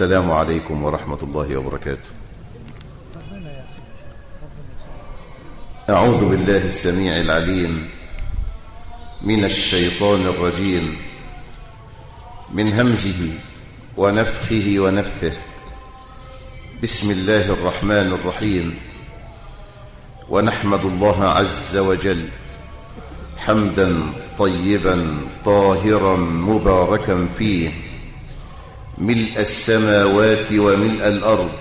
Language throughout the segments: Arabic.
السلام عليكم ورحمة الله وبركاته. أعوذ بالله السميع العليم من الشيطان الرجيم من همزه ونفخه ونفثه. بسم الله الرحمن الرحيم. ونحمد الله عز وجل حمدا طيبا طاهرا مباركا فيه. ملء السماوات وملء الأرض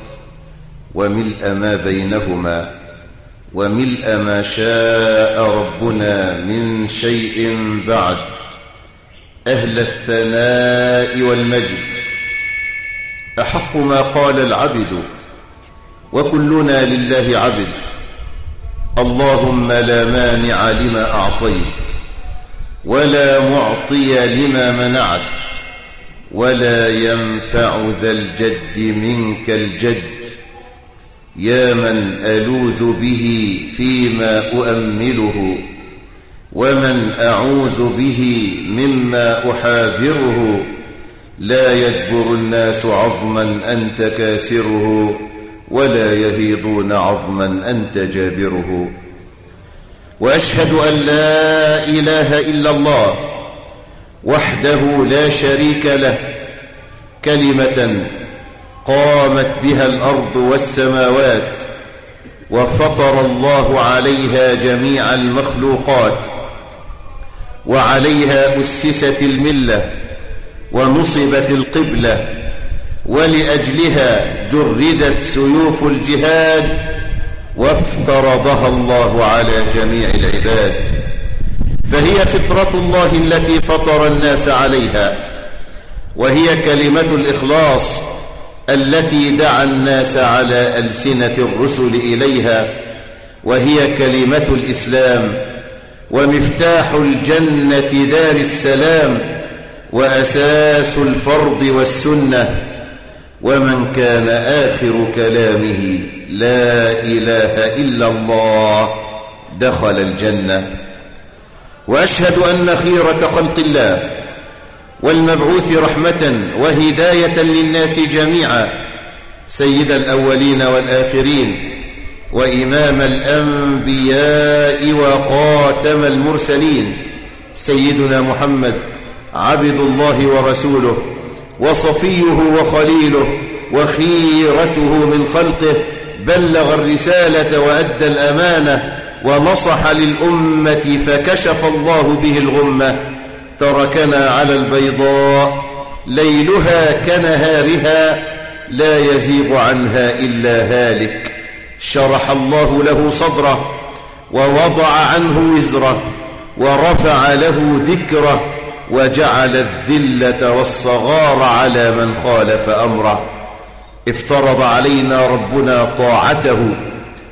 وملء ما بينهما وملء ما شاء ربنا من شيء بعد أهل الثناء والمجد. أحق ما قال العبد وكلنا لله عبد. اللهم لا مانع لما أعطيت ولا معطي لما منعت. ولا ينفع ذا الجد منك الجد. يا من ألوذ به فيما أؤمله ومن أعوذ به مما أحاذره. لا يجبر الناس عظما أنت كاسره ولا يهيضون عظما أنت جابره وأشهد أن لا إله إلا الله وحده لا شريك له كلمة قامت بها الأرض والسماوات وفطر الله عليها جميع المخلوقات وعليها أسست الملة ونصبت القبلة ولأجلها جردت سيوف الجهاد وافترضها الله على جميع العباد. فهي فطرة الله التي فطر الناس عليها وهي كلمة الإخلاص التي دعا الناس على ألسنة الرسل إليها وهي كلمة الإسلام ومفتاح الجنة دار السلام وأساس الفرض والسنة ومن كان آخر كلامه لا إله إلا الله دخل الجنة. وأشهد أن خيرة خلق الله والمبعوث رحمة وهداية للناس جميعا سيد الأولين والآخرين وإمام الأنبياء وخاتم المرسلين سيدنا محمد عبد الله ورسوله وصفيه وخليله وخيرته من خلقه بلغ الرسالة وأدى الأمانة ونصح للأمة فكشف الله به الغمة تركنا على البيضاء ليلها كنهارها لا يزيغ عنها إلا هالك. شرح الله له صدره ووضع عنه وزره ورفع له ذكره وجعل الذلة والصغار على من خالف أمره. افترض علينا ربنا طاعته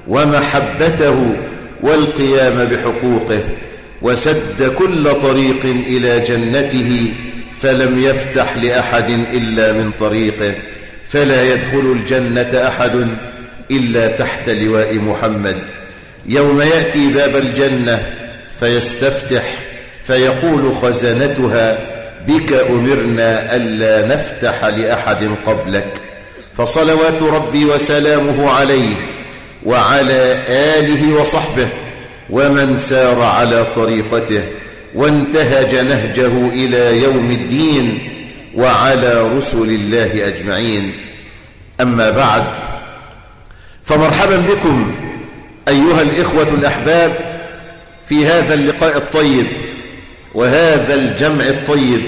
ومحبته والقيام بحقوقه وسد كل طريق إلى جنته فلم يفتح لأحد إلا من طريقه فلا يدخل الجنة أحد إلا تحت لواء محمد. يوم يأتي باب الجنة فيستفتح فيقول خزنتها بك أمرنا ألا نفتح لأحد قبلك. فصلوات ربي وسلامه عليه وعلى آله وصحبه ومن سار على طريقته وانتهج نهجه إلى يوم الدين وعلى رسل الله أجمعين. أما بعد فمرحبا بكم أيها الإخوة الأحباب في هذا اللقاء الطيب وهذا الجمع الطيب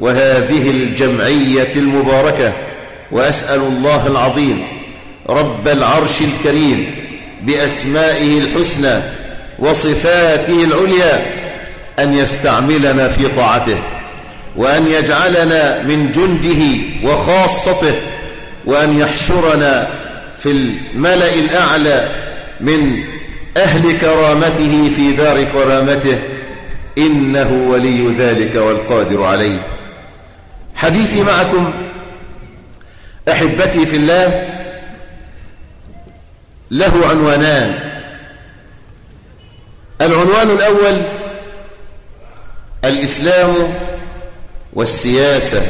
وهذه الجمعية المباركة وأسأل الله العظيم رب العرش الكريم بأسمائه الحسنى وصفاته العليا أن يستعملنا في طاعته وأن يجعلنا من جنده وخاصته وأن يحشرنا في الملأ الأعلى من أهل كرامته في دار كرامته إنه ولي ذلك والقادر عليه. حديثي معكم أحبتي في الله له عنوانان. العنوان الأول الإسلام والسياسة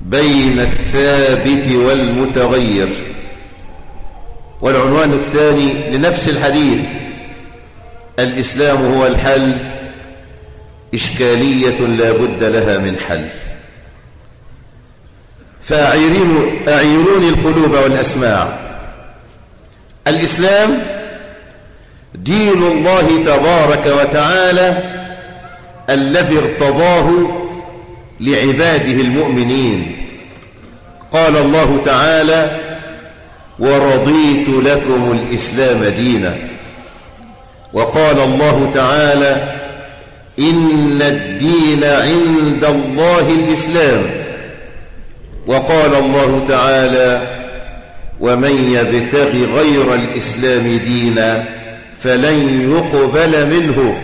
بين الثابت والمتغير. والعنوان الثاني لنفس الحديث الإسلام هو الحل إشكالية لا بد لها من حل. فأعيروني القلوب والأسماع. الإسلام دين الله تبارك وتعالى الذي ارتضاه لعباده المؤمنين. قال الله تعالى ورضيت لكم الإسلام دينا وقال الله تعالى إن الدين عند الله الإسلام وقال الله تعالى ومن يبتغ غير الإسلام دينا فلن يقبل منه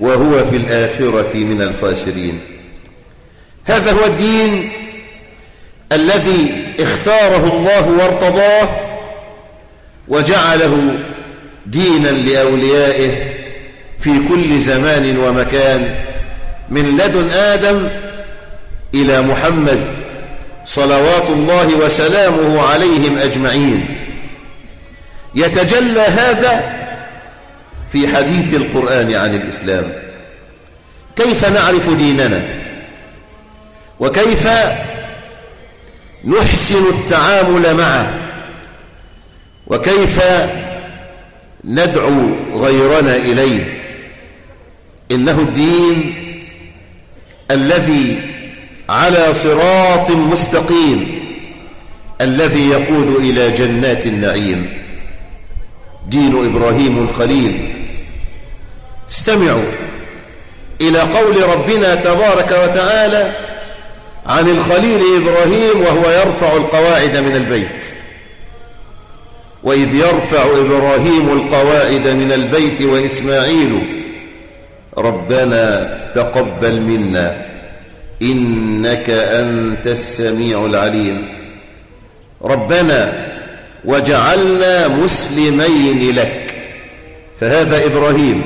وهو في الآخرة من الخاسرين. هذا هو الدين الذي اختاره الله وارتضاه وجعله دينا لأوليائه في كل زمان ومكان من لدن آدم إلى محمد صلوات الله وسلامه عليهم أجمعين. يتجلى هذا في حديث القرآن عن الإسلام. كيف نعرف ديننا؟ وكيف نحسن التعامل معه؟ وكيف ندعو غيرنا إليه؟ إنه الدين الذي على صراط مستقيم الذي يقود إلى جنات النعيم. دين إبراهيم الخليل. استمعوا إلى قول ربنا تبارك وتعالى عن الخليل إبراهيم وهو يرفع القواعد من البيت. وإذ يرفع إبراهيم القواعد من البيت وإسماعيل ربنا تقبل منا. إنك أنت السميع العليم. ربنا وجعلنا مسلمين لك. فهذا إبراهيم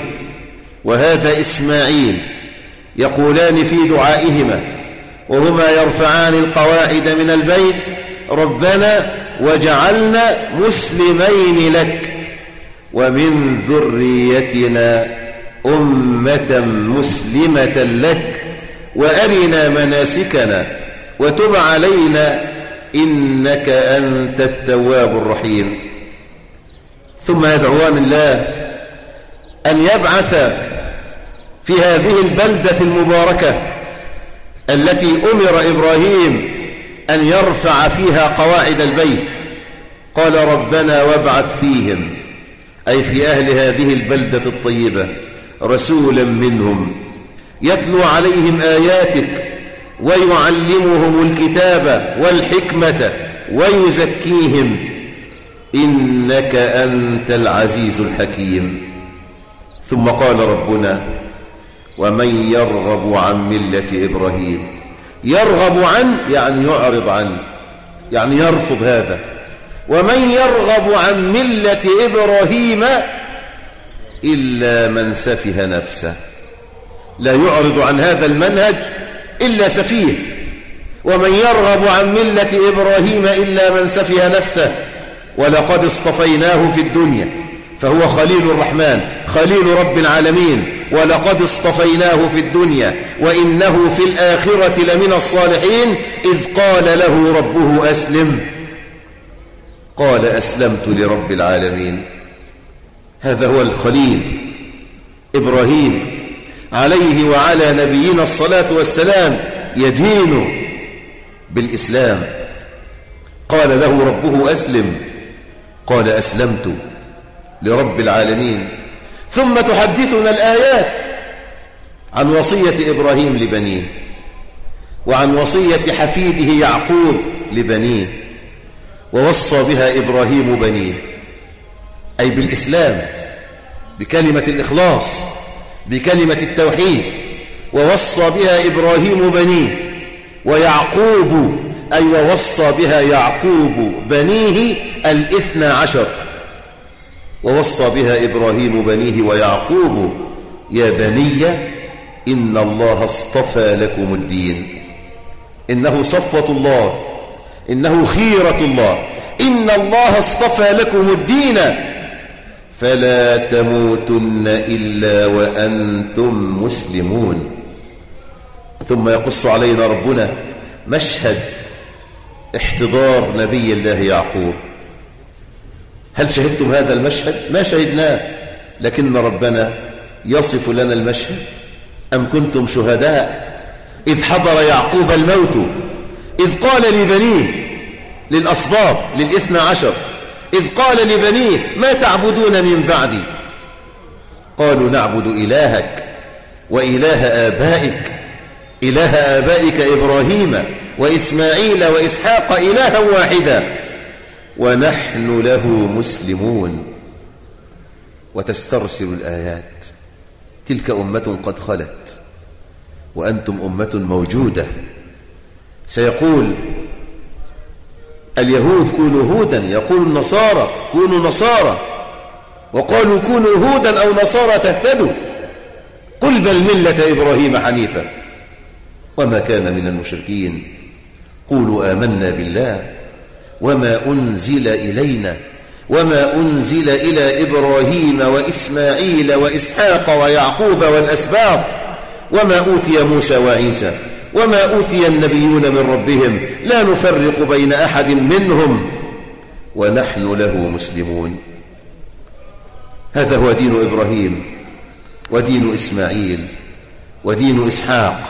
وهذا إسماعيل يقولان في دعائهما وهما يرفعان القواعد من البيت. ربنا وجعلنا مسلمين لك. ومن ذريتنا أمة مسلمة لك. وأرنا مناسكنا وتب علينا إنك أنت التواب الرحيم. ثم يدعوان الله أن يبعث في هذه البلدة المباركة التي أمر إبراهيم أن يرفع فيها قواعد البيت. قال ربنا وابعث فيهم أي في أهل هذه البلدة الطيبة رسولا منهم يتلو عليهم آياتك ويعلمهم الكتاب والحكمة ويزكيهم. إنك أنت العزيز الحكيم. ثم قال ربنا ومن يرغب عن ملة إبراهيم؟ يرغب عن يعني يعرض عن يعني يرفض هذا. ومن يرغب عن ملة إبراهيم إلا من سفه نفسه. لا يعرض عن هذا المنهج إلا سفيه. ومن يرغب عن ملة إبراهيم إلا من سفه نفسه ولقد اصطفيناه في الدنيا فهو خليل الرحمن خليل رب العالمين ولقد اصطفيناه في الدنيا وإنه في الآخرة لمن الصالحين إذ قال له ربه أسلم. قال أسلمت لرب العالمين. هذا هو الخليل إبراهيم. عليه وعلى نبينا الصلاة والسلام يدين بالإسلام. قال له ربه أسلم. قال أسلمت لرب العالمين. ثم تحدثنا الآيات عن وصية إبراهيم لبنيه وعن وصية حفيده يعقوب لبنيه ووصى بها إبراهيم بنيه. أي بالإسلام بكلمة الإخلاص. بكلمة التوحيد ووصى بها إبراهيم بنيه ويعقوب أي ووصى بها يعقوب بنيه الإثنى عشر. ووصى بها إبراهيم بنيه ويعقوب يا بني إن الله اصطفى لكم الدين. إنه صفوة الله إنه خيرة الله. إن الله اصطفى لكم الدين. فلا تموتن إلا وأنتم مسلمون. ثم يقص علينا ربنا مشهد احتضار نبي الله يعقوب. هل شهدتم هذا المشهد؟ ما شهدناه لكن ربنا يصف لنا المشهد. أم كنتم شهداء؟ إذ حضر يعقوب الموت إذ قال لبنيه للأصباط للإثنى عشر إذ قال لبنيه ما تعبدون من بعدي؟ قالوا نعبد إلهك وإله آبائك إله آبائك إبراهيم وإسماعيل وإسحاق إلها واحدا ونحن له مسلمون. وتسترسل الآيات تلك أمة قد خلت وأنتم أمة موجودة. سيقول اليهود كونوا هودا يقول النصارى كونوا نصارى وقالوا كونوا هودا أو نصارى تهتدوا. قل بل ملة إبراهيم حنيفا وما كان من المشركين. قولوا آمنا بالله وما أنزل إلينا وما أنزل إلى إبراهيم وإسماعيل وإسحاق ويعقوب والأسباط وما أوتي موسى وعيسى. وما أوتي النبيون من ربهم لا نفرق بين أحد منهم ونحن له مسلمون. هذا هو دين إبراهيم ودين إسماعيل ودين إسحاق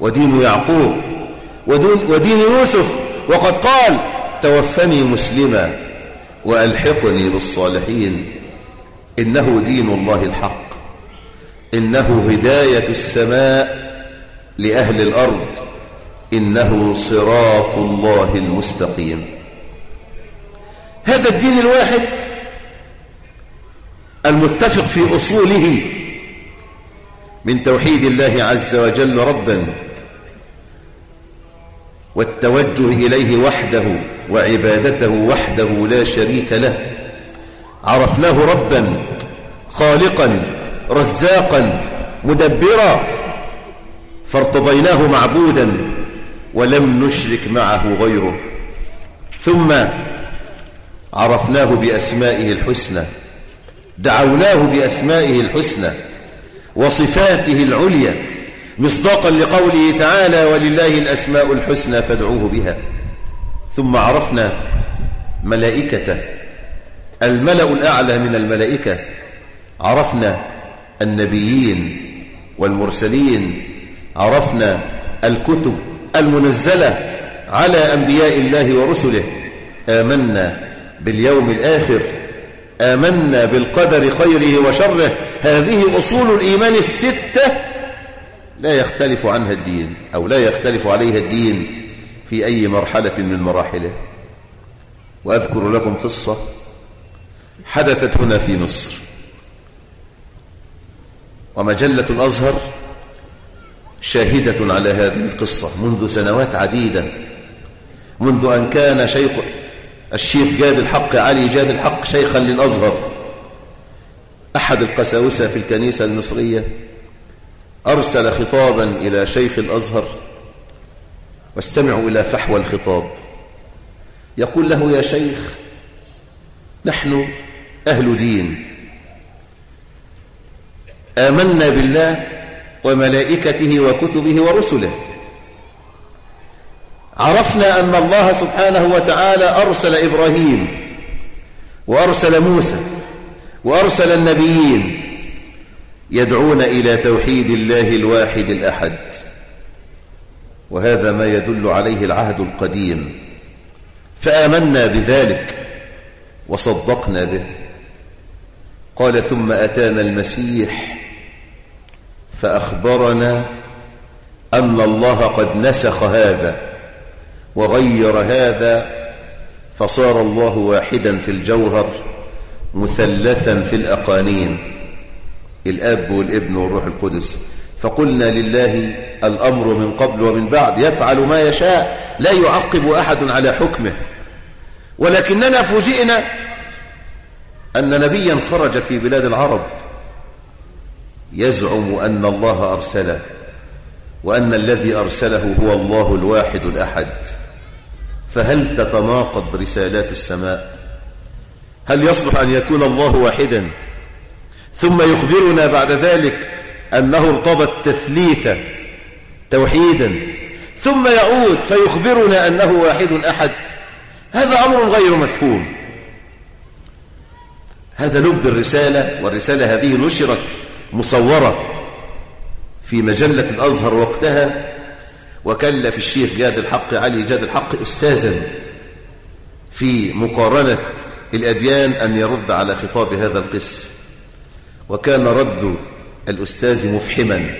ودين يعقوب ودين يوسف. وقد قال توفني مسلما وألحقني بالصالحين. إنه دين الله الحق. إنه هداية السماء لأهل الأرض إنه صراط الله المستقيم. هذا الدين الواحد المتفق في أصوله من توحيد الله عز وجل ربا والتوجه إليه وحده وعبادته وحده لا شريك له. عرفناه ربا خالقا رزاقا مدبرا فارتضيناه معبودا ولم نشرك معه غيره. ثم عرفناه بأسمائه الحسنى دعوناه بأسمائه الحسنى وصفاته العليا مصداقا لقوله تعالى ولله الأسماء الحسنى فادعوه بها ثم عرفنا ملائكته الملأ الأعلى من الملائكة عرفنا النبيين والمرسلين عرفنا الكتب المنزلة على أنبياء الله ورسله. آمنا باليوم الآخر. آمنا بالقدر خيره وشره. هذه أصول الإيمان الستة لا يختلف عنها الدين أو لا يختلف عليها الدين في أي مرحلة من مراحله. وأذكر لكم قصة حدثت هنا في مصر. ومجلة الأزهر شاهدة على هذه القصة منذ سنوات عديدة. منذ أن كان شيخ الشيخ جاد الحق علي جاد الحق شيخا للأزهر. أحد القساوسة في الكنيسة المصرية أرسل خطابا إلى شيخ الأزهر واستمعوا إلى فحوى الخطاب. يقول له يا شيخ نحن أهل دين. آمنا بالله وملائكته وكتبه ورسله. عرفنا أن الله سبحانه وتعالى أرسل إبراهيم وأرسل موسى وأرسل النبيين يدعون إلى توحيد الله الواحد الأحد. وهذا ما يدل عليه العهد القديم. فآمنا بذلك وصدقنا به. قال ثم أتانا المسيح فأخبرنا أن الله قد نسخ هذا وغير هذا فصار الله واحدا في الجوهر مثلثا في الأقانيم. الأب والابن والروح القدس. فقلنا لله الأمر من قبل ومن بعد يفعل ما يشاء لا يعقب أحد على حكمه. ولكننا فوجئنا أن نبيا خرج في بلاد العرب. يزعم أن الله أرسله وأن الذي أرسله هو الله الواحد الأحد. فهل تتناقض رسالات السماء؟ هل يصلح أن يكون الله واحدا؟ ثم يخبرنا بعد ذلك أنه ارتضى التثليث توحيدا. ثم يعود فيخبرنا أنه واحد أحد. هذا أمر غير مفهوم. هذا لب الرسالة والرسالة هذه نشرت مصورة في مجلة الأزهر وقتها وكلف الشيخ جاد الحق علي جاد الحق أستاذا في مقارنة الأديان أن يرد على خطاب هذا القس. وكان رد الأستاذ مفحما.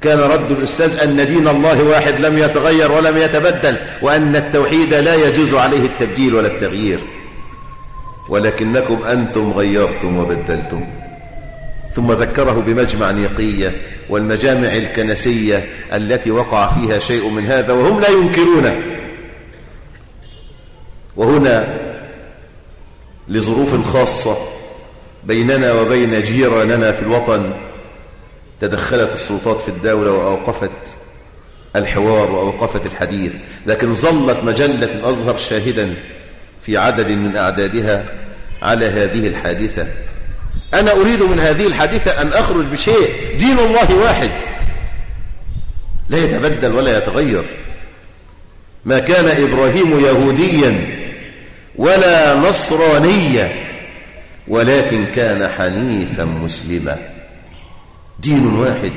كان رد الأستاذ أن دين الله واحد لم يتغير ولم يتبدل وأن التوحيد لا يجوز عليه التبديل ولا التغيير. ولكنكم أنتم غيرتم وبدلتم. ثم ذكره بمجمع نيقية والمجامع الكنسية التي وقع فيها شيء من هذا وهم لا ينكرونه. وهنا لظروف خاصة بيننا وبين جيراننا في الوطن تدخلت السلطات في الدولة وأوقفت الحوار وأوقفت الحديث لكن ظلت مجلة الأزهر شاهدا في عدد من أعدادها على هذه الحادثة. أنا أريد من هذه الحادثة أن أخرج بشيء دين الله واحد. لا يتبدل ولا يتغير. ما كان إبراهيم يهوديا ولا نصرانيا ولكن كان حنيفا مسلما. دين واحد.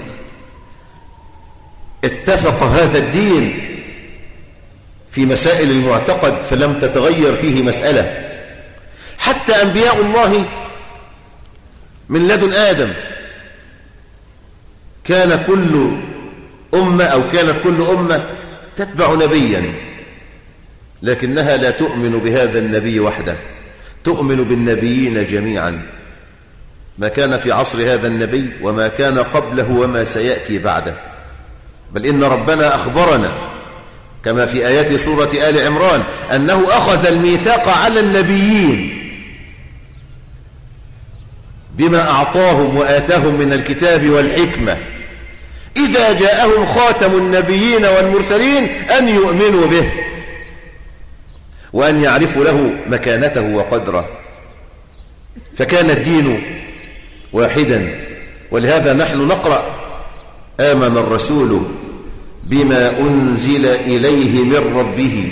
اتفق هذا الدين في مسائل المعتقد فلم تتغير فيه مسألة. حتى أنبياء الله من لدن آدم. كان كل أمة أو كانت كل أمة تتبع نبيا لكنها لا تؤمن بهذا النبي وحده تؤمن بالنبيين جميعا. ما كان في عصر هذا النبي وما كان قبله وما سيأتي بعده. بل إن ربنا أخبرنا كما في آيات سورة آل عمران أنه أخذ الميثاق على النبيين. بما أعطاهم وآتاهم من الكتاب والحكمة. إذا جاءهم خاتم النبيين والمرسلين أن يؤمنوا به وأن يعرفوا له مكانته وقدره. فكان الدين واحدا ولهذا نحن نقرأ آمن الرسول بما أنزل إليه من ربه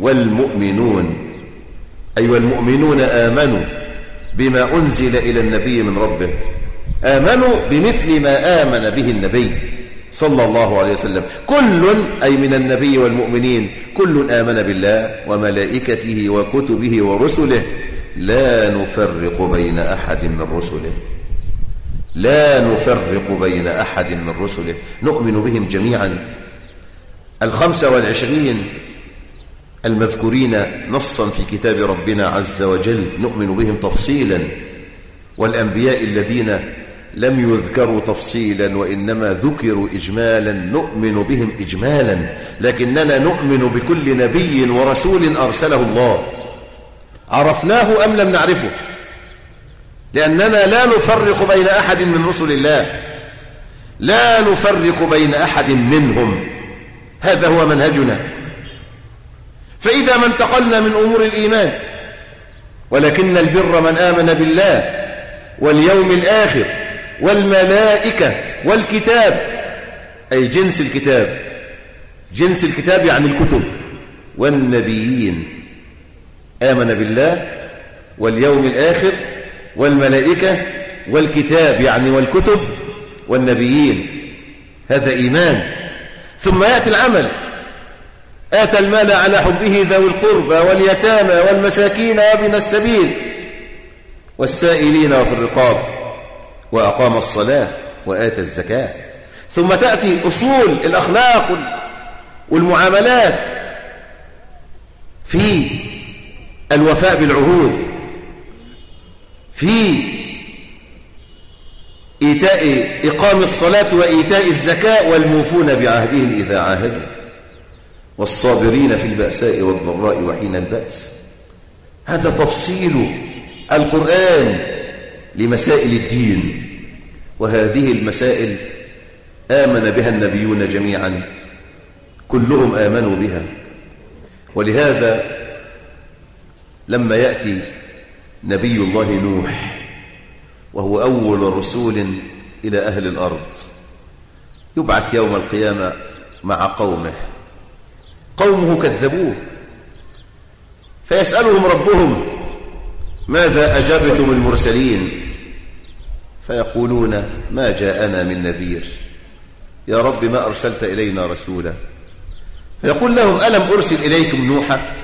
والمؤمنون. أي أيوة والمؤمنون آمنوا بما أنزل إلى النبي من ربه. آمنوا بمثل ما آمن به النبي صلى الله عليه وسلم. كل أي من النبي والمؤمنين كل آمن بالله وملائكته وكتبه ورسله. لا نفرق بين أحد من رسله. لا نفرق بين أحد من رسله. نؤمن بهم جميعا. الخمسة والعشرين المذكورين نصا في كتاب ربنا عز وجل نؤمن بهم تفصيلا والأنبياء الذين لم يذكروا تفصيلا وإنما ذكروا إجمالا نؤمن بهم إجمالا لكننا نؤمن بكل نبي ورسول أرسله الله. عرفناه أم لم نعرفه؟ لأننا لا نفرق بين أحد من رسل الله. لا نفرق بين أحد منهم. هذا هو منهجنا. فإذا ما انتقلنا من أمور الإيمان ولكن البر من آمن بالله واليوم الآخر والملائكة والكتاب أي جنس الكتاب. جنس الكتاب يعني الكتب. والنبيين آمن بالله واليوم الآخر والملائكة والكتاب يعني والكتب والنبيين. هذا إيمان. ثم يأتي العمل. آتى المال على حبه ذوي القربى واليتامى والمساكين وابن السبيل والسائلين وفي الرقاب وأقام الصلاة وآتى الزكاة. ثم تأتي أصول الأخلاق والمعاملات في الوفاء بالعهود في إيتاء إقام الصلاة وإيتاء الزكاة والموفون بعهدهم إذا عاهدوا. والصابرين في البأساء والضراء وحين البأس. هذا تفصيل القرآن لمسائل الدين وهذه المسائل آمن بها النبيون جميعا كلهم آمنوا بها. ولهذا لما يأتي نبي الله نوح وهو أول رسول إلى أهل الأرض يبعث يوم القيامة مع قومه. قومه كذبوه. فيسألهم ربهم ماذا أجبتم المرسلين؟ فيقولون ما جاءنا من نذير. يا رب ما أرسلت إلينا رسولا. فيقول لهم ألم أرسل إليكم نوحا؟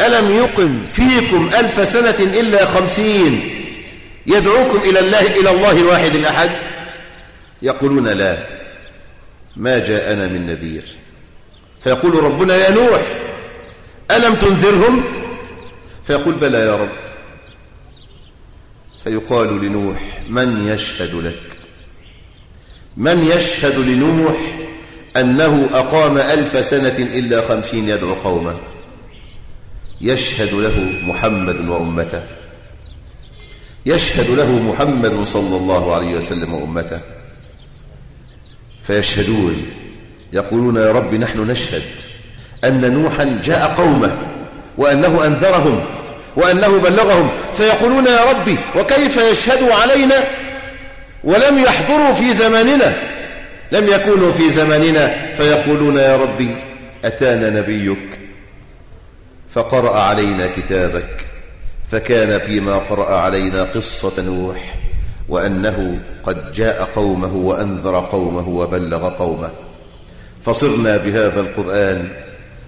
ألم يقم فيكم ألف سنة إلا خمسين؟ يدعوكم إلى الله إلى الله الواحد الأحد يقولون لا ما جاءنا من نذير. فيقول ربنا يا نوح ألم تنذرهم؟ فيقول بلى يا رب. فيقال لنوح من يشهد لك؟ من يشهد لنوح أنه أقام ألف سنة إلا خمسين يدعو قوما؟ يشهد له محمد وأمته. يشهد له محمد صلى الله عليه وسلم وأمته. فيشهدون يقولون يا رب نحن نشهد أن نوحا جاء قومه وأنه أنذرهم وأنه بلغهم فيقولون يا ربي وكيف يشهدوا علينا ولم يحضروا في زماننا لم يكونوا في زماننا فيقولون يا ربي أتانا نبيك فقرأ علينا كتابك فكان فيما قرأ علينا قصة نوح وأنه قد جاء قومه وأنذر قومه وبلغ قومه فصرنا بهذا القرآن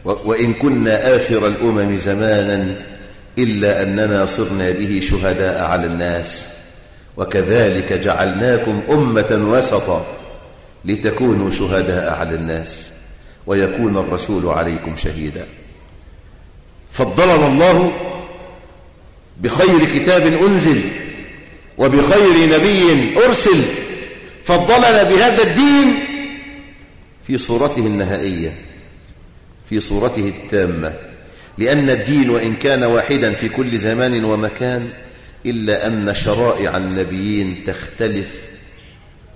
وإن كنا آخر الأمم زمانا إلا أننا صرنا به شهداء على الناس وكذلك جعلناكم أمة وسطا لتكونوا شهداء على الناس ويكون الرسول عليكم شهيدا. فضلنا الله بخير كتاب أنزل وبخير نبي أرسل فضلنا بهذا الدين في صورته النهائية في صورته التامة لأن الدين وإن كان واحدا في كل زمان ومكان إلا أن شرائع النبيين تختلف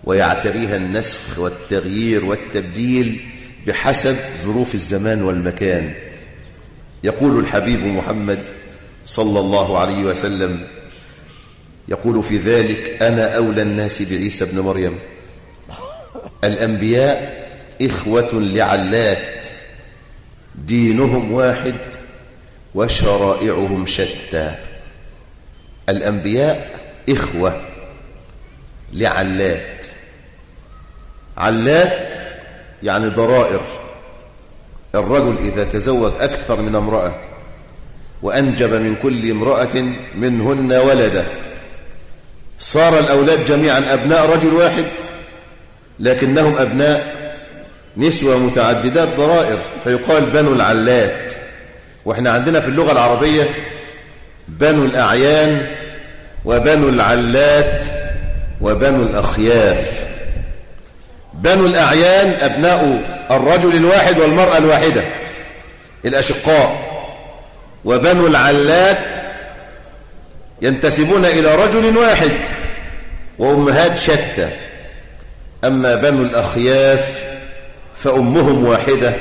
ويعتريها النسخ والتغيير والتبديل بحسب ظروف الزمان والمكان. يقول الحبيب محمد صلى الله عليه وسلم يقول في ذلك أنا أولى الناس بعيسى بن مريم. الأنبياء إخوة لعلات. دينهم واحد وشرائعهم شتى. الأنبياء إخوة لعلات. علات يعني ضرائر. الرجل إذا تزوج أكثر من امرأة وأنجب من كل امرأة منهن ولدا صار الأولاد جميعا أبناء رجل واحد لكنهم أبناء نسوة متعددات ضرائر فيقال بنو العلات. وإحنا عندنا في اللغة العربية بنو الأعيان وبنو العلات وبنو الأخياف. بنو الأعيان أبناء الرجل الواحد والمرأة الواحدة الأشقاء. وبنو العلات ينتسبون إلى رجل واحد وأمهات شتى. أما بنو الأخياف فأمهم واحدة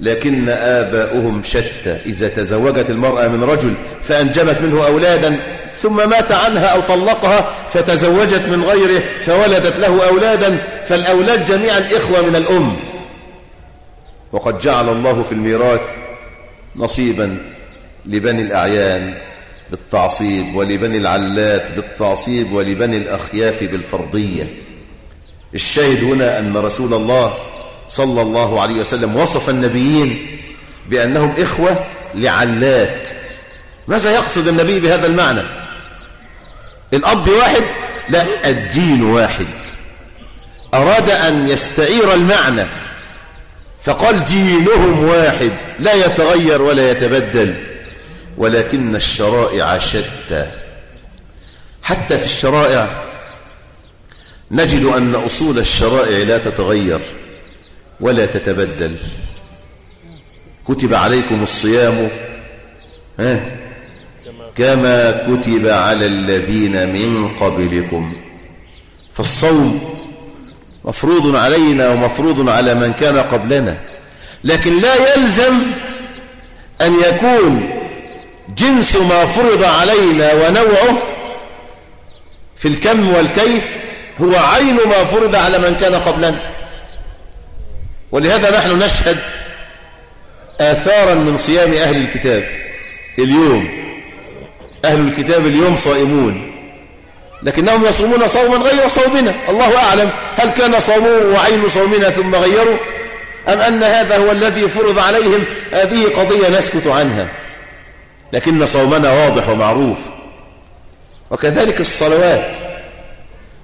لكن آباؤهم شتى. إذا تزوجت المرأة من رجل فأنجبت منه أولادا ثم مات عنها أو طلقها فتزوجت من غيره فولدت له أولادا فالأولاد جميعا إخوة من الأم. وقد جعل الله في الميراث نصيبا لبني الأعيان بالتعصيب ولبني العلات بالتعصيب ولبني الأخياف بالفرضية. الشاهد هنا أن رسول الله صلى الله عليه وسلم وصف النبيين بأنهم إخوة لعلات. ماذا يقصد النبي بهذا المعنى؟ الأب واحد لا الدين واحد. أراد أن يستعير المعنى فقال دينهم واحد لا يتغير ولا يتبدل ولكن الشرائع شتى. حتى في الشرائع نجد أن أصول الشرائع لا تتغير. ولا تتبدل. كتب عليكم الصيام ها؟ كما كتب على الذين من قبلكم. فالصوم مفروض علينا ومفروض على من كان قبلنا. لكن لا يلزم أن يكون جنس ما فرض علينا ونوعه في الكم والكيف هو عين ما فرض على من كان قبلنا. ولهذا نحن نشهد آثارا من صيام أهل الكتاب اليوم. أهل الكتاب اليوم صائمون لكنهم يصومون صوما غير صومنا. الله أعلم هل كان صومهم وعين صومنا ثم غيروا أم أن هذا هو الذي فرض عليهم؟ هذه قضية نسكت عنها لكن صومنا واضح ومعروف. وكذلك الصلوات.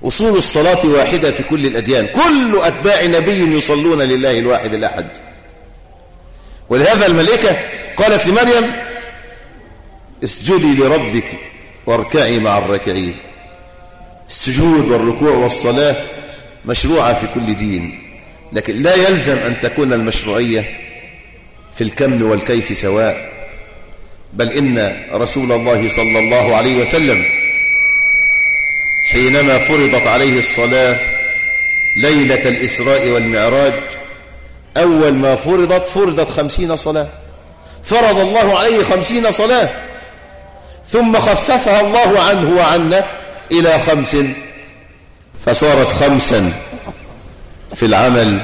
أصول الصلاة واحدة في كل الأديان. كل أتباع نبي يصلون لله الواحد الأحد. ولهذا الملائكة قالت لمريم اسجدي لربك واركعي مع الراكعين. السجود والركوع والصلاة مشروعة في كل دين. لكن لا يلزم أن تكون المشروعية في الكم والكيف سواء. بل إن رسول الله صلى الله عليه وسلم حينما فرضت عليه الصلاة ليلة الإسراء والمعراج أول ما فرضت فرضت خمسين صلاة. فرض الله عليه خمسين صلاة ثم خففها الله عنه وعنا إلى خمس. فصارت خمسا في العمل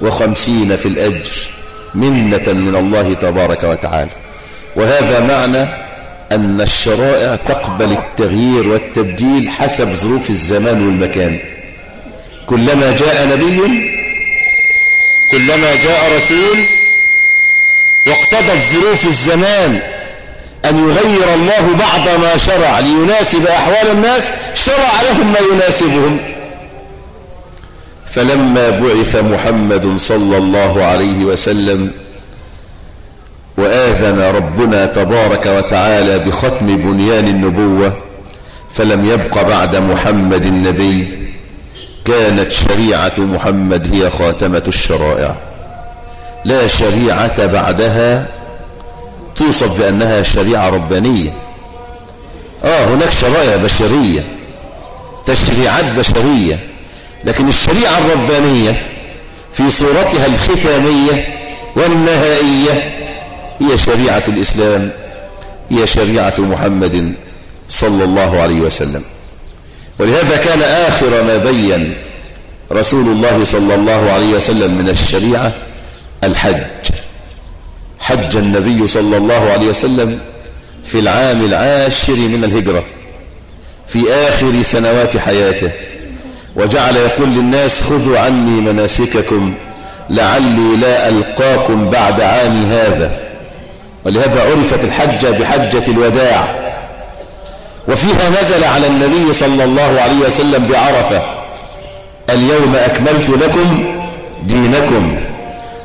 وخمسين في الأجر منة من الله تبارك وتعالى. وهذا معنى أن الشرائع تقبل التغيير والتبديل حسب ظروف الزمان والمكان. كلما جاء نبي كلما جاء رسول واقتضت ظروف الزمان أن يغير الله بعض ما شرع ليناسب أحوال الناس شرع لهم ما يناسبهم. فلما بعث محمد صلى الله عليه وسلم وآذن ربنا تبارك وتعالى بختم بنيان النبوة فلم يبق بعد محمد النبي. كانت شريعة محمد هي خاتمة الشرائع. لا شريعة بعدها توصف بأنها شريعة ربانية. آه هناك شرائع بشرية تشريعات بشرية لكن الشريعة الربانية في صورتها الختامية والنهائية هي شريعة الإسلام هي شريعة محمد صلى الله عليه وسلم. ولهذا كان آخر ما بين رسول الله صلى الله عليه وسلم من الشريعة الحج. حج النبي صلى الله عليه وسلم في العام العاشر من الهجرة في آخر سنوات حياته. وجعل يقول للناس خذوا عني مناسككم لعلي لا ألقاكم بعد عامي هذا. ولهذا عرفت الحجة بحجة الوداع. وفيها نزل على النبي صلى الله عليه وسلم بعرفة اليوم أكملت لكم دينكم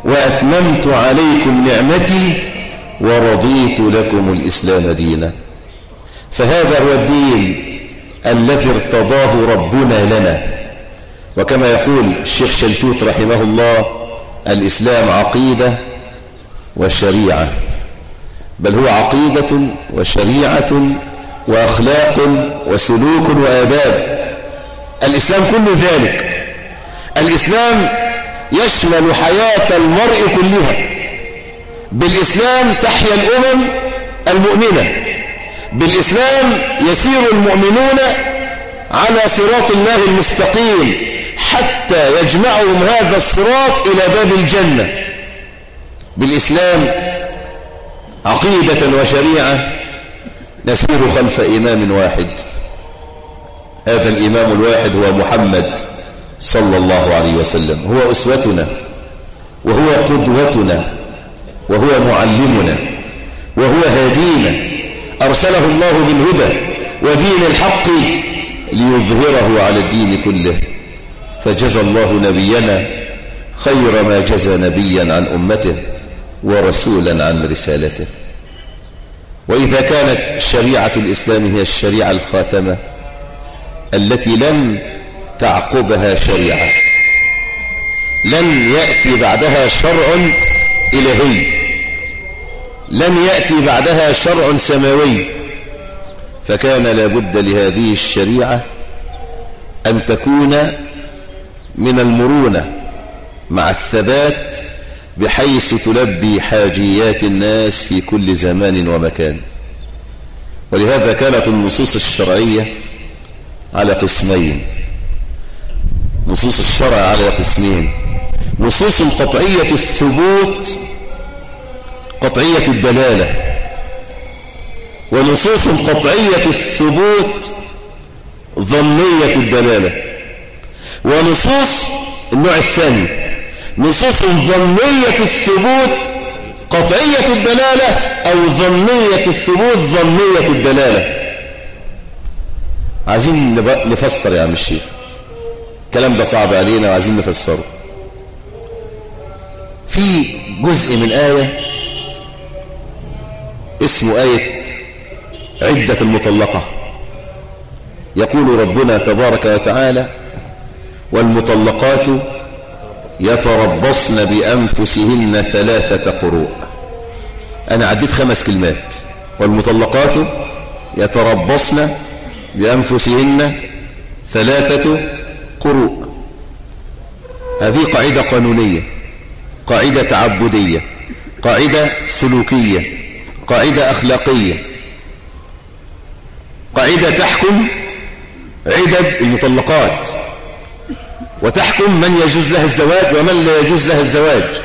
وأتممت عليكم نعمتي ورضيت لكم الإسلام دينا. فهذا هو الدين الذي ارتضاه ربنا لنا. وكما يقول الشيخ شلتوت رحمه الله الإسلام عقيدة وشريعة. بل هو عقيدة وشريعة وأخلاق وسلوك وآداب. الإسلام كل ذلك. الإسلام يشمل حياة المرء كلها. بالإسلام تحيا الأمم المؤمنة. بالإسلام يسير المؤمنون على صراط الله المستقيم حتى يجمعهم هذا الصراط إلى باب الجنة. بالإسلام عقيدة وشريعة نسير خلف إمام واحد. هذا الإمام الواحد هو محمد صلى الله عليه وسلم. هو أسوتنا وهو قدوتنا وهو معلمنا وهو هادينا. أرسله الله بالهدى ودين الحق ليظهره على الدين كله. فجزى الله نبينا خير ما جزى نبيا عن أمته. ورسولا عن رسالته. وإذا كانت شريعة الإسلام هي الشريعة الخاتمة التي لم تعقبها شريعة لن يأتي بعدها شرع إلهي لن يأتي بعدها شرع سماوي فكان لابد لهذه الشريعة أن تكون من المرونة مع الثبات بحيث تلبي حاجيات الناس في كل زمان ومكان. ولهذا كانت النصوص الشرعية على قسمين. نصوص الشرع على قسمين. نصوص قطعية الثبوت قطعية الدلالة. ونصوص قطعية الثبوت ظنية الدلالة. ونصوص النوع الثاني. نصوص ظنية الثبوت قطعية الدلالة أو ظنية الثبوت ظنية الدلالة. عايزين نفسر يا عم الشيخ. الكلام ده صعب علينا وعايزين نفسره. في جزء من آية اسمه آية عدة المطلقة. يقول ربنا تبارك وتعالى والمطلقات يتربصن بأنفسهن ثلاثة قروء. أنا عديت خمس كلمات. والمطلقات يتربصن بأنفسهن ثلاثة قروء. هذه قاعدة قانونية قاعدة تعبدية قاعدة سلوكية قاعدة أخلاقية. قاعدة تحكم عدد المطلقات. وتحكم من يجوز لها الزواج ومن لا يجوز لها الزواج.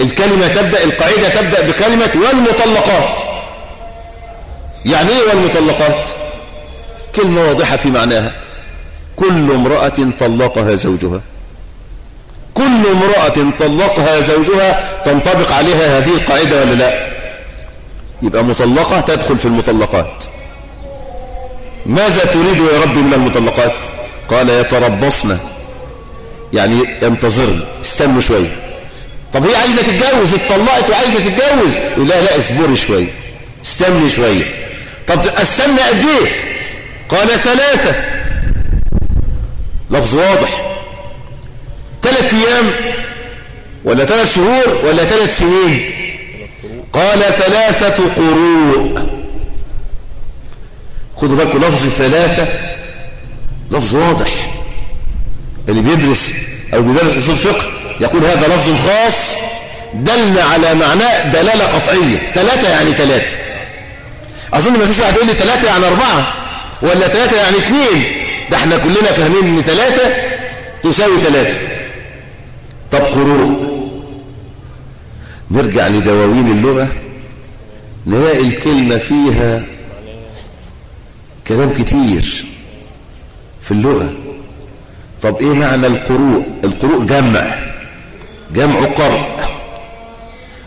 الكلمة تبدأ القاعدة تبدأ بكلمة والمطلقات. يعني إيه والمطلقات؟ كلمة واضحة في معناها. كل امرأة طلقها زوجها. كل امرأة طلقها زوجها تنطبق عليها هذه القاعدة ولا لا؟ يبقى مطلقة تدخل في المطلقات. ماذا تريد يا رب من المطلقات؟ قال يتربصن. يعني ينتظرن استنوا شوية طب هي عايزة تتجوز؟ اتطلقت وعايزة تتجوز؟ لا لا اصبري شوية استني شوية طب استنى قد إيه؟ قال ثلاثة. لفظ واضح. ثلاث أيام ولا ثلاث شهور ولا ثلاث سنين. قال ثلاثة قروء. خدوا بالكم لفظ ثلاثة لفظ واضح. اللي بيدرس أو بيدرس أصول فقه يقول هذا لفظ خاص دل على معناه دلالة قطعية. ثلاثة يعني ثلاثة أظن ما فيش واحد يقول لي ثلاثة يعني أربعة ولا ثلاثة يعني اثنين. ده إحنا كلنا فاهمين إن ثلاثة تساوي ثلاثة طب قروء. نرجع لدواوين اللغة. نلاقي الكلمة فيها كلام كتير. في اللغة. طب إيه معنى القروء؟ القروء جمع جمع قرء.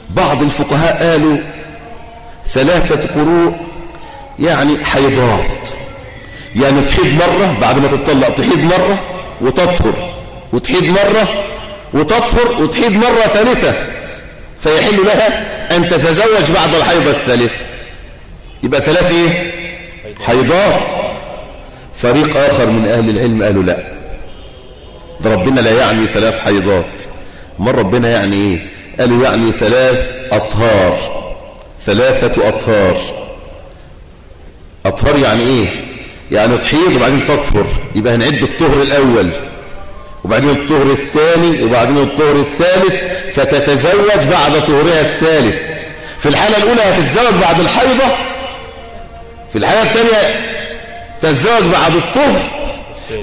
بعض الفقهاء قالوا ثلاثة قروء يعني حيضات. يعني تحيد مرة بعد ما تطلق تحيد مرة وتطهر وتحيد مرة وتطهر وتحيد مرة ثالثة. فيحل لها أن تتزوج بعد الحيضة الثالثة يبقى ثلاث إيه؟ حيضات. فريق آخر من أهل العلم قالوا لا. ده ربنا لا يعني ثلاث حيضات. ما ربنا يعني إيه؟ قالوا يعني ثلاث أطهار. ثلاثة أطهار. أطهار يعني إيه؟ يعني تحيض وبعدين تطهر. يبقى هنعد الطهر الأول وبعدين الطهر الثاني وبعدين الطهر الثالث فتتزوج بعد طهرها الثالث. في الحالة الأولى هتتزوج بعد الحيضة في الحالة الثانية تتزوج بعد الطهر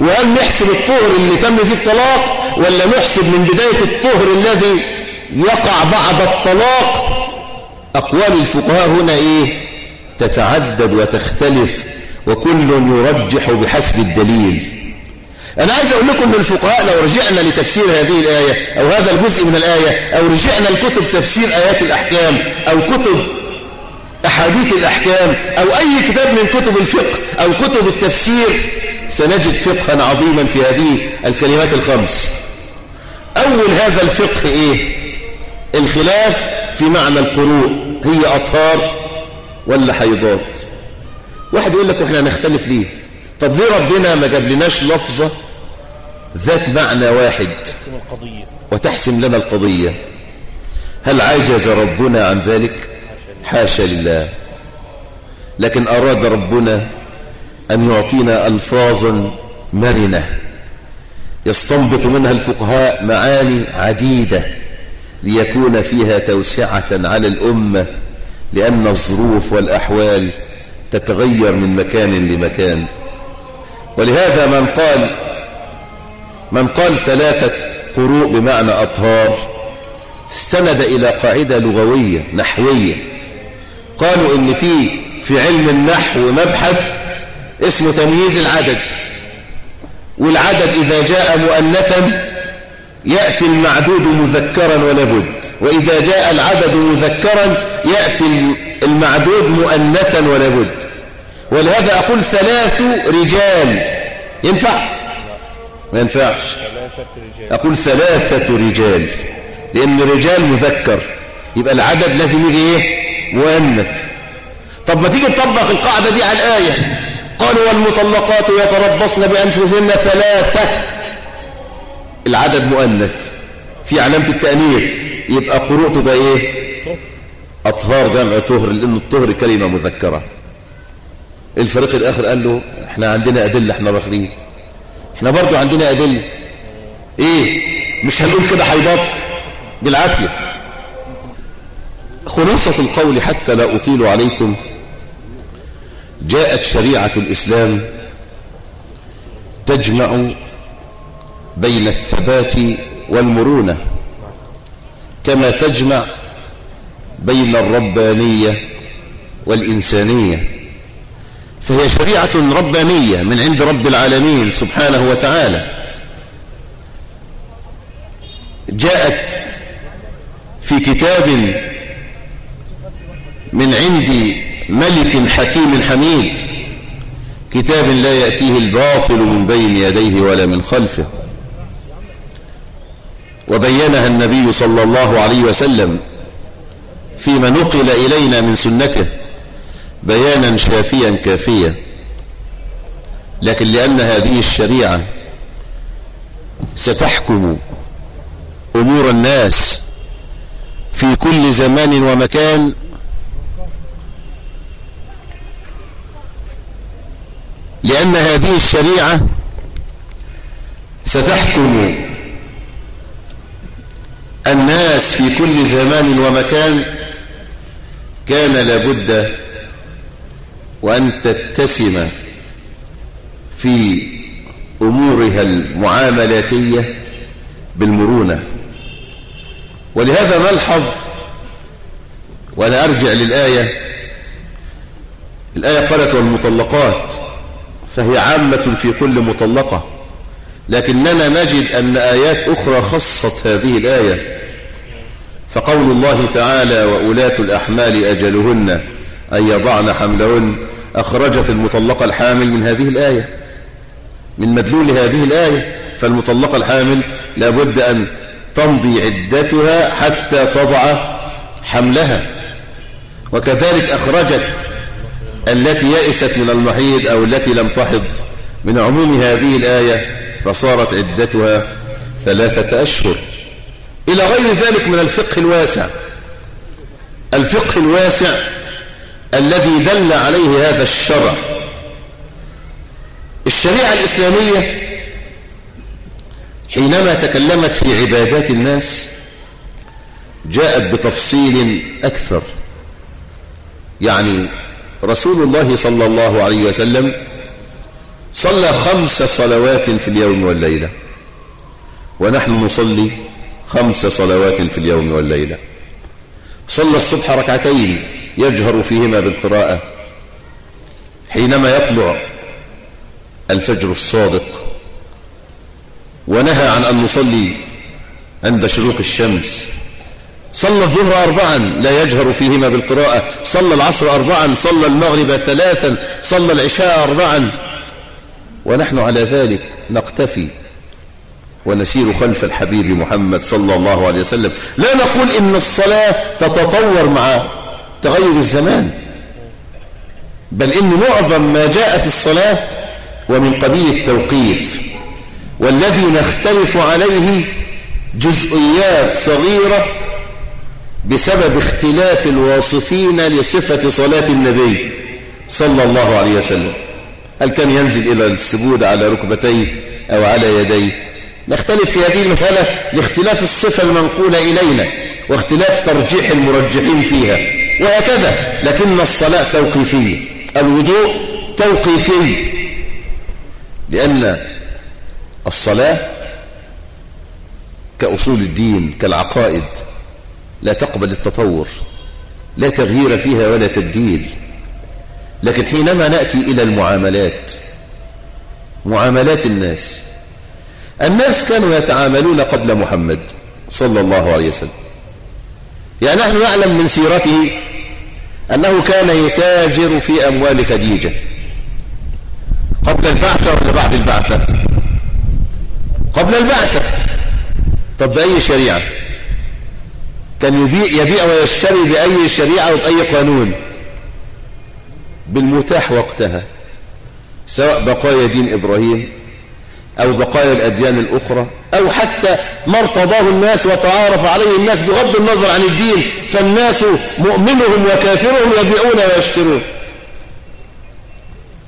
وهل نحسب الطهر اللي تم فيه الطلاق ولا نحسب من بداية الطهر الذي يقع بعد الطلاق؟ أقوال الفقهاء هنا إيه؟ تتعدد وتختلف وكل يرجح بحسب الدليل. أنا عايز أقول لكم أن الفقهاء لو رجعنا لتفسير هذه الآية أو هذا الجزء من الآية أو رجعنا لكتب تفسير آيات الأحكام أو كتب أحاديث الأحكام أو أي كتاب من كتب الفقه أو كتب التفسير سنجد فقها عظيما في هذه الكلمات الخمس. أول هذا الفقه إيه؟ الخلاف في معنى القروء هي أطهار ولا حيضات؟ واحد يقول لك وإحنا نختلف ليه؟ طب ليه ربنا ما جاب لناش لفظة ذات معنى واحد وتحسم لنا القضية؟ هل عجز ربنا عن ذلك؟ حاشا لله. لكن أراد ربنا أن يعطينا ألفاظا مرنة يستنبط منها الفقهاء معاني عديدة ليكون فيها توسعة على الأمة لأن الظروف والأحوال تتغير من مكان لمكان. ولهذا من قال من قال ثلاثة قروء بمعنى أطهار استند إلى قاعدة لغوية نحوية. قالوا إن في في علم النحو مبحث اسمه تمييز العدد. والعدد إذا جاء مؤنثا يأتي المعدود مذكرا ولا بد. وإذا جاء العدد مذكرا يأتي المعدود مؤنثا ولا بد. ولهذا أقول ثلاث رجال. ينفع؟ ما ينفعش. أقول ثلاثة رجال. لأن رجال مذكر. يبقى العدد لازم يجي إيه؟ مؤنث. طب ما تيجي تطبق القاعدة دي على الآية. قالوا والمطلقات يتربصن بأنفسهن ثلاثة. العدد مؤنث. في علامة التأنيث. يبقى قروء تبقى إيه؟ أطهار جمع طهر لأن الطهر كلمة مذكرة. الفريق الآخر قال له إحنا عندنا أدلة إحنا راخرين إحنا برضو عندنا أدلة. إيه؟ مش هنقول كده حيضات بالعافية. خلاصة القول حتى لا أطيل عليكم. جاءت شريعة الإسلام تجمع بين الثبات والمرونة كما تجمع بين الربانية والإنسانية. فهي شريعة ربانية من عند رب العالمين سبحانه وتعالى. جاءت في كتاب من عند ملك حكيم حميد. كتاب لا يأتيه الباطل من بين يديه ولا من خلفه. وبينها النبي صلى الله عليه وسلم فيما نقل إلينا من سنته بيانا شافيا كافيا. لكن لأن هذه الشريعة ستحكم أمور الناس في كل زمان ومكان لأن هذه الشريعة ستحكم الناس في كل زمان ومكان كان لابد وأن تتسم في أمورها المعاملاتية بالمرونة. ولهذا نلحظ وأنا أرجع للآية الآية قالت والمطلقات. فهي عامة في كل مطلقة. لكننا نجد أن آيات أخرى خصت هذه الآية. فقول الله تعالى وأولاة الأحمال أجلهن أن يضعن حملهن أخرجت المطلقة الحامل من هذه الآية. من مدلول هذه الآية. فالمطلقة الحامل لابد أن تمضي عدتها حتى تضع حملها. وكذلك أخرجت التي يئست من المحيض أو التي لم تحض من عموم هذه الآية فصارت عدتها ثلاثة أشهر. إلى غير ذلك من الفقه الواسع. الفقه الواسع الذي دل عليه هذا الشرع. الشريعة الإسلامية حينما تكلمت في عبادات الناس جاءت بتفصيل أكثر. يعني رسول الله صلى الله عليه وسلم صلى خمس صلوات في اليوم والليلة. ونحن نصلي خمس صلوات في اليوم والليلة. صلى الصبح ركعتين يجهر فيهما بالقراءة. حينما يطلع الفجر الصادق ونهى عن أن نصلي عند شروق الشمس. صلى الظهر أربعا لا يجهر فيهما بالقراءة. صلى العصر أربعا صلى المغرب ثلاثا صلى العشاء أربعا. ونحن على ذلك نقتفي ونسير خلف الحبيب محمد صلى الله عليه وسلم. لا نقول إن الصلاة تتطور مع تغير الزمان بل إن معظم ما جاء في الصلاة ومن قبيل التوقيف والذي نختلف عليه جزئيات صغيرة بسبب اختلاف الواصفين لصفة صلاة النبي صلى الله عليه وسلم. هل كان ينزل إلى السجود على ركبتيه أو على يديه؟ نختلف في هذه المسألة لاختلاف الصفة المنقولة إلينا واختلاف ترجيح المرجحين فيها وهكذا لكن الصلاة توقيفية الوضوء توقيفي لأن الصلاة كأصول الدين كالعقائد لا تقبل التطور لا تغيير فيها ولا تبديل. لكن حينما نأتي إلى المعاملات معاملات الناس الناس كانوا يتعاملون قبل محمد صلى الله عليه وسلم. يعني نحن نعلم من سيرته أنه كان يتاجر في أموال خديجة. قبل البعثة ولا بعد البعثة؟ قبل البعثة. طب بأي شريعة؟ كان يبيع, يبيع ويشتري بأي شريعة وبأي قانون. بالمتاح وقتها سواء بقايا دين إبراهيم أو بقايا الأديان الأخرى أو حتى ما ارتضاه الناس وتعارف عليه الناس بغض النظر عن الدين فالناس مؤمنهم وكافرهم يبيعون ويشترون.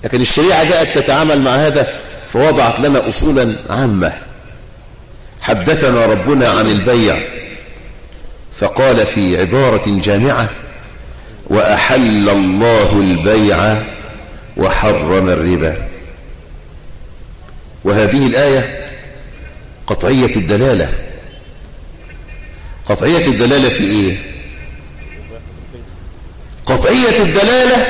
لكن الشريعة جاءت تتعامل مع هذا فوضعت لنا أصولا عامة. حدثنا ربنا عن البيع. فقال في عبارة جامعة وأحل الله البيع وحرم الربا. وهذه الآية قطعية الدلالة. قطعية الدلالة في إيه؟ قطعية الدلالة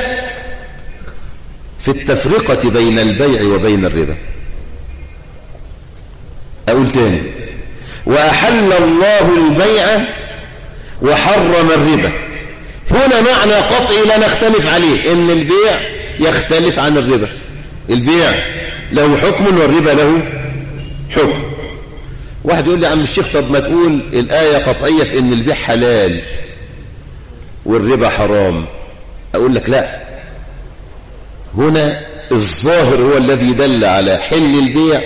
في التفرقة بين البيع وبين الربا. أقول تاني وأحل الله البيع وحرم الربا. هنا معنى قطعي لا نختلف عليه إن البيع يختلف عن الربا. البيع له حكم والربا له حكم. واحد يقول لي عم الشيخ طب ما تقول الآية قطعية في إن البيع حلال والربا حرام. أقول لك لا. هنا الظاهر هو الذي دل على حل البيع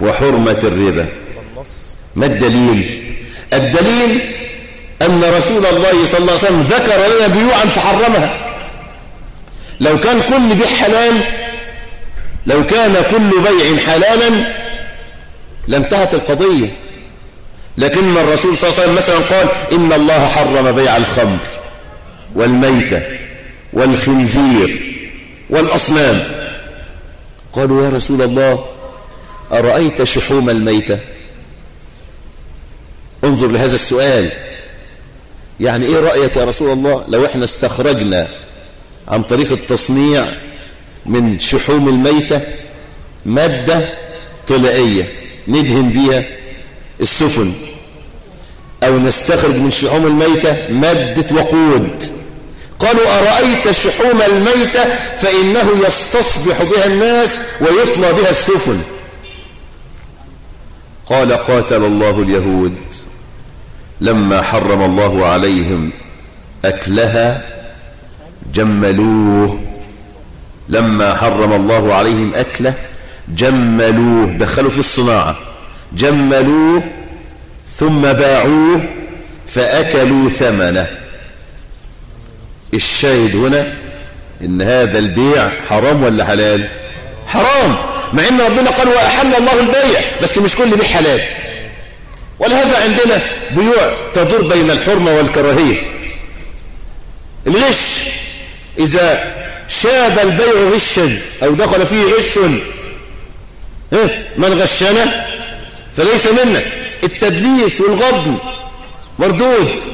وحرمة الربا. ما الدليل؟ الدليل أن رسول الله صلى الله عليه وسلم ذكر لنا بيوعا فحرمها. لو كان كل بيع حلال لو كان كل بيع حلالا لانتهت القضية. لكن الرسول صلى الله عليه وسلم مثلا قال إن الله حرم بيع الخمر والميتة والخنزير والأصنام. قالوا يا رسول الله أرأيت شحوم الميتة؟ انظر لهذا السؤال. يعني إيه رأيك يا رسول الله لو إحنا استخرجنا عن طريق التصنيع من شحوم الميتة مادة طلائية ندهن بيها السفن أو نستخرج من شحوم الميتة مادة وقود؟ قالوا أرأيت شحوم الميتة فإنه يستصبح بها الناس ويطلى بها السفن. قال قاتل الله اليهود. لما حرم الله عليهم أكلها جملوه. لما حرم الله عليهم أكله جملوه. دخلوا في الصناعة. جملوه ثم باعوه فأكلوا ثمنه. الشاهد هنا إن هذا البيع حرام ولا حلال؟ حرام. مع إن ربنا قال وأحل الله البيع بس مش كل بيع حلال. ولهذا عندنا بيوع تدور بين الحرمة والكراهية. الغش إذا شاب البيع غشا أو دخل فيه غش من غشنا فليس منا. التدليس والغضن مردود.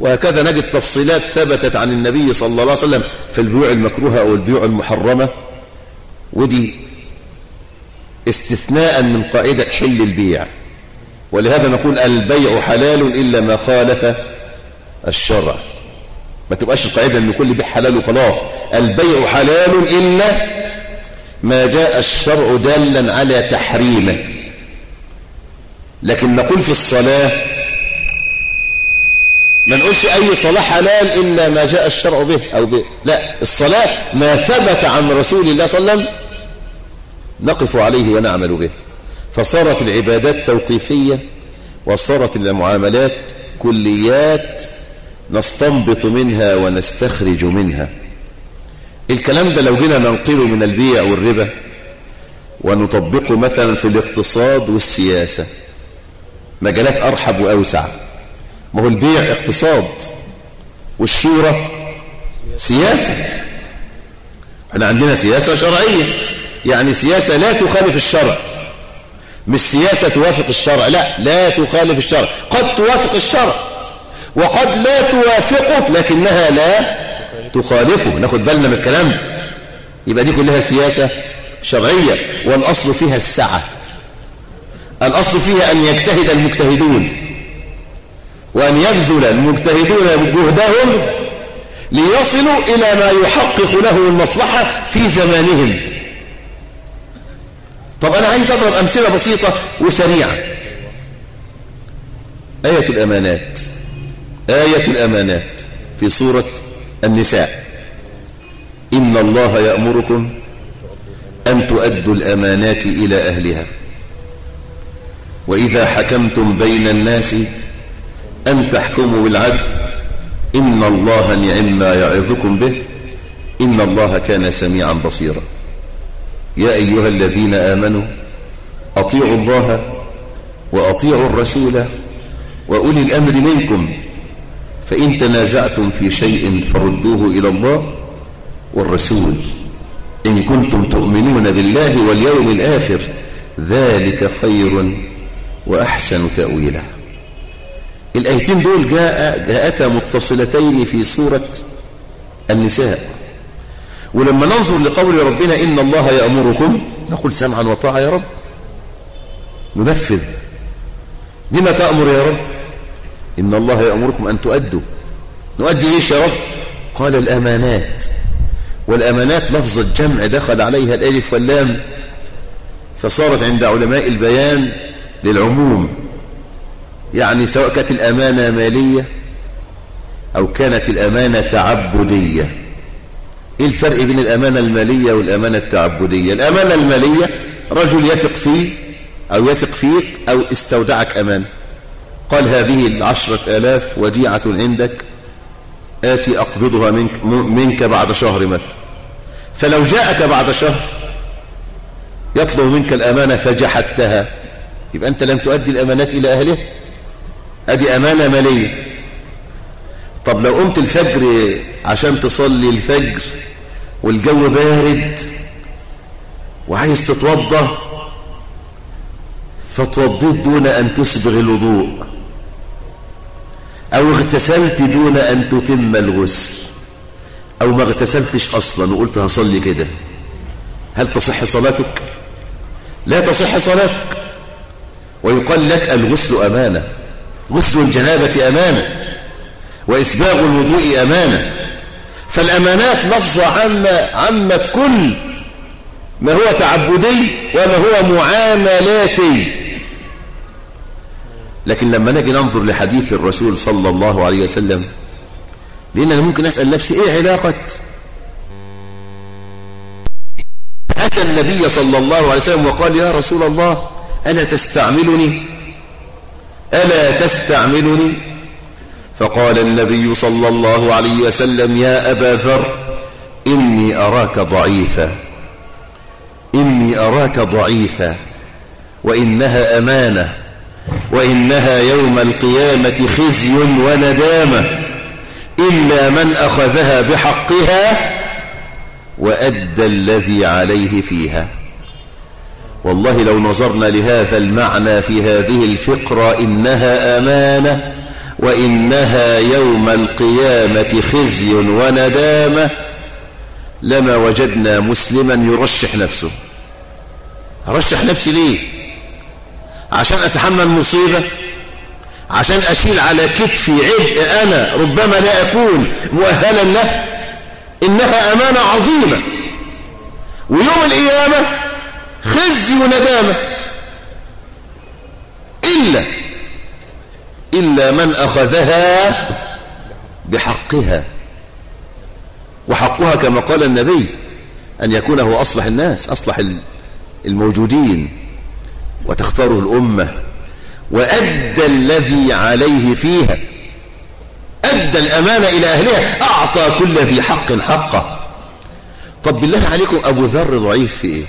وهكذا نجد تفصيلات ثبتت عن النبي صلى الله عليه وسلم في البيوع المكروهة أو البيوع المحرمة. ودي استثناء من قاعدة حل البيع. ولهذا نقول البيع حلال إلا ما خالف الشرع. ما تبقاش القاعدة أن كل بيع حلال وخلاص. البيع حلال إلا ما جاء الشرع دالا على تحريمه. لكن نقول في الصلاة ما نقولش أي صلاة حلال إلا ما جاء الشرع به أو به. لا الصلاة ما ثبت عن رسول الله صلى الله عليه وسلم نقف عليه ونعمل به. فصارت العبادات توقيفية وصارت المعاملات كليات نستنبط منها ونستخرج منها. الكلام ده لو جينا ننقله من البيع والربا ونطبقه مثلا في الاقتصاد والسياسة مجالات أرحب وأوسع. ما هو البيع اقتصاد والشورى سياسة. إحنا عندنا سياسة شرعية يعني سياسة لا تخالف الشرع. مش سياسة توافق الشرع لا لا تخالف الشرع. قد توافق الشرع وقد لا توافقه لكنها لا تخالفه. ناخد بالنا من الكلام ده. يبقى دي كلها سياسة شرعية والأصل فيها السعة. الأصل فيها أن يجتهد المجتهدون وأن يبذل المجتهدون جهدهم ليصلوا إلى ما يحقق لهم المصلحة في زمانهم. طب أنا عايز أضرب أمثلة بسيطة وسريعة. آية الأمانات. آية الأمانات في سورة النساء. إن الله يأمركم أن تؤدوا الأمانات إلى أهلها. وإذا حكمتم بين الناس أن تحكموا بالعدل إن الله نعم ما يعظكم به إن الله كان سميعا بصيرا. يا أيها الذين آمنوا أطيعوا الله وأطيعوا الرسول وأولي الأمر منكم. فإن تنازعتم في شيء فردوه إلى الله والرسول. إن كنتم تؤمنون بالله واليوم الآخر ذلك خير وأحسن تأويلا. الآيتين دول جاء جاءتا متصلتين في سورة النساء. ولما ننظر لقول ربنا إن الله يأمركم نقول سمعا وطاعة يا رب. ننفذ. لما تأمر يا رب؟ إن الله يأمركم أن تؤدوا. نؤدي إيش يا رب؟ قال الأمانات. والأمانات لفظة جمع دخل عليها الألف واللام فصارت عند علماء البيان للعموم. يعني سواء كانت الأمانة مالية أو كانت الأمانة تعبدية إيه الفرق بين الأمانة المالية والأمانة التعبدية؟ الأمانة المالية رجل يثق فيه أو يثق فيك أو استودعك أمانة. قال هذه العشرة آلاف وديعة عندك آتي أقبضها منك, منك بعد شهر مثلا. فلو جاءك بعد شهر يطلب منك الأمانة فجحدتها يبقى أنت لم تؤدي الأمانات إلى أهله أدي أمانة مالية. طب لو قمت الفجر عشان تصلي الفجر والجو بارد وعايز تتوضى فتوضيت دون أن تسبغ الوضوء أو اغتسلت دون أن تتم الغسل أو ما اغتسلتش أصلا وقلت هصلي كده. هل تصح صلاتك؟ لا تصح صلاتك. ويقال لك الغسل أمانة غسل الجنابة أمانة وإسباغ الوضوء أمانة. فالأمانات لفظة عامة عامة كل ما هو تعبدي وما هو معاملاتي. لكن لما نجي ننظر لحديث الرسول صلى الله عليه وسلم لأن أنا ممكن أسأل نفسي إيه علاقة؟ أتى النبي صلى الله عليه وسلم وقال يا رسول الله ألا تستعملني؟ ألا تستعملني؟ فقال النبي صلى الله عليه وسلم يا أبا ذر إني أراك ضعيفا إني أراك ضعيفا وإنها أمانة وإنها يوم القيامة خزي وندامة إلا من أخذها بحقها وأدى الذي عليه فيها. والله لو نظرنا لهذا المعنى في هذه الفقرة إنها أمانة وإنها يوم القيامة خزي وندامة لما وجدنا مسلما يرشح نفسه. أرشح نفسي ليه؟ عشان أتحمل مصيبة؟ عشان أشيل على كتفي عبء أنا ربما لا أكون مؤهلا له؟ إنها أمانة عظيمة. ويوم القيامة خزي وندامة. إلا إلا من أخذها بحقها. وحقها كما قال النبي أن يكون هو أصلح الناس أصلح الموجودين وتختاره الأمة. وأدى الذي عليه فيها أدى الأمانة إلى أهلها أعطى كل ذي حق حقه. طب بالله عليكم أبو ذر ضعيف في إيه؟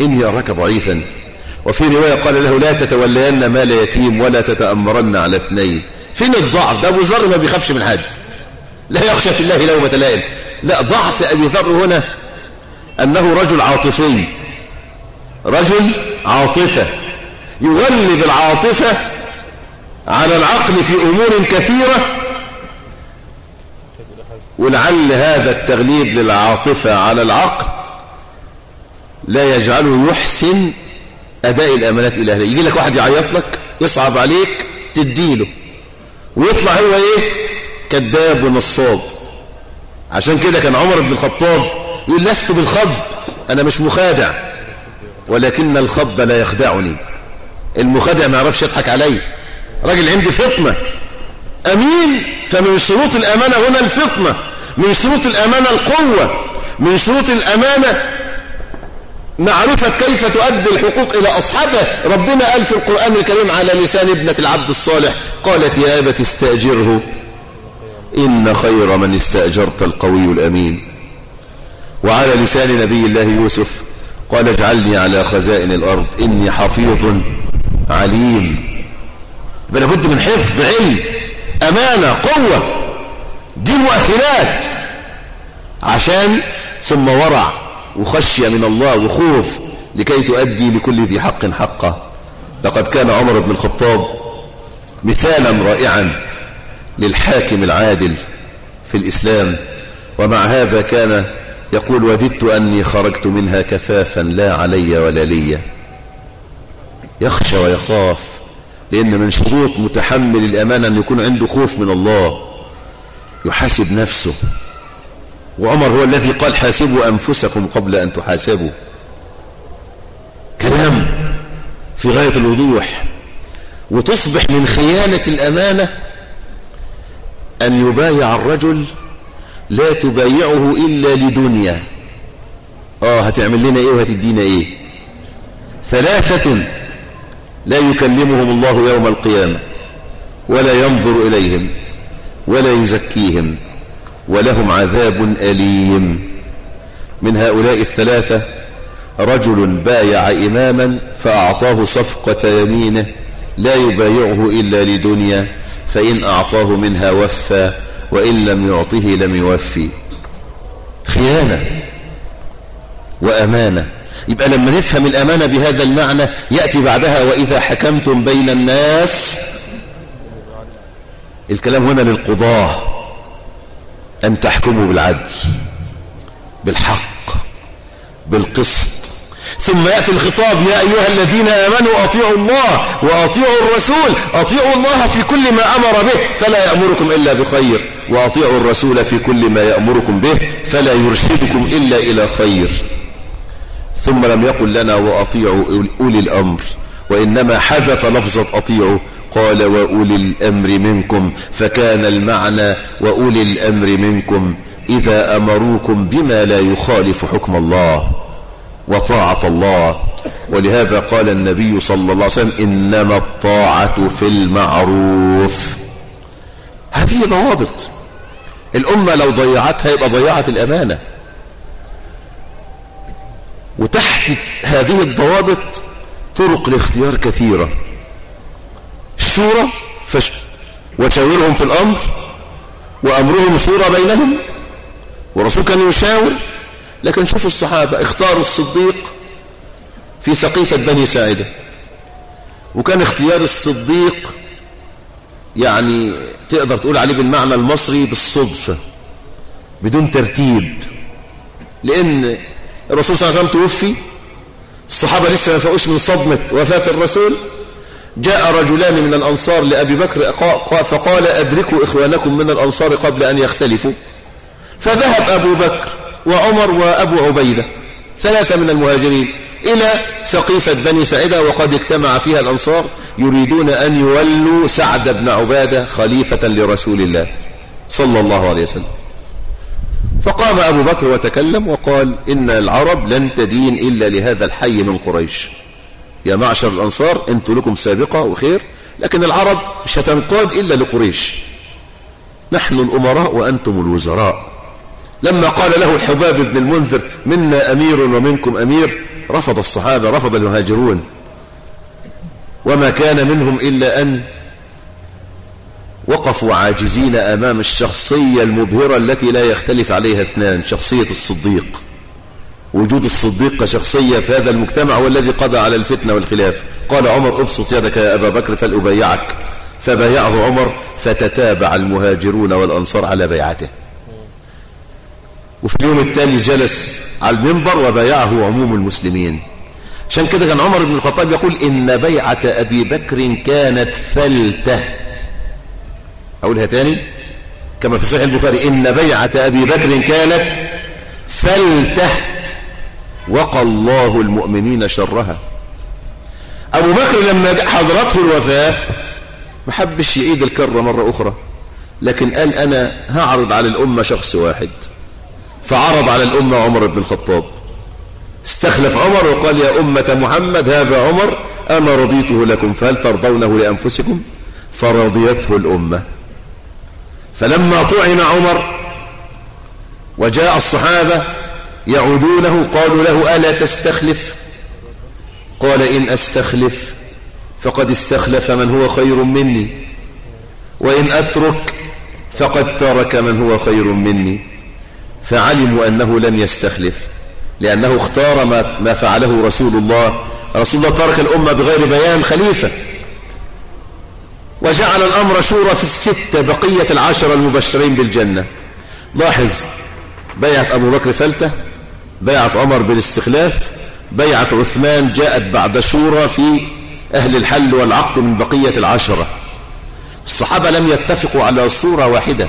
إني أراك ضعيفا. وفي رواية قال له لا تتولين مال يتيم ولا تتأمرن على اثنين. فين الضعف؟ ده أبو ذر ما بيخافش من حد. لا يخشى في الله لومة لائم لا ضعف أبي ذر هنا أنه رجل عاطفي. رجل عاطفة. يغلب العاطفة على العقل في أمور كثيرة. ولعل هذا التغليب للعاطفة على العقل لا يجعله يحسن أداء الأمانات أهله يجي لك واحد يعيط لك يصعب عليك تديله. ويطلع هو إيه؟ كذاب ونصاب. عشان كده كان عمر بن الخطاب يقول لست بالخب أنا مش مخادع ولكن الخب لا يخدعني. المخادع ما يعرفش يضحك علي. راجل عندي فطنة. أمين فمن شروط الأمانة هنا الفطنة. من شروط الأمانة القوة. من شروط الأمانة معرفة كيف تؤدي الحقوق إلى أصحابها ربنا قال في القرآن الكريم على لسان ابنة العبد الصالح قالت يا أبة استأجره. إن خير من استأجرت القوي الأمين. وعلى لسان نبي الله يوسف قال اجعلني على خزائن الأرض إني حفيظ عليم. بل بد من حفظ علم أمانة قوة دي مؤهلات عشان ثم ورع. وخشية من الله وخوف لكي تؤدي لكل ذي حق حقه. لقد كان عمر بن الخطاب مثالا رائعا للحاكم العادل في الإسلام ومع هذا كان يقول وددت أني خرجت منها كفافا لا علي ولا لي. يخشى ويخاف لأن من شروط متحمل الأمانة أن يكون عنده خوف من الله. يحاسب نفسه. وعمر هو الذي قال حاسبوا أنفسكم قبل أن تحاسبوا. كلام في غاية الوضوح. وتصبح من خيانة الأمانة أن يبايع الرجل لا تبايعه إلا لدنيا. آه هتعمل لنا إيه وهتدينا إيه؟ ثلاثة لا يكلمهم الله يوم القيامة ولا ينظر إليهم ولا يزكيهم. ولهم عذاب أليم. من هؤلاء الثلاثة رجل بايع إماما فأعطاه صفقة يمينه لا يبايعه إلا لدنيا فإن أعطاه منها وفى وإن لم يعطه لم يوفي. خيانة وأمانة. يبقى لما نفهم الأمانة بهذا المعنى يأتي بعدها وإذا حكمتم بين الناس. الكلام هنا للقضاة. أن تحكموا بالعدل بالحق بالقسط. ثم يأتي الخطاب يا أيها الذين آمنوا أطيعوا الله وأطيعوا الرسول. أطيعوا الله في كل ما أمر به فلا يأمركم إلا بخير. وأطيعوا الرسول في كل ما يأمركم به فلا يرشدكم إلا إلى خير. ثم لم يقل لنا وأطيعوا أولي الأمر وإنما حذف لفظة أطيعوا. قال وأولي الأمر منكم فكان المعنى وأولي الأمر منكم. إذا أمروكم بما لا يخالف حكم الله وطاعة الله. ولهذا قال النبي صلى الله عليه وسلم إنما الطاعة في المعروف. هذه ضوابط. الأمة لو ضيعتها يبقى ضيعت الأمانة. وتحت هذه الضوابط طرق الاختيار كثيرة. الشورى فش وشاورهم في الأمر وأمرهم شورى بينهم والرسول كان يشاور لكن شوفوا الصحابة اختاروا الصديق في سقيفة بني ساعدة. وكان اختيار الصديق يعني تقدر تقول عليه بالمعنى المصري بالصدفة بدون ترتيب. لأن الرسول صلى الله عليه وسلم توفي الصحابة لسه ما فاقوش من صدمة وفاة الرسول جاء رجلان من الأنصار لأبي بكر فقال أدركوا إخوانكم من الأنصار قبل أن يختلفوا. فذهب أبو بكر وعمر وأبو عبيدة ثلاثة من المهاجرين إلى سقيفة بني سعدة وقد اجتمع فيها الأنصار يريدون أن يولوا سعد بن عبادة خليفة لرسول الله صلى الله عليه وسلم. فقام أبو بكر وتكلم وقال إن العرب لن تدين إلا لهذا الحي من قريش. يا معشر الأنصار أنتم لكم سابقة وخير لكن العرب مش هتنقاد إلا لقريش. نحن الأمراء وأنتم الوزراء. لما قال له الحباب بن المنذر منا أمير ومنكم أمير رفض الصحابة رفض المهاجرون. وما كان منهم إلا أن وقفوا عاجزين أمام الشخصية المبهرة التي لا يختلف عليها اثنان شخصية الصديق. وجود الصديق كشخصية في هذا المجتمع هو الذي قضى على الفتنة والخلاف. قال عمر ابسط يدك يا أبا بكر فلأبايعك. فبايعه عمر فتتابع المهاجرون والأنصار على بيعته. وفي اليوم التالي جلس على المنبر وبايعه عموم المسلمين. عشان كده كان عمر بن الخطاب يقول إن بيعة أبي بكر كانت فلتة. أقولها تاني. كما في صحيح البخاري إن بيعة أبي بكر كانت فلتة. وقى الله المؤمنين شرها. أبو بكر لما حضرته الوفاة ما حبش يعيد الكرة مرة أخرى لكن قال أنا هعرض على الأمة شخص واحد. فعرض على الأمة عمر بن الخطاب. استخلف عمر وقال يا أمة محمد هذا عمر أنا رضيته لكم فهل ترضونه لأنفسكم؟ فرضيته الأمة. فلما طعن عمر وجاء الصحابة يعودونه قالوا له ألا تستخلف؟ قال إن أستخلف فقد استخلف من هو خير مني وإن أترك فقد ترك من هو خير مني. فعلموا أنه لم يستخلف لأنه اختار ما, ما فعله رسول الله. رسول الله ترك الأمة بغير بيان خليفة. وجعل الأمر شورى في الستة بقية العشر المبشرين بالجنة. لاحظ بيعة أبو بكر فلتة بيعة عمر بالاستخلاف بيعة عثمان جاءت بعد شورى في أهل الحل والعقد من بقية العشرة. الصحابة لم يتفقوا على صورة واحدة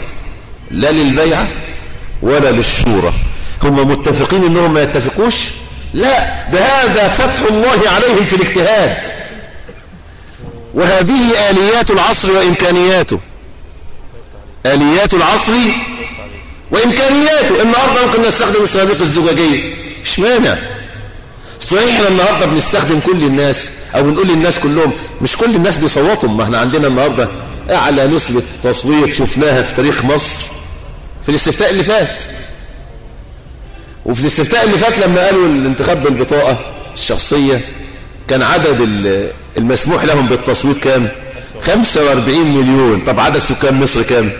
لا للبيعة ولا للشورى. هم متفقين إنهم ما يتفقوش؟ لا بهذا فتح الله عليهم في الاجتهاد. وهذه آليات العصر وإمكانياته. آليات العصر وإمكانياته. النهاردة ممكن نستخدم الصناديق الزجاجية. مش مانع صحيح إحنا النهاردة بنستخدم كل الناس أو بنقول للناس كلهم مش كل الناس بيصوتوا ما إحنا عندنا النهاردة أعلى نسبة تصويت شفناها في تاريخ مصر في الاستفتاء اللي فات. وفي الاستفتاء اللي فات لما قالوا الانتخاب بالبطاقة الشخصية كان عدد المسموح لهم بالتصويت كام؟ 45 مليون. طب عدد سكان مصر كام؟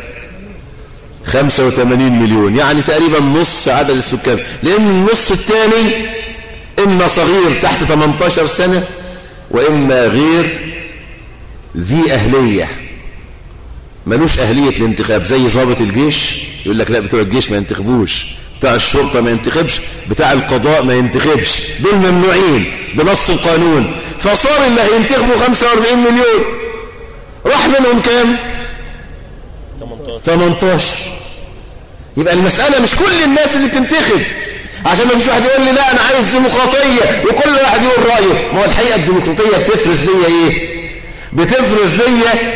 85 مليون يعني تقريبا نص عدد السكان. لأن النص الثاني إما صغير تحت 18 سنة وإما غير ذي أهلية. ملوش أهلية الانتخاب زي ضابط الجيش يقول لك لا بتوع الجيش ما ينتخبوش. بتاع الشرطة ما ينتخبش بتاع القضاء ما ينتخبش. دول ممنوعين بنص القانون. فصار اللي هينتخبوا 45 مليون راح منهم كام؟ 18 يبقى المسألة مش كل الناس اللي تنتخب عشان ما فيش واحد يقول لي لا أنا عايز ديمقراطية وكل واحد يقول رأيه. ما هو الحقيقة الديمقراطية بتفرز ليا إيه؟ بتفرز ليا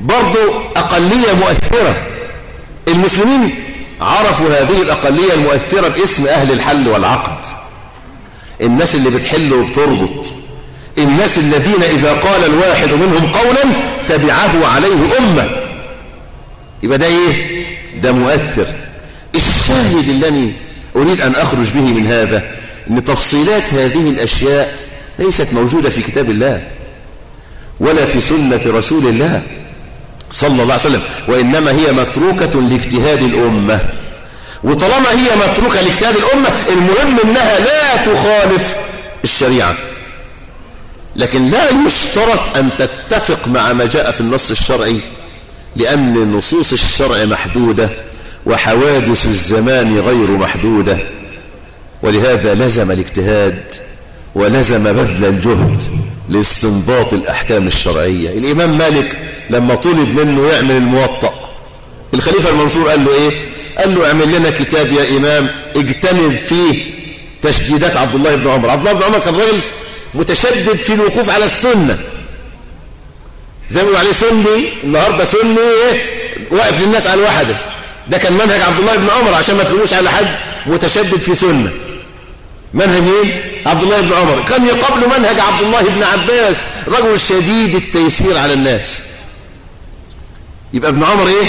برضو أقلية مؤثرة. المسلمين عرفوا هذه الأقلية المؤثرة باسم أهل الحل والعقد. الناس اللي بتحل وبتربط. الناس الذين إذا قال الواحد منهم قولا تبعه عليه أمة. يبقى ده إيه؟ ده مؤثر. الشاهد الذي أريد أن أخرج به من هذا أن تفصيلات هذه الأشياء ليست موجودة في كتاب الله ولا في سنة رسول الله صلى الله عليه وسلم وإنما هي متروكة لاجتهاد الأمة. وطالما هي متروكة لاجتهاد الأمة المهم أنها لا تخالف الشريعة. لكن لا يشترط أن تتفق مع ما جاء في النص الشرعي. لأن نصوص الشرع محدودة وحوادث الزمان غير محدودة ولهذا لزم الاجتهاد ولزم بذل الجهد لاستنباط الأحكام الشرعية. الإمام مالك لما طلب منه يعمل الموطأ الخليفة المنصور قال له إيه؟ قال له اعمل لنا كتاب يا إمام اجتنب فيه تشديدات عبد الله بن عمر. عبد الله بن عمر كان راجل متشدد في الوقوف على السنة. زي ما عليه سني. النهاردة سني إيه؟ واقف للناس على الوحدة ده كان منهج عبد الله بن عمر عشان ما تلوموش على حد متشدد في سنة. منهج إيه عبد الله بن عمر. كان يقابل منهج عبد الله بن عباس رجل شديد التيسير على الناس. يبقى ابن عمر إيه؟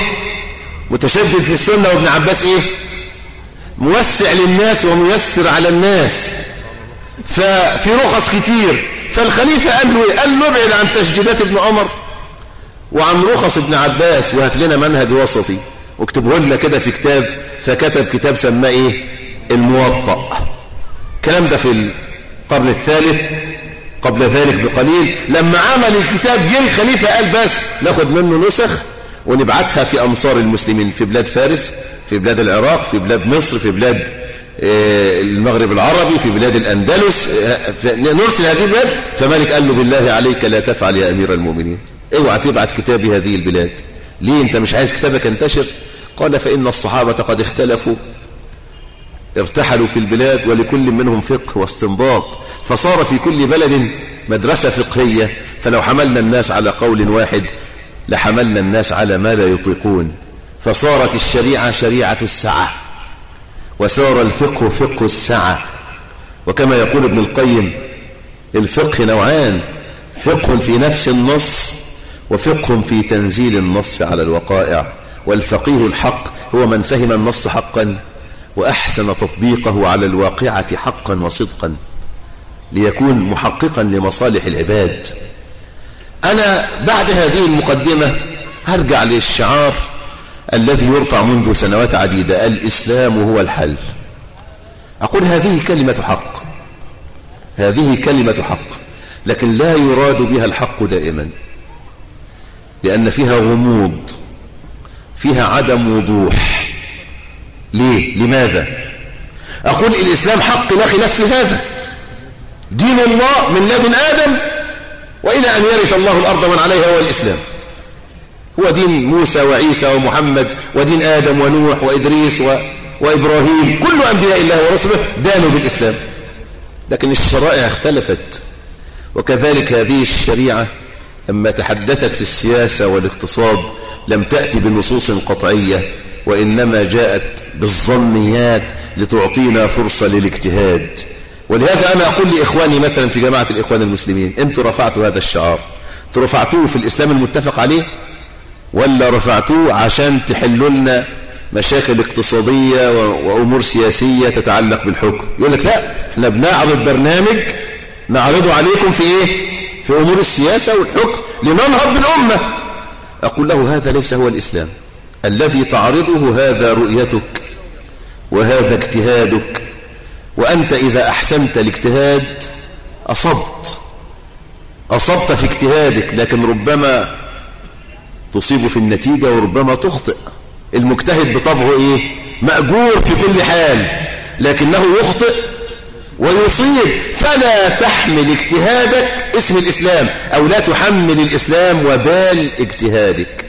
متشدد في السنة وابن عباس إيه؟ موسع للناس وميسر على الناس. ففي رخص كتير. فالخليفة قال له إيه؟ قال له ابعد عن تسجيلات ابن عمر. وعن رخص ابن عباس وهات لنا منهج وسطي. واكتبه لنا كده في كتاب فكتب كتاب سماه إيه؟ الموطأ. الكلام ده في القرن الثالث قبل ذلك بقليل. لما عمل الكتاب جه الخليفة قال بس ناخد منه نسخ ونبعتها في أمصار المسلمين في بلاد فارس في بلاد العراق في بلاد مصر في بلاد المغرب العربي في بلاد الأندلس نرسل هذه البلاد. فمالك قال له بالله عليك لا تفعل يا أمير المؤمنين. اوعى تبعت كتابي هذه البلاد. ليه؟ أنت مش عايز كتابك ينتشر؟ قال فإن الصحابة قد اختلفوا ارتحلوا في البلاد ولكل منهم فقه واستنباط. فصار في كل بلد مدرسة فقهية. فلو حملنا الناس على قول واحد لحملنا الناس على ما لا يطيقون. فصارت الشريعة شريعة السعة وصار الفقه فقه السعة وكما يقول ابن القيم الفقه نوعان فقه في نفس النص وفقه في تنزيل النص على الوقائع والفقيه الحق هو من فهم النص حقا وأحسن تطبيقه على الواقعة حقا وصدقا ليكون محققا لمصالح العباد. أنا بعد هذه المقدمة هرجع للشعار الذي يرفع منذ سنوات عديدة الإسلام هو الحل. أقول هذه كلمة حق هذه كلمة حق لكن لا يراد بها الحق دائما. لأن فيها غموض فيها عدم وضوح. ليه؟ لماذا؟ أقول الإسلام حق لا خلاف في هذا. دين الله من لدن آدم وإلى أن يرث الله الأرض من عليها هو الإسلام. هو دين موسى وعيسى ومحمد ودين آدم ونوح وإدريس و... وإبراهيم. كل أنبياء الله ورسله دانوا بالإسلام. لكن الشرائع اختلفت وكذلك هذه الشريعة لما تحدثت في السياسة والاقتصاد لم تأتي بنصوص قطعية وإنما جاءت بالظنيات لتعطينا فرصة للاجتهاد. ولهذا أنا أقول لإخواني مثلا في جماعة الإخوان المسلمين أنتوا رفعتوا هذا الشعار. رفعتوه في الإسلام المتفق عليه؟ ولا رفعتوه عشان تحلوا لنا مشاكل اقتصادية وأمور سياسية تتعلق بالحكم؟ يقول لك لا إحنا بنعرض برنامج نعرضه عليكم في إيه؟ في أمور السياسة والحكم لننهض بالأمة. أقول له هذا ليس هو الإسلام. الذي تعرضه هذا رؤيتك وهذا اجتهادك. وأنت إذا أحسنت الاجتهاد أصبت. أصبت في اجتهادك لكن ربما تصيب في النتيجة وربما تخطئ. المجتهد بطبعه إيه؟ مأجور في كل حال لكنه يخطئ ويصيب. فلا تحمل اجتهادك اسم الإسلام أو لا تحمل الإسلام وبال اجتهادك.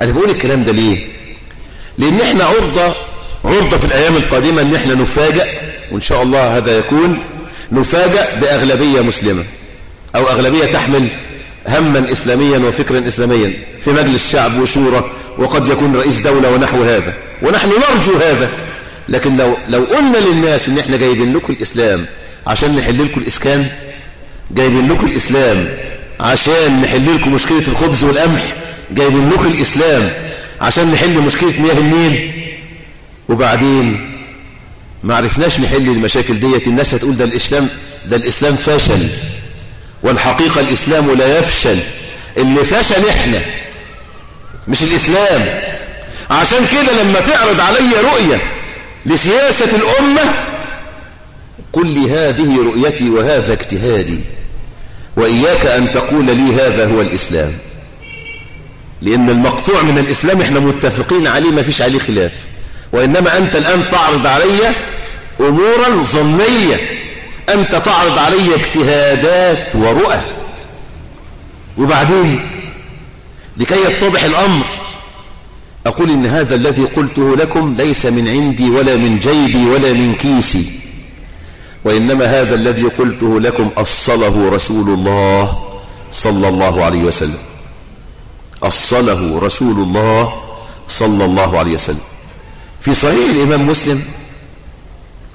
أنا بقول الكلام ده ليه؟ لأن إحنا عرضة عرضة في الأيام القادمة أن إحنا نفاجأ وإن شاء الله هذا يكون نفاجأ بأغلبية مسلمة أو أغلبية تحمل هما إسلاميا وفكرا إسلاميا في مجلس شعب وشورى وقد يكون رئيس دولة ونحو هذا. ونحن نرجو هذا. لكن لو, لو قلنا للناس إن إحنا جايبين لكم الإسلام عشان نحل لكم الإسكان جايبين لكم الإسلام عشان نحل لكم مشكلة الخبز والقمح جايبين لكم الإسلام عشان نحل مشكلة مياه النيل. وبعدين ما عرفناش نحل المشاكل ديت الناس هتقول ده الإسلام ده الإسلام فشل. والحقيقة الإسلام لا يفشل اللي فشل إحنا مش الإسلام. عشان كده لما تعرض علي رؤية لسياسة الأمة لي هذه رؤيتي وهذا اجتهادي وإياك أن تقول لي هذا هو الإسلام. لأن المقطوع من الإسلام إحنا متفقين عليه ما فيش عليه خلاف. وإنما أنت الآن تعرض علي أمورا ظنية أنت تعرض علي اجتهادات ورؤى. وبعدين لكي يتضح الأمر أقول إن هذا الذي قلته لكم ليس من عندي ولا من جيبي ولا من كيسي وإنما هذا الذي قلته لكم أصله رسول الله صلى الله عليه وسلم. أصله رسول الله صلى الله عليه وسلم. في صحيح الإمام مسلم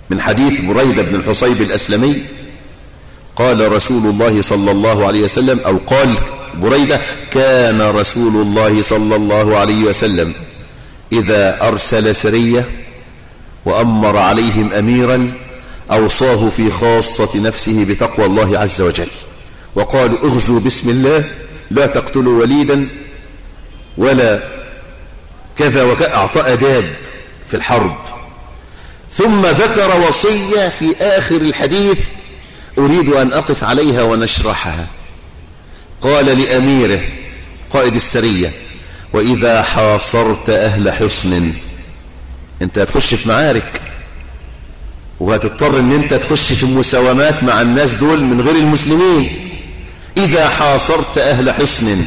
من حديث بريدة بن الحصيب الأسلمي قال رسول الله صلى الله عليه وسلم أو قال بريدة كان رسول الله صلى الله عليه وسلم إذا أرسل سرية وأمر عليهم أميرا أوصاه في خاصة نفسه بتقوى الله عز وجل وقالوا اغزوا بسم الله لا تقتلوا وليدا ولا كذا وكذا أداب في الحرب ثم ذكر وصية في آخر الحديث أريد أن أقف عليها ونشرحها قال لأميره قائد السرية وإذا حاصرت أهل حصن أنت هتخش في معارك وهتضطر أن أنت تخش في مساومات مع الناس دول من غير المسلمين. إذا حاصرت أهل حصن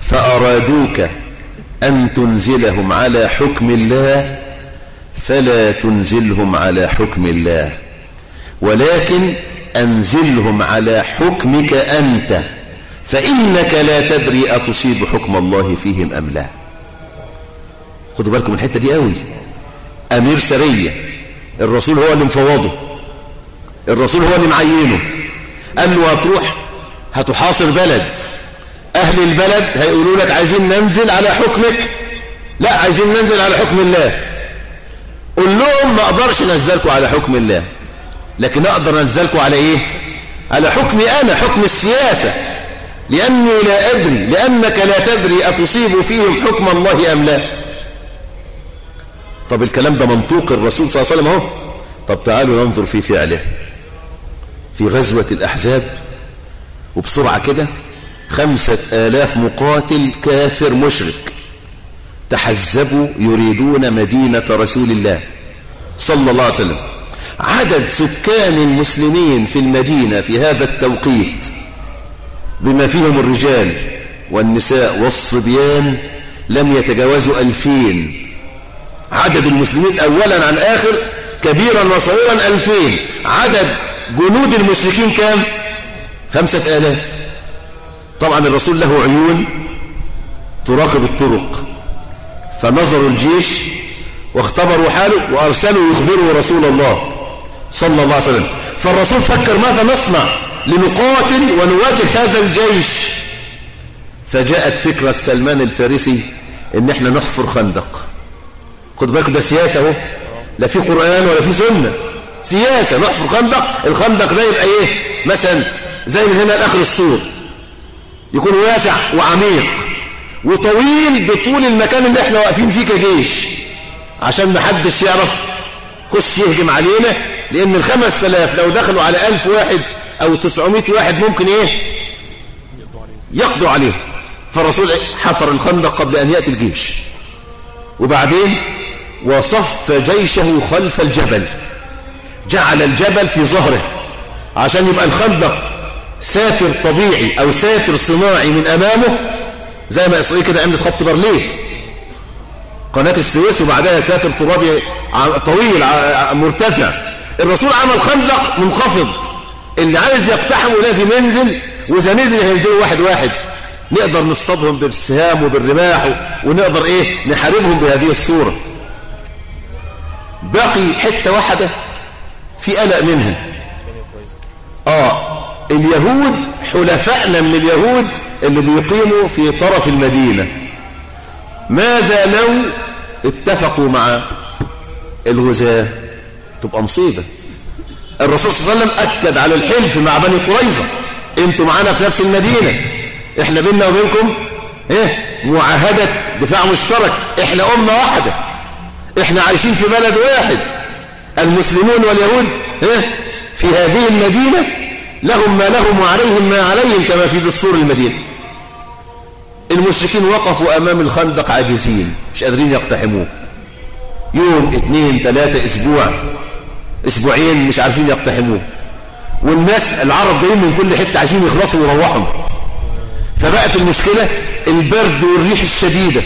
فأرادوك أن تنزلهم على حكم الله فلا تنزلهم على حكم الله ولكن أنزلهم على حكمك أنت. فإنك لا تدري أتصيب حكم الله فيهم أم لا. خدوا بالكم من الحتة دي قوي. أمير سرية الرسول هو اللي مفوضه الرسول هو اللي معينه. قال له هتروح هتحاصر بلد. أهل البلد هيقولوا لك عايزين ننزل على حكمك. لا عايزين ننزل على حكم الله. قل لهم ما أقدرش ننزلكم على حكم الله. لكن أقدر أنزلكم على إيه؟ على حكمي أنا حكم السياسة. لأني لا أدري لأنك لا تدري أتصيب فيهم حكم الله أم لا. طب الكلام ده منطوق الرسول صلى الله عليه وسلم أهو. طب تعالوا ننظر في فعله. في غزوة الأحزاب وبسرعة كده خمسة آلاف مقاتل كافر مشرك تحزبوا يريدون مدينة رسول الله صلى الله عليه وسلم. عدد سكان المسلمين في المدينة في هذا التوقيت بما فيهم الرجال والنساء والصبيان لم يتجاوزوا ألفين. عدد المسلمين أولا عن آخر كبيرا وصغيرا ألفين. عدد جنود المشركين كام؟ خمسة آلاف. طبعا الرسول له عيون تراقب الطرق. فنظروا الجيش واختبروا حاله وأرسلوا يخبروا رسول الله صلى الله عليه وسلم. فالرسول فكر ماذا نصنع؟ لنقاتل ونواجه هذا الجيش. فجاءت فكرة سلمان الفارسي إن إحنا نحفر خندق. خد بالكم ده سياسة أهو. لا في قرآن ولا في سنة. سياسة نحفر خندق. الخندق ده يبقى إيه؟ مثلا زي من هنا لآخر السور. يكون واسع وعميق وطويل بطول المكان اللي إحنا واقفين فيه كجيش. عشان محدش يعرف خش يهجم علينا لأن الخمس تلاف لو دخلوا على ألف واحد أو تسعمائة واحد ممكن إيه؟ يقضوا عليه. فالرسول حفر الخندق قبل أن يأتي الجيش. وبعدين وصف جيشه خلف الجبل. جعل الجبل في ظهره. عشان يبقى الخندق ساتر طبيعي أو ساتر صناعي من أمامه زي ما إسرائيل كده عملت خط برليف. قناة السويس وبعدها ساتر ترابي طويل مرتفع. الرسول عمل خندق منخفض. اللي عايز يقتحمه لازم ينزل وإذا نزل هينزلوا واحد واحد. نقدر نصطادهم بالسهام وبالرماح ونقدر إيه؟ نحاربهم بهذه الصورة. باقي حتة واحدة في قلق منها. آه اليهود حلفائنا من اليهود اللي بيقيموا في طرف المدينة. ماذا لو اتفقوا مع الغزاة؟ تبقى مصيبة. الرسول صلى الله عليه وسلم أكد على الحلف مع بني قريظة. أنتوا معانا في نفس المدينة. إحنا بيننا وبينكم إيه؟ معاهدة دفاع مشترك. إحنا أمة واحدة. إحنا عايشين في بلد واحد. المسلمون واليهود إيه؟ في هذه المدينة لهم ما لهم وعليهم ما عليهم كما في دستور المدينة. المشركين وقفوا أمام الخندق عاجزين مش قادرين يقتحموه. يوم اثنين ثلاثة أسبوع. أسبوعين مش عارفين يقتحموه. والناس العرب جايين من كل حتة عايزين يخلصوا ويروحوا. فبقت المشكلة البرد والريح الشديدة.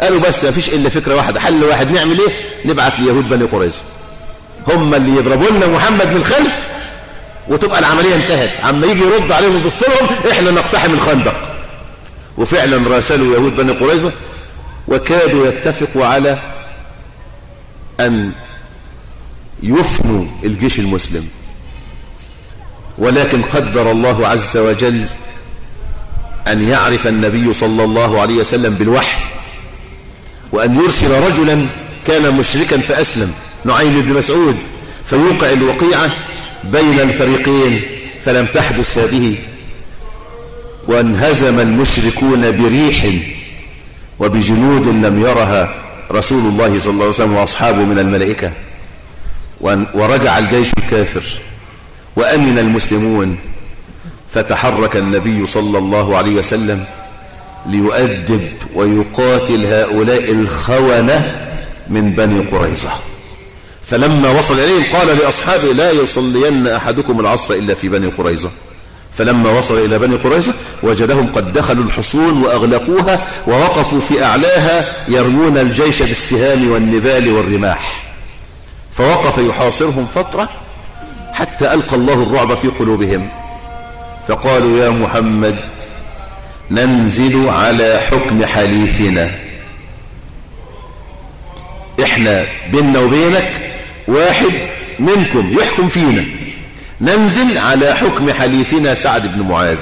قالوا بس ما فيش إلا فكرة واحدة حل واحد نعمل إيه؟ نبعت ليهود بني قريظة هم اللي يضربوا لنا محمد من الخلف وتبقى العملية انتهت. عما يجي يرد عليهم ويبص لهم إحنا نقتحم الخندق. وفعلا راسلوا يهود بني قريظة وكادوا يتفقوا على أن يفنوا الجيش المسلم. ولكن قدر الله عز وجل أن يعرف النبي صلى الله عليه وسلم بالوحي وأن يرسل رجلا كان مشركا فأسلم نعيم بن مسعود فيوقع الوقيعة بين الفريقين فلم تحدث هذه. وانهزم المشركون بريح وبجنود لم يرها رسول الله صلى الله عليه وسلم وأصحابه من الملائكة. ورجع الجيش الكافر وأمن المسلمون. فتحرك النبي صلى الله عليه وسلم ليؤدب ويقاتل هؤلاء الخونة من بني قريظة. فلما وصل إليهم قال لأصحابه لا يصلين أحدكم العصر إلا في بني قريظة. فلما وصل إلى بني قريظة وجدهم قد دخلوا الحصون وأغلقوها ووقفوا في أعلاها يرمون الجيش بالسهام والنبال والرماح. فوقف يحاصرهم فترة حتى ألقى الله الرعب في قلوبهم. فقالوا يا محمد ننزل على حكم حليفنا. إحنا بيننا وبينك واحد منكم يحكم فينا. ننزل على حكم حليفنا سعد بن معاذ.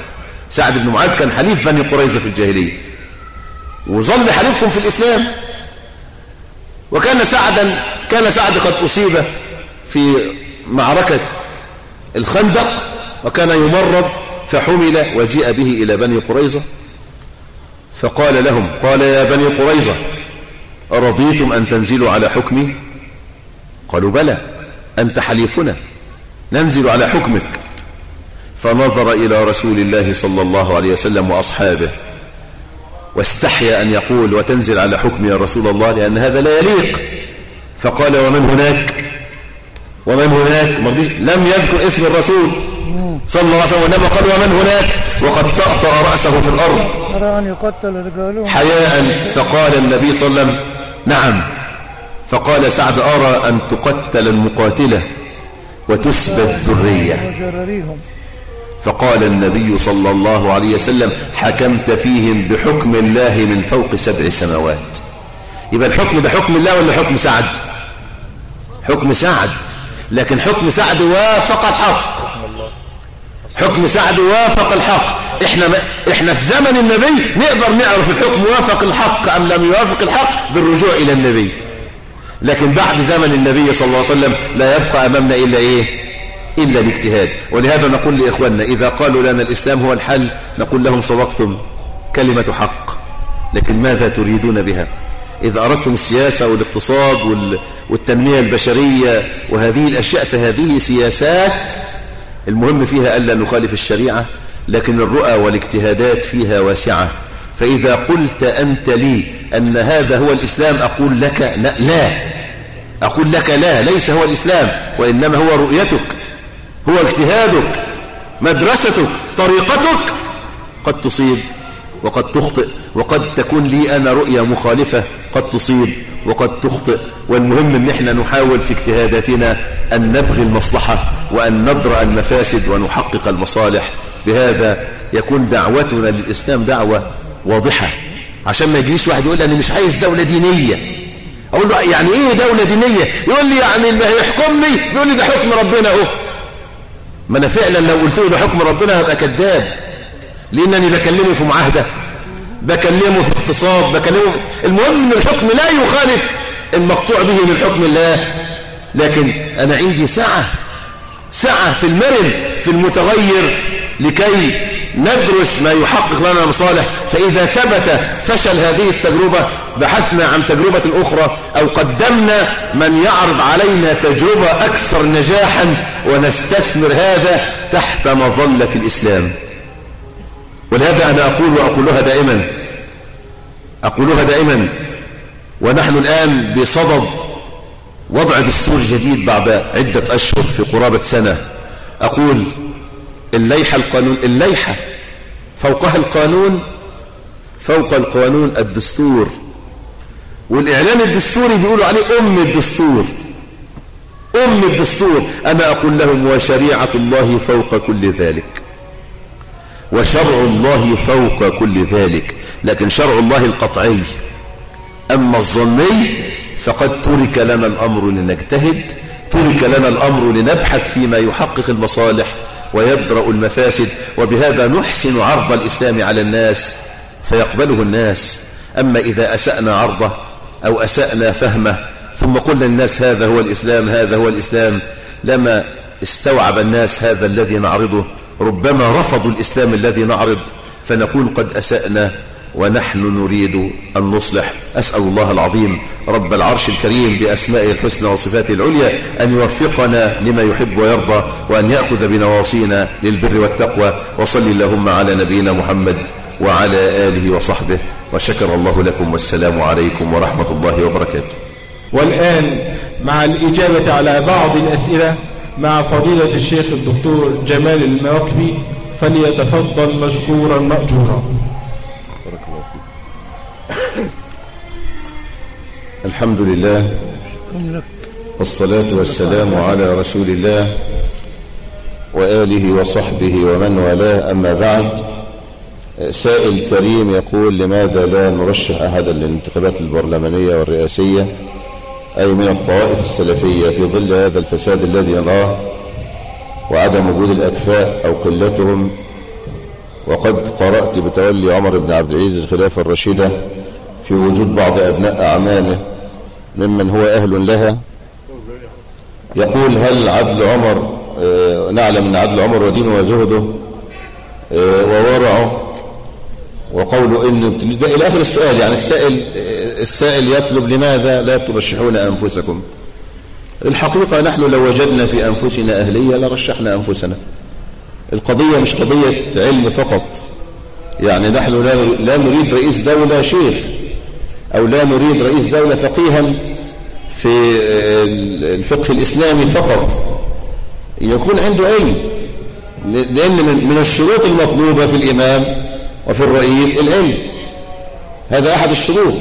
سعد بن معاذ كان حليف بني قريظة في الجاهلية. وظل حليفهم في الإسلام. وكان سعدا كان سعد قد أصيب في معركة الخندق وكان يمرض فحمل وجيء به إلى بني قريظة. فقال لهم قال يا بني قريظة أرضيتم أن تنزلوا على حكمي؟ قالوا بلى أنت حليفنا ننزل على حكمك. فنظر إلى رسول الله صلى الله عليه وسلم وأصحابه واستحيا أن يقول وتنزل على حكم يا رسول الله لأن هذا لا يليق. فقال ومن هناك؟ ومن هناك؟ لم يذكر اسم الرسول. صلى الله عليه وسلم وإنما قال ومن هناك؟ وقد طأطأ رأسه في الأرض. حياء. فقال النبي صلى الله عليه وسلم نعم. فقال سعد أرى أن تقتل المقاتلة وتسبى الذرية. فقال النبي صلى الله عليه وسلم حكمت فيهم بحكم الله من فوق سبع سماوات. يبقى الحكم ده حكم الله ولا حكم سعد؟ حكم سعد. لكن حكم سعد وافق الحق. حكم سعد وافق الحق. إحنا إحنا في زمن النبي نقدر نعرف الحكم وافق الحق أم لم يوافق الحق بالرجوع إلى النبي. لكن بعد زمن النبي صلى الله عليه وسلم لا يبقى أمامنا إلا إيه؟ إلا الاجتهاد. ولهذا نقول لإخواننا إذا قالوا لنا الإسلام هو الحل نقول لهم صدقتم كلمة حق. لكن ماذا تريدون بها؟ إذا أردتم السياسة والاقتصاد والتنمية البشرية وهذه الأشياء فهذه سياسات المهم فيها ألا نخالف الشريعة لكن الرؤى والاجتهادات فيها واسعة. فإذا قلت أنت لي أن هذا هو الإسلام أقول لك لا. أقول لك لا ليس هو الإسلام وإنما هو رؤيتك هو اجتهادك مدرستك طريقتك. قد تصيب وقد تخطئ وقد تكون لي أنا رؤية مخالفة قد تصيب وقد تخطئ. والمهم إن إحنا نحاول في اجتهاداتنا أن نبغي المصلحة وأن ندرأ المفاسد ونحقق المصالح. بهذا يكون دعوتنا للإسلام دعوة واضحة. عشان ما يجيش واحد يقول أنا مش عايز دولة دينية. أقول له يعني إيه دولة دينية؟ يقول لي يعني ما يحكمني بيقول لي ده حكم ربنا أهو. ما أنا فعلا لو قلت له ده حكم ربنا هبقى كذاب. لأنني بكلمه في معاهدة بكلمه في اقتصاد بكلمه في المهم إن الحكم لا يخالف المقطوع به من حكم الله. لكن أنا عندي سعة سعة في المرن في المتغير لكي ندرس ما يحقق لنا مصالح. فإذا ثبت فشل هذه التجربة بحثنا عن تجربة أخرى أو قدمنا من يعرض علينا تجربة أكثر نجاحا ونستثمر هذا تحت مظلة الإسلام. ولهذا أنا أقول وأقولها دائما. أقولها دائما. ونحن الآن بصدد وضع دستور جديد بعد عدة أشهر في قرابة سنة. أقول الليحة القانون الليحة فوقها القانون فوق القانون الدستور. والإعلان الدستوري بيقولوا عليه أم الدستور. أم الدستور. أنا أقول لهم وشريعة الله فوق كل ذلك. وشرع الله فوق كل ذلك. لكن شرع الله القطعي. أما الظني فقد ترك لنا الأمر لنجتهد ترك لنا الأمر لنبحث فيما يحقق المصالح ويدرأ المفاسد وبهذا نحسن عرض الإسلام على الناس فيقبله الناس. أما إذا أسأنا عرضه أو أسأنا فهمه ثم قلنا الناس هذا هو الإسلام هذا هو الإسلام لما استوعب الناس هذا الذي نعرضه ربما رفضوا الإسلام الذي نعرض فنقول قد أسأنا ونحن نريد أن نصلح. أسأل الله العظيم رب العرش الكريم بأسمائه الحسنى وصفاته العليا أن يوفقنا لما يحب ويرضى وأن يأخذ بنواصينا للبر والتقوى. وصل اللهم على نبينا محمد وعلى آله وصحبه. وشكر الله لكم والسلام عليكم ورحمة الله وبركاته. والآن مع الإجابة على بعض الأسئلة مع فضيلة الشيخ الدكتور جمال المواكبي فليتفضل مشكورا مأجورا. الحمد لله والصلاة والسلام على رسول الله وآله وصحبه ومن والاه. أما بعد سائل كريم يقول لماذا لا نرشح أحدا للانتخابات البرلمانية والرئاسية أي من الطوائف السلفية في ظل هذا الفساد الذي نراه وعدم وجود الأكفاء أو قلتهم وقد قرأت بتولي عمر بن عبد العزيز الخلافة الرشيدة في وجود بعض أبناء أعمامه ممن هو أهل لها. يقول هل عدل عمر آه نعلم أن عدل عمر ودينه وزهده آه وورعه وقوله إن ده إلى آخر السؤال يعني السائل السائل يطلب لماذا لا ترشحون أنفسكم؟ الحقيقة نحن لو وجدنا في أنفسنا أهلية لرشحنا أنفسنا. القضية مش قضية علم فقط. يعني نحن لا نريد رئيس دولة شيخ أو لا نريد رئيس دولة فقيها في الفقه الإسلامي فقط. يكون عنده علم لأن من الشروط المطلوبة في الإمام وفي الرئيس العلم. هذا أحد الشروط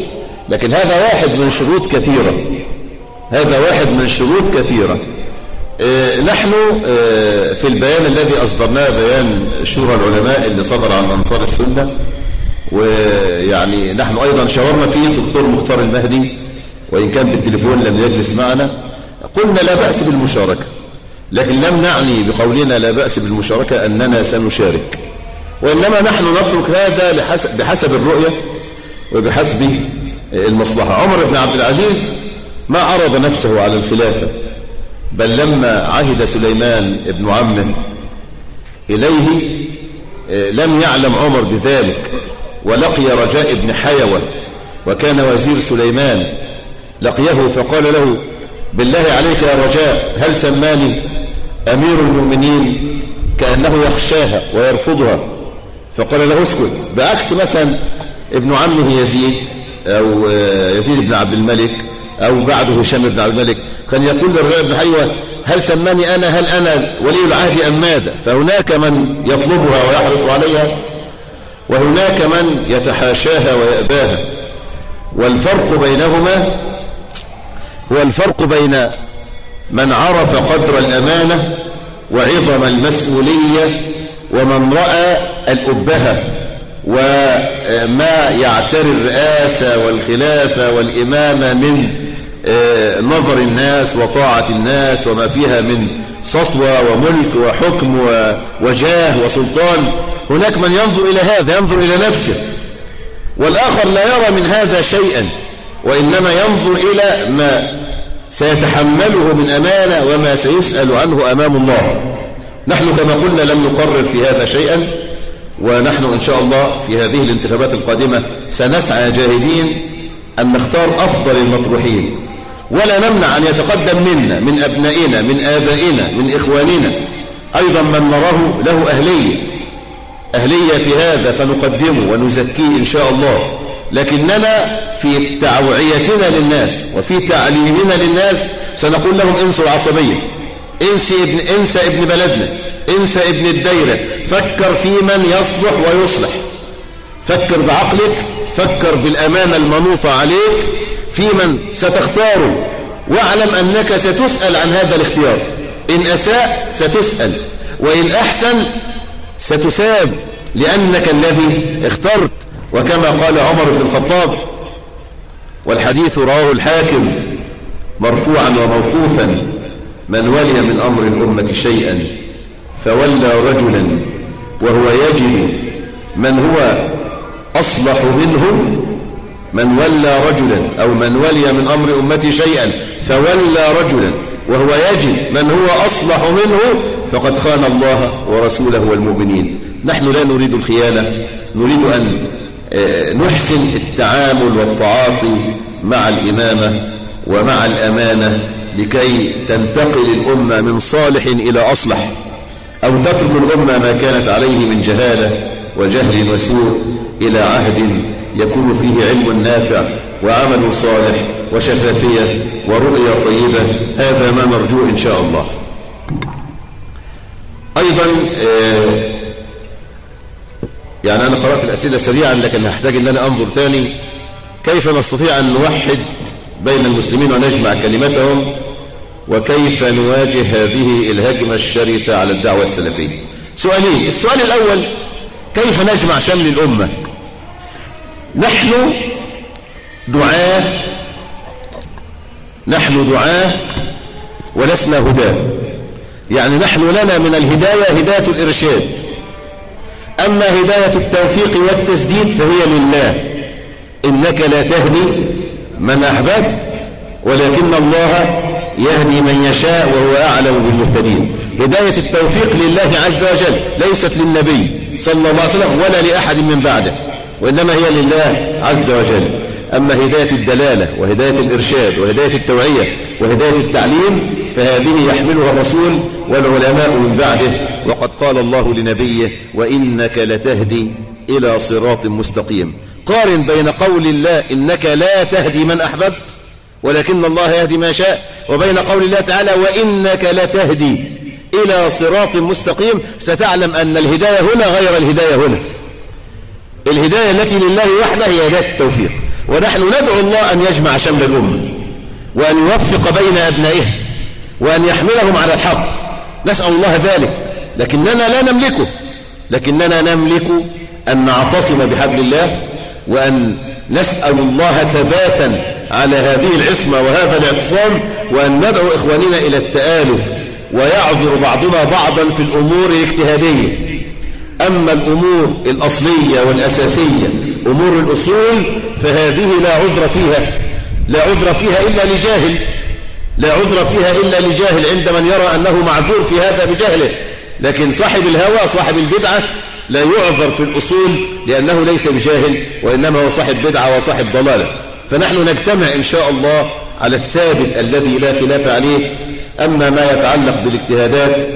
لكن هذا واحد من شروط كثيرة. هذا واحد من شروط كثيرة. آه نحن آه في البيان الذي أصدرناه بيان شورى العلماء اللي صدر عن أنصار السنة ويعني نحن أيضا شاورنا فيه الدكتور مختار المهدي وإن كان بالتليفون لم يجلس معنا. قلنا لا بأس بالمشاركة لكن لم نعني بقولنا لا بأس بالمشاركة أننا سنشارك. وإنما نحن نترك هذا بحسب, الرؤية وبحسب المصلحة. عمر بن عبد العزيز ما عرض نفسه على الخلافة بل لما عهد سليمان ابن عمه إليه لم يعلم عمر بذلك ولقي رجاء بن حيوة وكان وزير سليمان لقيه فقال له بالله عليك يا رجاء هل سماني أمير المؤمنين كأنه يخشاها ويرفضها؟ فقال له اسكت. بعكس مثلا ابن عمه يزيد أو يزيد بن عبد الملك أو بعده هشام بن عبد الملك كان يقول للرجاء بن حيوة هل سماني أنا؟ هل أنا ولي العهد أم ماذا؟ فهناك من يطلبها ويحرص عليها وهناك من يتحاشاها ويأباها. والفرق بينهما هو الفرق بين من عرف قدر الأمانة وعظم المسؤولية ومن رأى الأبهة وما يعتري الرئاسة والخلافة والإمامة من نظر الناس وطاعة الناس وما فيها من سطوة وملك وحكم وجاه وسلطان هناك من ينظر إلى هذا ينظر إلى نفسه. والآخر لا يرى من هذا شيئا وإنما ينظر إلى ما سيتحمله من أمانة وما سيسأل عنه أمام الله. نحن كما قلنا لم نقرر في هذا شيئا ونحن إن شاء الله في هذه الانتخابات القادمة سنسعى جاهدين أن نختار أفضل المطروحين. ولا نمنع أن يتقدم منا من أبنائنا من آبائنا من إخواننا. أيضا من نراه له أهلية. أهلية في هذا فنقدمه ونزكيه إن شاء الله. لكننا في تعوعيتنا للناس وفي تعليمنا للناس سنقول لهم انسوا العصبية انسى ابن, انسى ابن بلدنا انسى ابن الدايرة فكر في من يصلح ويصلح. فكر بعقلك فكر بالأمانة المنوطة عليك في من ستختاره. واعلم أنك ستسأل عن هذا الاختيار. إن أساء ستسأل وإن أحسن ستثاب لأنك الذي اخترت. وكما قال عمر بن الخطاب والحديث رواه الحاكم مرفوعا وموقوفا. من ولي من أمر الأمة شيئا فولى رجلا وهو يجد من هو أصلح منه من ولى رجلا أو من ولي من أمر أمتي شيئا فولى رجلا وهو يجد من هو أصلح منه فقد خان الله ورسوله والمؤمنين. نحن لا نريد الخيانة نريد أن نحسن التعامل والتعاطي مع الإمامة ومع الأمانة لكي تنتقل الأمة من صالح إلى أصلح أو تترك الأمة ما كانت عليه من جهالة وجهل وسوء إلى عهد يكون فيه علم نافع وعمل صالح وشفافية ورؤية طيبة. هذا ما نرجوه إن شاء الله. أيضا يعني أنا قرأت الأسئلة سريعا لكن هحتاج أن أنا أنظر ثاني. كيف نستطيع أن نوحد بين المسلمين ونجمع كلمتهم وكيف نواجه هذه الهجمة الشرسة على الدعوة السلفية. سؤالين السؤال الأول كيف نجمع شمل الأمة؟ نحن دعاة نحن دعاة ولسنا هداة. يعني نحن لنا من الهداية هداية الإرشاد. أما هداية التوفيق والتسديد فهي لله. إنك لا تهدي من أحببت ولكن الله يهدي من يشاء وهو أعلم بالمهتدين. هداية التوفيق لله عز وجل ليست للنبي صلى الله عليه وسلم ولا لأحد من بعده وإنما هي لله عز وجل. أما هداية الدلالة وهداية الإرشاد وهداية التوعية وهداية التعليم فهذه يحملها الرسول والعلماء من بعده. وقد قال الله لنبيه وإنك لتهدي إلى صراط مستقيم. قارن بين قول الله إنك لا تهدي من أحببت ولكن الله يهدي ما شاء وبين قول الله تعالى وإنك لتهدي إلى صراط مستقيم ستعلم أن الهداية هنا غير الهداية هنا. الهداية التي لله وحده هي هداية التوفيق. ونحن ندعو الله أن يجمع شمل الأمة وأن يوفق بين أبنائها وأن يحملهم على الحق. نسأل الله ذلك. لكننا لا نملكه. لكننا نملك أن نعتصم بحبل الله وأن نسأل الله ثباتا على هذه العصمة وهذا الاعتصام وأن ندعو إخواننا إلى التآلف ويعذر بعضنا بعضا في الأمور الاجتهادية. أما الأمور الأصلية والأساسية أمور الأصول فهذه لا عذر فيها. لا عذر فيها إلا لجاهل. لا عذر فيها إلا لجاهل عند من يرى أنه معذور في هذا بجهله. لكن صاحب الهوى صاحب البدعة لا يعذر في الأصول لأنه ليس بجاهل وإنما هو صاحب بدعة وصاحب ضلالة. فنحن نجتمع إن شاء الله على الثابت الذي لا خلاف عليه. أما ما يتعلق بالاجتهادات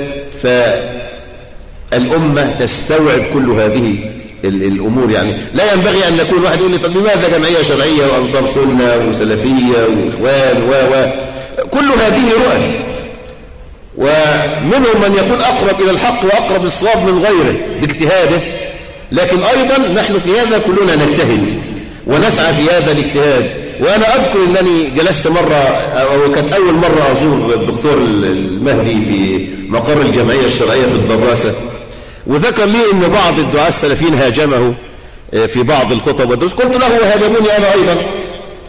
فالأمة تستوعب كل هذه الأمور يعني. لا ينبغي أن نكون واحد يقول لي طب لماذا جمعية شرعية وأنصار سنة وسلفية وإخوان و و كل هذه رؤى. ومنهم من يكون أقرب إلى الحق وأقرب للصواب من غيره باجتهاده. لكن أيضا نحن في هذا كلنا نجتهد ونسعى في هذا الاجتهاد. وأنا أذكر أنني جلست مرة أو كانت أول مرة أزور الدكتور المهدي في مقر الجمعية الشرعية في الدراسة. وذكر لي أن بعض الدعاة السلفيين هاجمه في بعض الخطب والدروس. قلت له هاجموني أنا أيضا.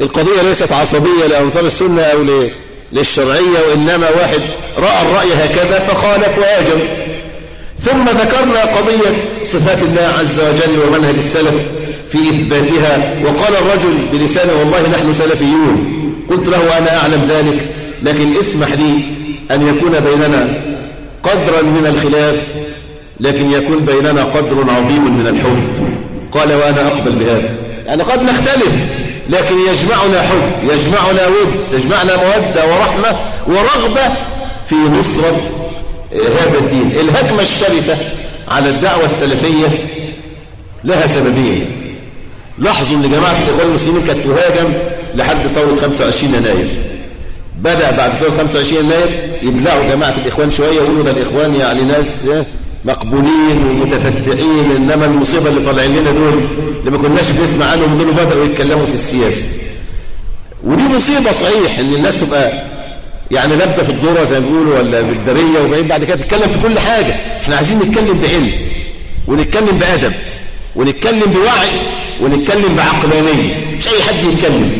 القضية ليست عصبية لأنصار السنة أو للشرعية وإنما واحد رأى الرأي هكذا فخالف وهاجم. ثم ذكرنا قضية صفات الله عز وجل ومنهج السلف في إثباتها وقال الرجل بلسانه والله نحن سلفيون. قلت له أنا أعلم ذلك لكن اسمح لي أن يكون بيننا قدرا من الخلاف لكن يكون بيننا قدر عظيم من الحب. قال وأنا أقبل بهذا. يعني قد نختلف. لكن يجمعنا حب يجمعنا ود تجمعنا مودة ورحمة ورغبة في نصرة هذا الدين. الهجمة الشرسة على الدعوة السلفية لها سببين. لاحظوا إن جماعة الإخوان المسلمين كانت تهاجم لحد ثورة 25 يناير. بدأ بعد ثورة 25 يناير يبلعوا جماعة الإخوان شوية يقولوا ده الإخوان يعني ناس مقبولين ومتفتحين إنما المصيبة اللي طالعين لنا دول اللي ما كناش بنسمع عنهم دول بدأوا يتكلموا في السياسة. ودي مصيبة صحيح إن الناس تبقى يعني لابدة في الدورة زي ما بيقولوا ولا بالدرية وبعدين بعد كده تتكلم في كل حاجة. إحنا عايزين نتكلم بعلم ونتكلم بأدب ونتكلم بوعي ونتكلم بعقلانية. مش أي حد يتكلم.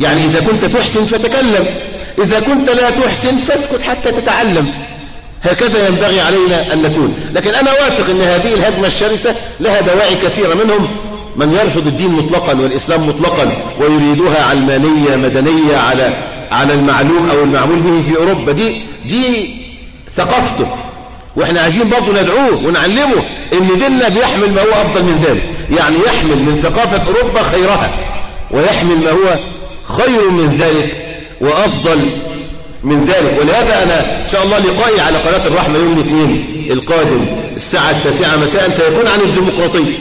يعني إذا كنت تحسن فتكلم إذا كنت لا تحسن فاسكت حتى تتعلم. هكذا ينبغي علينا أن نكون. لكن أنا واثق أن هذه الهجمة الشرسة لها دواعي كثيرة. منهم من يرفض الدين مطلقا والإسلام مطلقا ويريدها علمانية مدنية على على المعلوم أو المعمول به في أوروبا. دي دي ثقافته. وإحنا عايزين برضه ندعوه ونعلمه إن ديننا بيحمل ما هو أفضل من ذلك. يعني يحمل من ثقافة أوروبا خيرها ويحمل ما هو خير من ذلك وأفضل من ذلك. ولهذا أنا إن شاء الله لقائي على قناة الرحمة يوم الاثنين القادم الساعة التاسعة مساء سيكون عن الديمقراطية.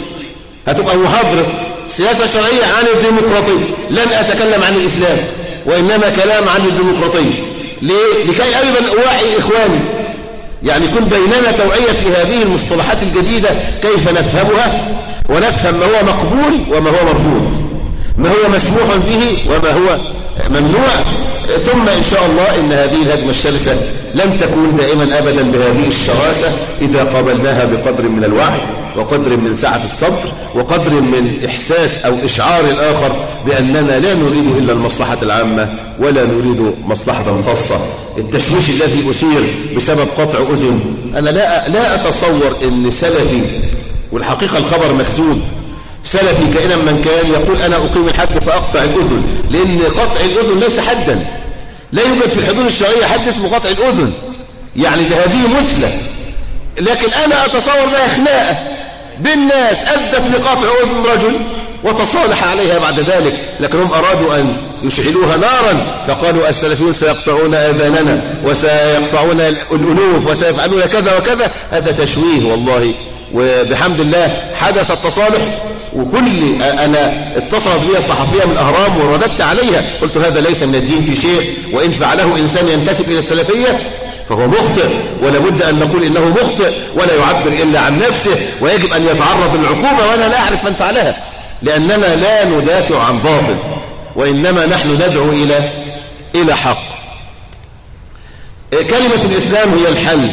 هتبقى محاضرة سياسة شرعية عن الديمقراطية. لن أتكلم عن الإسلام وإنما كلام عن الديمقراطية. ليه؟ لكي أيضا أوعي إخواني. يعني يكون بيننا توعية في هذه المصطلحات الجديدة كيف نفهمها؟ ونفهم ما هو مقبول وما هو مرفوض. ما هو مسموح به وما هو ممنوع ثم إن شاء الله إن هذه الهجمة الشرسة لن تكون دائما أبدا بهذه الشراسة إذا قابلناها بقدر من الوعي وقدر من سعة الصدر وقدر من إحساس أو إشعار الآخر بأننا لا نريد إلا المصلحة العامة ولا نريد مصلحة خاصة. التشويش الذي أسير بسبب قطع أذن أنا لا, لا أتصور أن سلفي والحقيقة الخبر مكذوب. سلفي كائنا من كان يقول أنا أقيم الحد فأقطع الأذن لأن قطع الأذن ليس حدا. لا يوجد في الحدود الشرعية حد اسمه قطع الأذن. يعني ده هذه مثلة. لكن أنا أتصور أنها خناقة بالناس أدت لقطع أذن رجل وتصالح عليها بعد ذلك لكنهم أرادوا أن يشعلوها نارا فقالوا السلفيون سيقطعون آذاننا وسيقطعون الألوف وسيفعلون كذا وكذا. هذا تشويه والله. وبحمد الله حدث التصالح وكل أنا اتصلت بي الصحفية من أهرام ورددت عليها. قلت هذا ليس من الدين في شيء وإن فعله إنسان ينتسب إلى السلفية فهو مخطئ ولا بد أن نقول إنه مخطئ ولا يعبر إلا عن نفسه ويجب أن يتعرض للعقوبة وأنا لا أعرف من فعلها. لأننا لا ندافع عن باطل وإنما نحن ندعو إلى إلى حق. كلمة الإسلام هي الحل.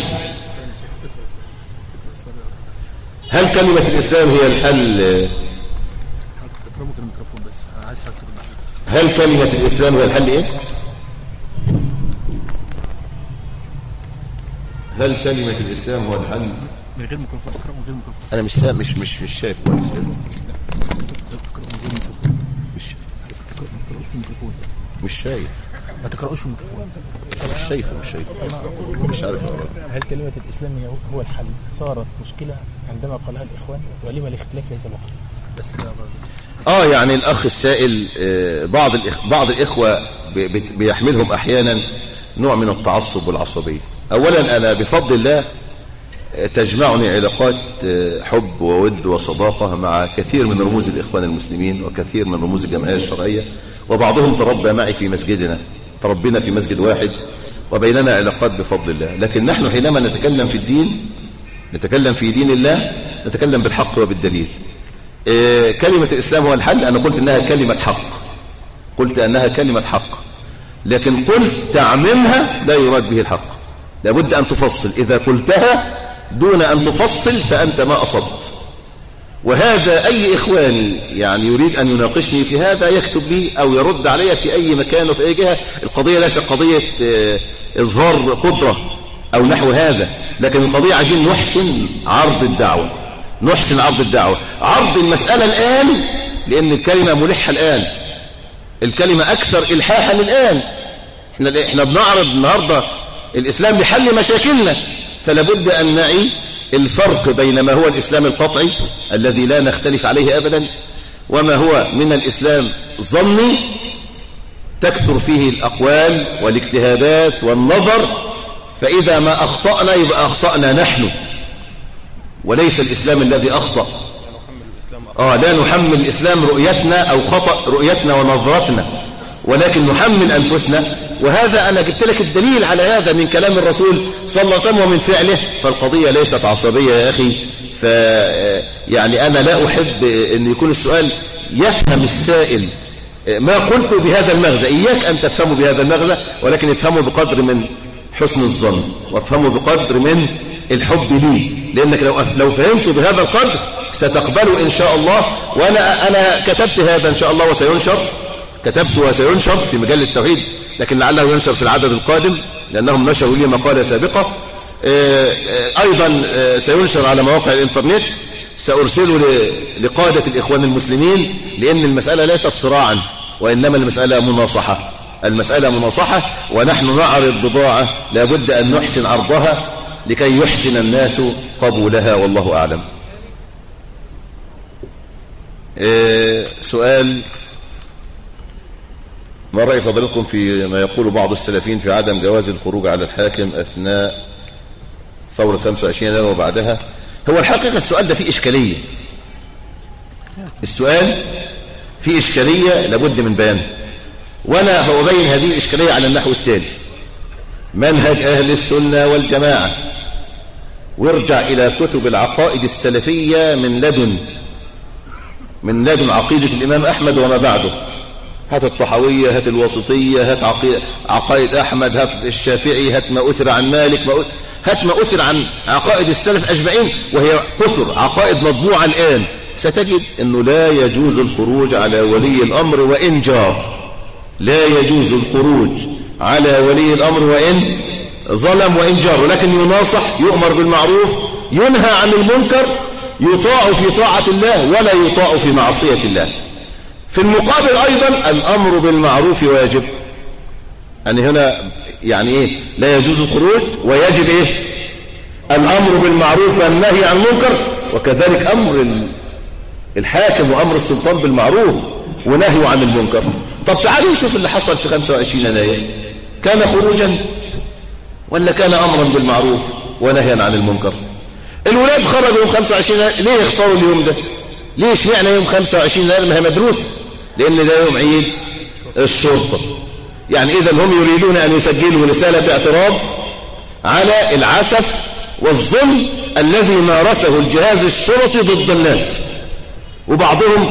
هل كلمة الإسلام هي الحل؟ هل كلمة الإسلام هي الحل إيه؟ هل كلمة الإسلام هو الحل؟ من غير ميكروفون اقرأ من غير ميكروفون. أنا مش سا... مش مش مش شايف كويس. مش شايف. ما تقراوش في الميكروفون مش شايفه مش شايفه مش عارف أقرأ. هل كلمة الإسلام هو الحل؟ صارت مشكلة عندما قالها الإخوان ولما الاختلاف في هذا الوقت بس ده آه يعني الأخ السائل آه، بعض. بعض بي- بيحملهم أحيانا نوع من التعصب والعصبية اولا أنا بفضل الله آه، تجمعني علاقات آه، حب وود وصداقة مع كثير من رموز الإخوان المسلمين وكثير من رموز الجمعية الشرعية وبعضهم تربى معي في مسجدنا تربينا في مسجد واحد وبيننا علاقات بفضل الله لكن نحن حينما نتكلم في الدين نتكلم في دين الله نتكلم بالحق وبالدليل كلمة الإسلام هو الحل؟ أنا قلت أنها كلمة حق. قلت أنها كلمة حق. لكن قلت تعميمها لا يراد به الحق. لابد أن تفصل. إذا قلتها دون أن تفصل فأنت ما أصبت. وهذا أي إخواني يعني يريد أن يناقشني في هذا يكتب لي أو يرد علي في أي مكان وفي أي جهة. القضية ليست قضية آه، إظهار قدرة أو نحو هذا لكن القضية عايزين نحسن عرض الدعوة. نحسن عرض الدعوة. عرض المسألة الآن لأن الكلمة ملحة الآن. الكلمة أكثر إلحاحا الآن. إحنا, إحنا بنعرض النهاردة الإسلام لحل مشاكلنا. فلا بد أن نعي الفرق بين ما هو الإسلام القطعي الذي لا نختلف عليه أبدا وما هو من الإسلام ظني تكثر فيه الأقوال والاجتهادات والنظر. فإذا ما أخطأنا يبقى أخطأنا نحن. وليس الإسلام الذي أخطأ. آه لا نحمل الإسلام رؤيتنا أو خطأ رؤيتنا ونظرتنا ولكن نحمل أنفسنا. وهذا أنا جبت لك الدليل على هذا من كلام الرسول صلى الله عليه وسلم ومن فعله. فالقضية ليست عصبية يا أخي. ف يعني أنا لا أحب أن يكون السؤال يفهم السائل ما قلت بهذا المغزى. إياك أن تفهموا بهذا المغزى ولكن افهموا بقدر من حسن الظن وافهموا بقدر من الحب لي. لأنك لو لو فهمت بهذا القدر ستقبله إن شاء الله. وأنا أنا كتبت هذا إن شاء الله وسينشر. كتبت وسينشر في مجال التوحيد لكن لعله ينشر في العدد القادم لأنهم نشروا لي مقالة سابقة. أيضا سينشر على مواقع الإنترنت. سأرسله لقادة الإخوان المسلمين لأن المسألة ليست صراعا وإنما المسألة مناصحة. المسألة مناصحة ونحن نعرض بضاعة لابد أن نحسن عرضها. لكي يحسن الناس قبولها والله أعلم. إيه سؤال ما رأي فضلكم في ما يقول بعض السلفين في عدم جواز الخروج على الحاكم أثناء ثورة 25 يناير وبعدها؟ هو الحقيقة السؤال ده فيه إشكالية. السؤال فيه إشكالية لابد من بيانه وأنا هأبين هذه الإشكالية على النحو التالي. منهج أهل السنة والجماعة. وارجع إلى كتب العقائد السلفية من لدن من لدن عقيدة الإمام أحمد وما بعده. هات الطحوية هات الوسطية هات عقائد أحمد هات الشافعي هات ما أثر عن مالك ما هات ما أثر عن عقائد السلف أجمعين وهي كثر عقائد مطبوعة الآن. ستجد أنه لا يجوز الخروج على ولي الأمر وإن جار لا يجوز الخروج. على ولي الأمر وإن ظلم وإن جار. ولكن يناصح يؤمر بالمعروف ينهى عن المنكر يطاع في طاعة الله ولا يطاع في معصية الله. في المقابل أيضا الأمر بالمعروف واجب. أن هنا يعني إيه؟ لا يجوز الخروج ويجب إيه؟ الأمر بالمعروف والنهي عن المنكر. وكذلك أمر الحاكم وأمر السلطان بالمعروف ونهي عن المنكر. طب تعالوا نشوف اللي حصل في 25 يناير. كان خروجا ولا كان أمرا بالمعروف ونهيا عن المنكر؟ الولاد خرجوا يوم 25 يناير ليه اختاروا اليوم ده؟ ليه اشمعنى يوم 25 يناير ما هي مدروسة؟ لأن ده يوم عيد الشرطة. يعني إذا هم يريدون أن يسجلوا رسالة اعتراض على العسف والظلم الذي مارسه الجهاز الشرطي ضد الناس. وبعضهم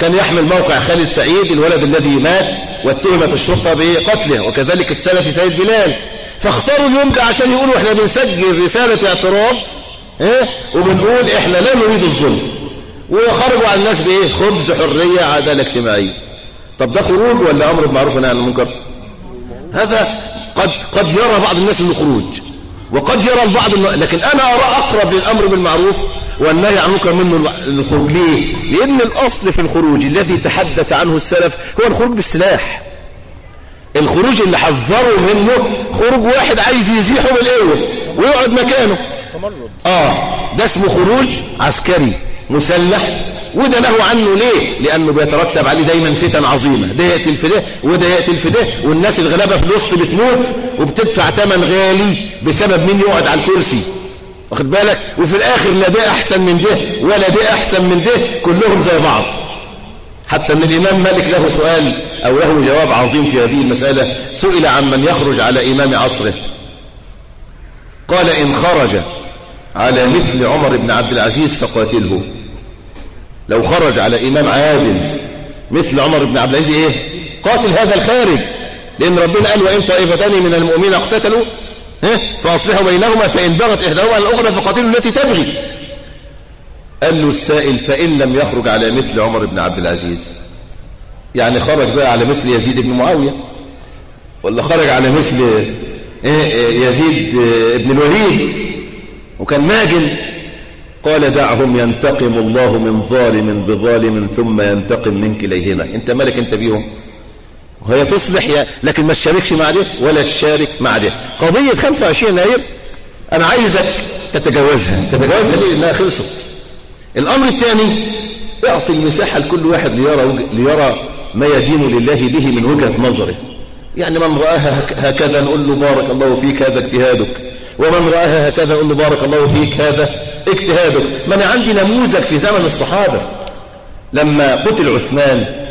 كان يحمل موقع خالد سعيد الولد الذي مات واتهمت الشرطة بقتله وكذلك السلفي سيد بلال. فاختاروا اليوم ده عشان يقولوا إحنا بنسجل رسالة اعتراض إيه؟ وبنقول إحنا لا نريد الظلم. وخرجوا على الناس بإيه؟ خبز حرية عدالة اجتماعية. طب ده خروج ولا أمر بالمعروف ونهي عن المنكر؟ هذا قد قد يرى بعض الناس انه خروج وقد يرى البعض لكن أنا أرى أقرب للأمر بالمعروف والنهي عن المنكر منه الخروج. ليه؟ لأن الأصل في الخروج الذي تحدث عنه السلف هو الخروج بالسلاح. الخروج اللي حذروا منه خروج واحد عايز يزيحه بالقوه ويقعد مكانه. آه ده اسمه خروج عسكري مسلح. وده نهوا عنه ليه؟ لأنه بيترتب عليه دايما فتن عظيمة. ده يقتل في ده وده يقتل في ده والناس الغلابة في الوسط بتموت وبتدفع ثمن غالي بسبب مين يقعد على الكرسي؟ واخد بالك؟ وفي الآخر لا ده أحسن من ده ولا ده أحسن من ده كلهم زي بعض. حتى إن الإمام مالك له سؤال أو له جواب عظيم في هذه المسألة سئل عن من يخرج على إمام عصره. قال إن خرج على مثل عمر بن عبد العزيز فقاتله. لو خرج على إمام عادل مثل عمر بن عبد العزيز إيه؟ قاتل هذا الخارج. لأن ربنا قال وإن طائفتان من المؤمنين اقتتلوا فأصلحوا بينهما فإن بغت إحداهما على الأخرى فقاتلوا التي تبغي. قال له السائل فإن لم يخرج على مثل عمر بن عبد العزيز. يعني خرج بقى على مثل يزيد بن معاوية؟ ولا خرج على مثل يزيد بن الوليد؟ وكان ماجن. قال دعهم ينتقم الله من ظالم بظالم ثم ينتقم من كليهما أنت مالك أنت بيهم. وهي تصلح يا لكن ما تشاركش مع ده ولا تشارك مع ده قضية 25 يناير أنا عايزك تتجاوزها. تتجاوزها ليه؟ لأنها خلصت. الأمر الثاني اعطي المساحة لكل واحد ليرى, ليرى ما يدين لله به من وجهة نظره. يعني من رآها هكذا نقول له بارك الله فيك هذا اجتهادك. ومن رآها هكذا نقول له بارك الله فيك هذا اجتهادك. ما أنا عندي نموذج في زمن الصحابة. لما قتل عثمان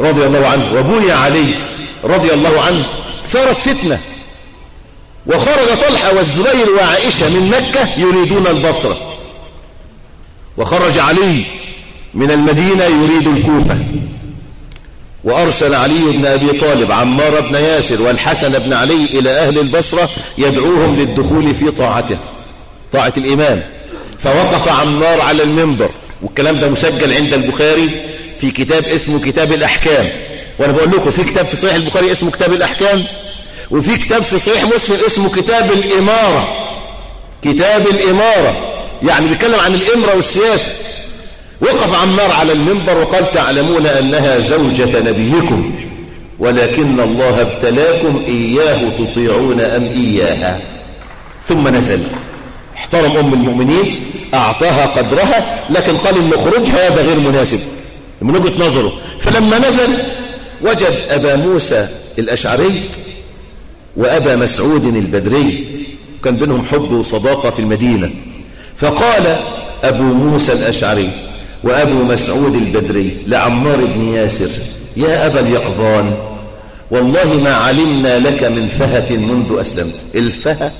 رضي الله عنه وبني علي رضي الله عنه ثارت فتنة. وخرج طلحة والزبير وعائشة من مكة يريدون البصرة. وخرج علي من المدينة يريد الكوفة. وأرسل علي بن أبي طالب عمار بن ياسر والحسن بن علي إلى أهل البصرة يدعوهم للدخول في طاعته طاعة الإمام. فوقف عمار على المنبر والكلام ده مسجل عند البخاري. في كتاب اسمه كتاب الأحكام. وأنا بقول لكم في كتاب في صحيح البخاري اسمه كتاب الأحكام وفي كتاب في صحيح مسلم اسمه كتاب الإمارة. كتاب الإمارة. يعني بيتكلم عن الإمرة والسياسة. وقف عمار على المنبر وقال تعلمون أنها زوجة نبيكم ولكن الله ابتلاكم إياه تطيعون أم إياها. ثم نزل. احترم أم المؤمنين أعطاها قدرها لكن قال إن خروج هذا غير مناسب. من وجهة نظره. فلما نزل وجد أبا موسى الأشعري وأبا مسعود البدري كان بينهم حب وصداقة في المدينة. فقال أبو موسى الأشعري وأبو مسعود البدري لعمار بن ياسر يا أبا اليقظان والله ما علمنا لك من فهة منذ أسلمت. الفهة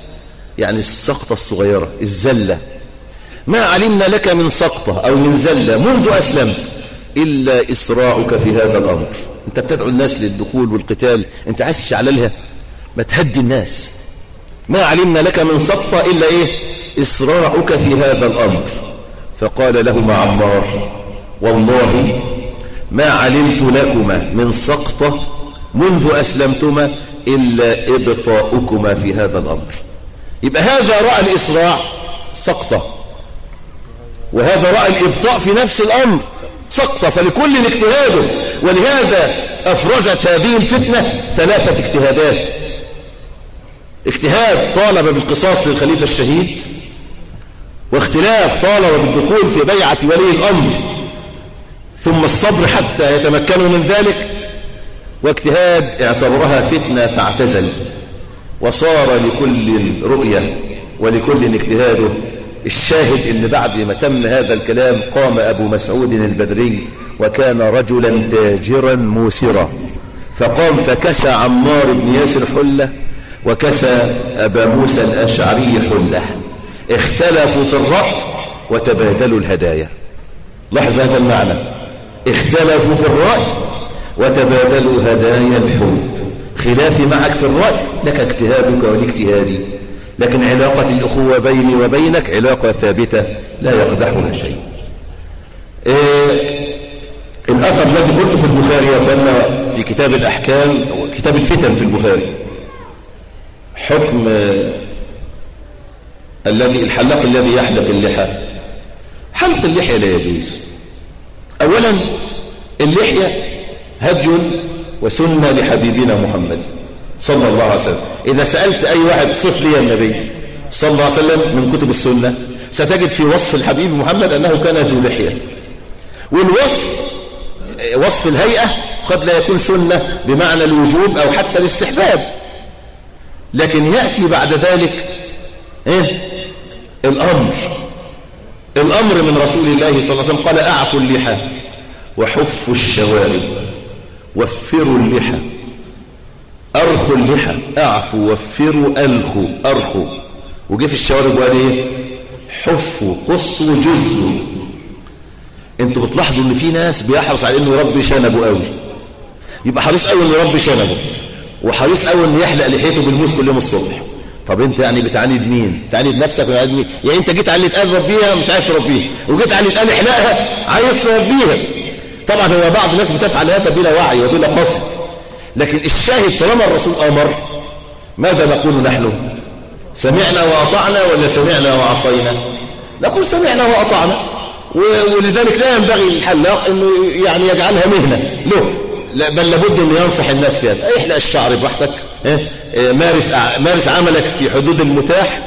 يعني السقطة الصغيرة الزلة. ما علمنا لك من سقطة أو من زلة منذ أسلمت. إلا إسراعك في هذا الأمر. أنت بتدعو الناس للدخول والقتال. أنت عايز تشعللها ما تهدي الناس. ما علمنا لك من سقطة إلا إيه؟ إسراعك في هذا الأمر. فقال لهما عمار والله ما علمت لكما من سقطة منذ أسلمتما إلا إبطاؤكما في هذا الأمر. يبقى هذا رأى الإسراع سقطة. وهذا رأى الإبطاء في نفس الأمر. سقطة فلكل اجتهاده ولهذا أفرزت هذه الفتنة ثلاثة اجتهادات. اجتهاد طالب بالقصاص للخليفة الشهيد واختلاف طالب بالدخول في بيعة ولي الأمر. ثم الصبر حتى يتمكنوا من ذلك واجتهاد اعتبرها فتنة فاعتزل وصار لكل رؤية ولكل اجتهاده الشاهد إن بعد ما تم هذا الكلام قام أبو مسعود البدري وكان رجلا تاجرا موسرا. فقام فكسى عمار بن ياسر حلة وكسى أبا موسى الأشعري حلة. اختلفوا في الرأي وتبادلوا الهدايا. لاحظ هذا المعنى. اختلفوا في الرأي وتبادلوا هدايا الحب. خلافي معك في الرأي لك اجتهادك ولاجتهادي لكن علاقة الأخوة بيني وبينك علاقة ثابتة لا يقدحها شيء. إيه الأثر الذي قلت في البخاري يا في كتاب الأحكام كتاب الفتن في البخاري. حكم الذي الحلاق الذي يحلق اللحى. حلق اللحية لا يجوز. أولا اللحية هج وسنة لحبيبنا محمد. صلى الله عليه وسلم. إذا سألت أي واحد صف لي النبي صلى الله عليه وسلم من كتب السنة ستجد في وصف الحبيب محمد أنه كان ذو لحية. والوصف وصف الهيئة قد لا يكون سنة بمعنى الوجوب أو حتى الاستحباب. لكن يأتي بعد ذلك إيه؟ الأمر. الأمر من رسول الله صلى الله عليه وسلم قال أعفوا اللحى وحفوا الشوارب وفروا اللحى. أرخوا اللحى أعفوا وفروا ألخوا أرخوا وجه في الشوارب وقال إيه؟ حفوا قصوا جزوا أنتوا بتلاحظوا إن في ناس بيحرص على إنه يربي شنبه قوي. يبقى حريص قوي إنه يربي شنبه. وحريص قوي إنه يحلق لحيته بالموس كل يوم الصبح. طب أنت يعني بتعاند مين؟ تعاند نفسك ولا مين؟ يعني أنت جيت على اللي اتقال ربيها مش عايز تربيها. وجيت على اللي اتقال إحلقها عايز تربيها. طبعا هو بعض الناس بتفعل هذا بلا وعي وبلا قصد. لكن الشاهد طالما الرسول أمر ماذا نقول نحن؟ سمعنا وأطعنا ولا سمعنا وعصينا؟ نقول سمعنا وأطعنا ولذلك لا ينبغي للحلاق إنه يعني يجعلها مهنة. له لا بل لابد إنه ينصح الناس في هذا. احلق الشعر براحتك مارس مارس عملك في حدود المتاح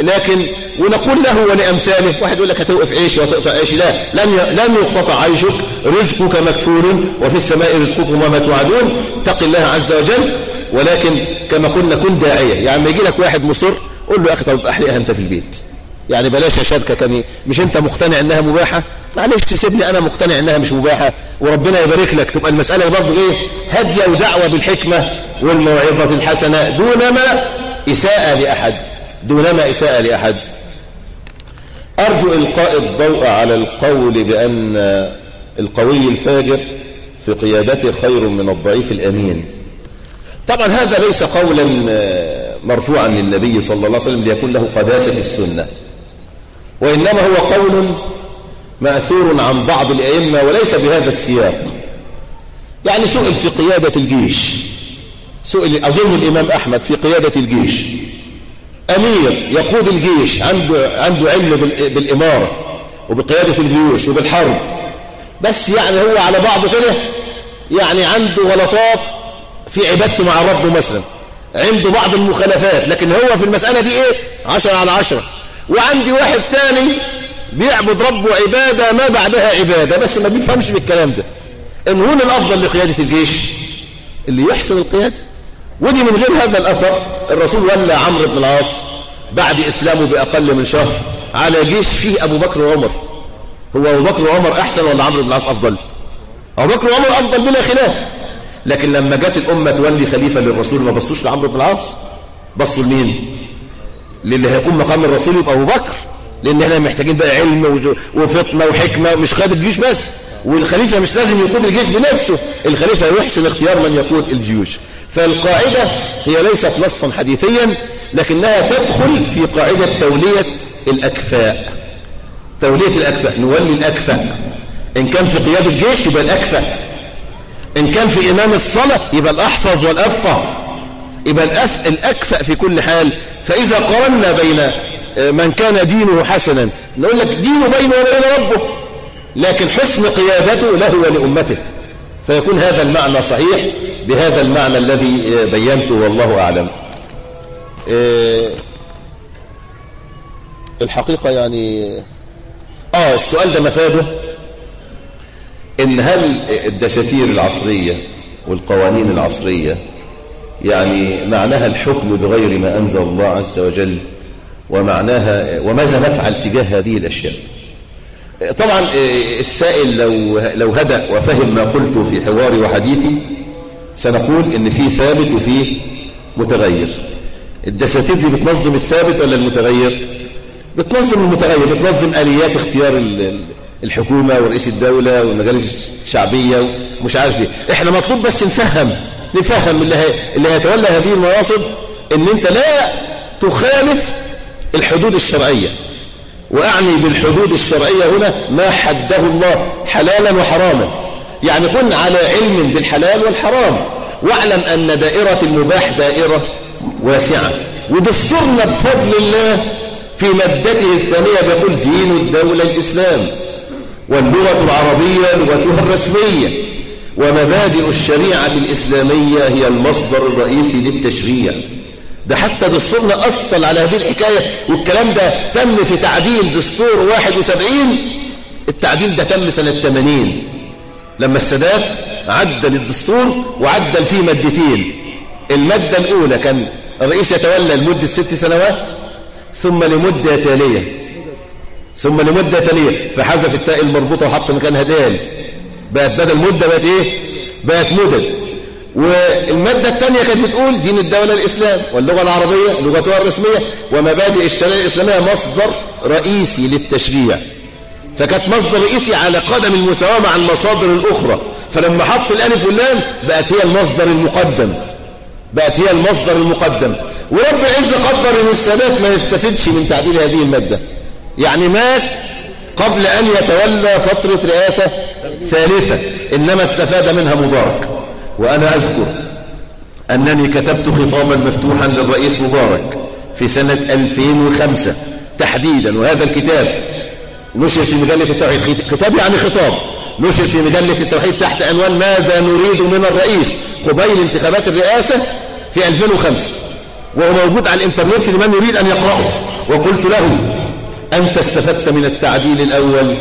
لكن ونقول له ولأمثاله واحد يقول لك هتوقف عيشي وتقطع عيشي لا لن لن يقطع عيشك رزقك مكفول وفي السماء رزقكم وما توعدون اتق الله عز وجل. ولكن كما قلنا كن داعية. يعني ما يجي لك واحد مصر قول له يا أخي طب احلقها أنت في البيت. يعني بلاش اشاركك يعني مش أنت مقتنع إنها مباحة؟ معلش تسيبني أنا مقتنع إنها مش مباحة وربنا يبارك لك. تبقى المسألة برضه إيه؟ هاديه ودعوة بالحكمة والموعظة الحسنة دونما إساءة لأحد. دونما إساءة لأحد. أرجو إلقاء الضوء على القول بأن القوي الفاجر في قيادته خير من الضعيف الأمين. طبعا هذا ليس قولا مرفوعا للنبي صلى الله عليه وسلم ليكون له قداسة السنة. وإنما هو قول مأثور عن بعض الأئمة وليس بهذا السياق. يعني سئل في قيادة الجيش. سئل أظن الإمام أحمد في قيادة الجيش. أمير يقود الجيش عنده, عنده علم بالإمارة وبقيادة الجيوش وبالحرب. بس يعني هو على بعضه كده يعني عنده غلطات في عبادته مع ربه مثلا. عنده بعض المخالفات لكن هو في المسألة دي إيه؟ عشرة على عشرة. وعندي واحد تاني بيعبد ربه عبادة ما بعدها عبادة بس ما بيفهمش بالكلام ده. إن هون الأفضل لقيادة الجيش اللي يحسن القيادة. ودي من غير هذا الأثر الرسول ولى عمرو بن العاص بعد إسلامه بأقل من شهر على جيش فيه أبو بكر وعمر. هو أبو بكر وعمر أحسن ولا عمرو بن العاص أفضل؟ أبو بكر وعمر أفضل بلا خلاف. لكن لما جت الأمة تولي خليفة للرسول ما بصوش لعمرو بن العاص. بصوا لمين؟ للي هيقوم مقام الرسول يبقى أبو بكر. لأن إحنا محتاجين بقى علم وفطنة وحكمة مش قائد الجيوش بس. والخليفة مش لازم يقود الجيش بنفسه. الخليفة يحسن اختيار من يقود الجيوش. فالقاعدة هي ليست نصا حديثيا لكنها تدخل في قاعدة تولية الأكفاء. تولية الأكفاء نولي الأكفاء. إن كان في قيادة الجيش يبقى الأكفاء. إن كان في إمام الصلاة يبقى الأحفظ والأفقه. يبقى الأف... الأكفأ في كل حال. فإذا قارنا بين من كان دينه حسنا نقول لك دينه بينه وبين ربه. لكن حسن قيادته له ولأمته. فيكون هذا المعنى صحيح بهذا المعنى الذي بينته والله أعلم. الحقيقة يعني آه السؤال ده مفاده. إن هل الدساتير العصرية والقوانين العصرية يعني معناها الحكم بغير ما أنزل الله عز وجل ومعناها وماذا نفعل تجاه هذه الأشياء؟ طبعا السائل لو لو هدأ وفهم ما قلته في حواري وحديثي سنقول إن في ثابت وفي متغير. الدساتير دي بتنظم الثابت ولا المتغير؟ بتنظم المتغير بتنظم آليات اختيار الحكومة ورئيس الدولة والمجالس الشعبية ومش عارف إيه. إحنا مطلوب بس نفهم نفهم اللي, اللي هيتولى هذه المناصب إن أنت لا تخالف الحدود الشرعية. وأعني بالحدود الشرعية هنا ما حده الله حلالا وحراما. يعني كن على علم بالحلال والحرام. واعلم أن دائرة المباح دائرة واسعة. ودستورنا بفضل الله في مادته الثانية بيقول دين الدولة الإسلام. واللغة العربية لغتها الرسمية. ومبادئ الشريعة الإسلامية هي المصدر الرئيسي للتشريع. ده حتى دستورنا أصل على هذه الحكاية والكلام ده تم في تعديل دستور 71 التعديل ده تم سنة 80 لما السادات عدل الدستور وعدل فيه مادتين المادة الأولى كان الرئيس يتولى لمدة ست سنوات ثم لمدة تالية ثم لمدة تالية فحذف التاء المربوطة وحط مكانها دال بقت بدل مدة بقت إيه؟ بقت مدد والمادة الثانية كانت بتقول دين الدولة الإسلام واللغة العربية لغتها الرسمية ومبادئ الشريعة الإسلامية مصدر رئيسي للتشريع. فكانت مصدر رئيسي على قدم المساواة مع المصادر الأخرى. فلما حط الألف واللام بقت هي المصدر المقدم. بقت هي المصدر المقدم. ورب العز قدر إن السادات ما يستفدش من تعديل هذه المادة. يعني مات قبل أن يتولى فترة رئاسة ثالثة. إنما استفاد منها مبارك. وأنا أذكر أنني كتبت خطابا مفتوحا للرئيس مبارك في سنة 2005 تحديدا وهذا الكتاب نشر في مجلة التوحيد. كتاب يعني خطاب. نشر في مجلة التوحيد تحت عنوان ماذا نريد من الرئيس؟ قبيل انتخابات الرئاسة في 2005 وهو موجود على الإنترنت لمن يريد أن يقرأه. وقلت له أنت استفدت من التعديل الأول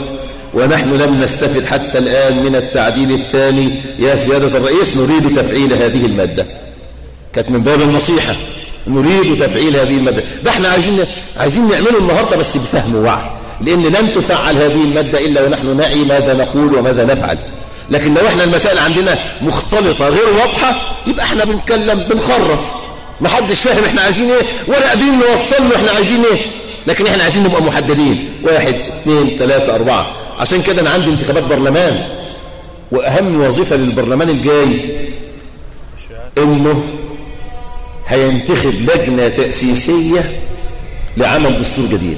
ونحن لم نستفد حتى الآن من التعديل الثاني. يا سيادة الرئيس نريد تفعيل هذه المادة. كانت من باب النصيحة. نريد تفعيل هذه المادة. ده إحنا عايزين عايزين نعمله النهاردة بس بفهم ووعي. لأن لن تفعل هذه المادة إلا ونحن نعي ماذا نقول وماذا نفعل. لكن لو إحنا المسائل عندنا مختلطة غير واضحة يبقى إحنا بنتكلم بنخرف. ما حدش فاهم إحنا عايزين إيه ولا قادرين نوصل له إحنا عايزين إيه. لكن إحنا عايزين نبقى محددين. واحد اثنين ثلاثة أربعة. عشان كده أنا عندي انتخابات برلمان وأهم وظيفة للبرلمان الجاي إنه هينتخب لجنة تأسيسية لعمل دستور جديد.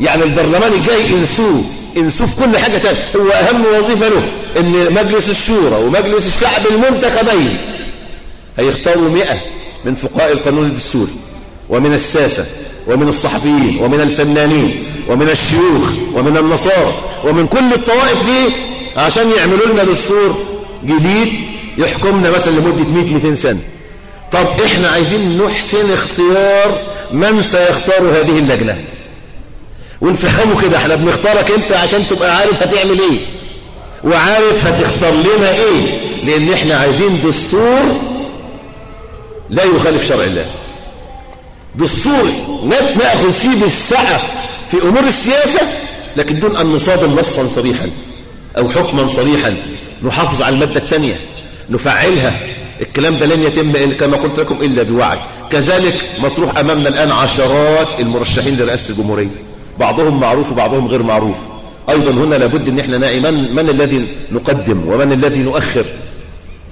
يعني البرلمان الجاي انسوه انسوه في كل حاجة تانية. هو أهم وظيفة له إن مجلس الشورى ومجلس الشعب المنتخبين هيختاروا مئة من فقهاء القانون الدستوري ومن الساسة. ومن الصحفيين ومن الفنانين ومن الشيوخ ومن النصارى ومن كل الطوائف دي عشان يعملوا لنا دستور جديد يحكمنا مثلا لمدة 100 200 سنة. طب إحنا عايزين نحسن اختيار من سيختار هذه اللجنة. ونفهمه كده إحنا بنختارك أنت عشان تبقى عارف هتعمل إيه. وعارف هتختار لنا إيه. لأن إحنا عايزين دستور لا يخالف شرع الله. دستور نأخذ فيه بالسعة في أمور السياسة لكن دون أن نصادم نصا صريحا أو حكما صريحا نحافظ على المادة الثانية نفعلها. الكلام ده لن يتم كما قلت لكم إلا بوعي كذلك مطروح أمامنا الآن عشرات المرشحين لرئاسة الجمهورية. بعضهم معروف وبعضهم غير معروف. أيضا هنا لابد أن إحنا نعي من, من الذي نقدم ومن الذي نؤخر.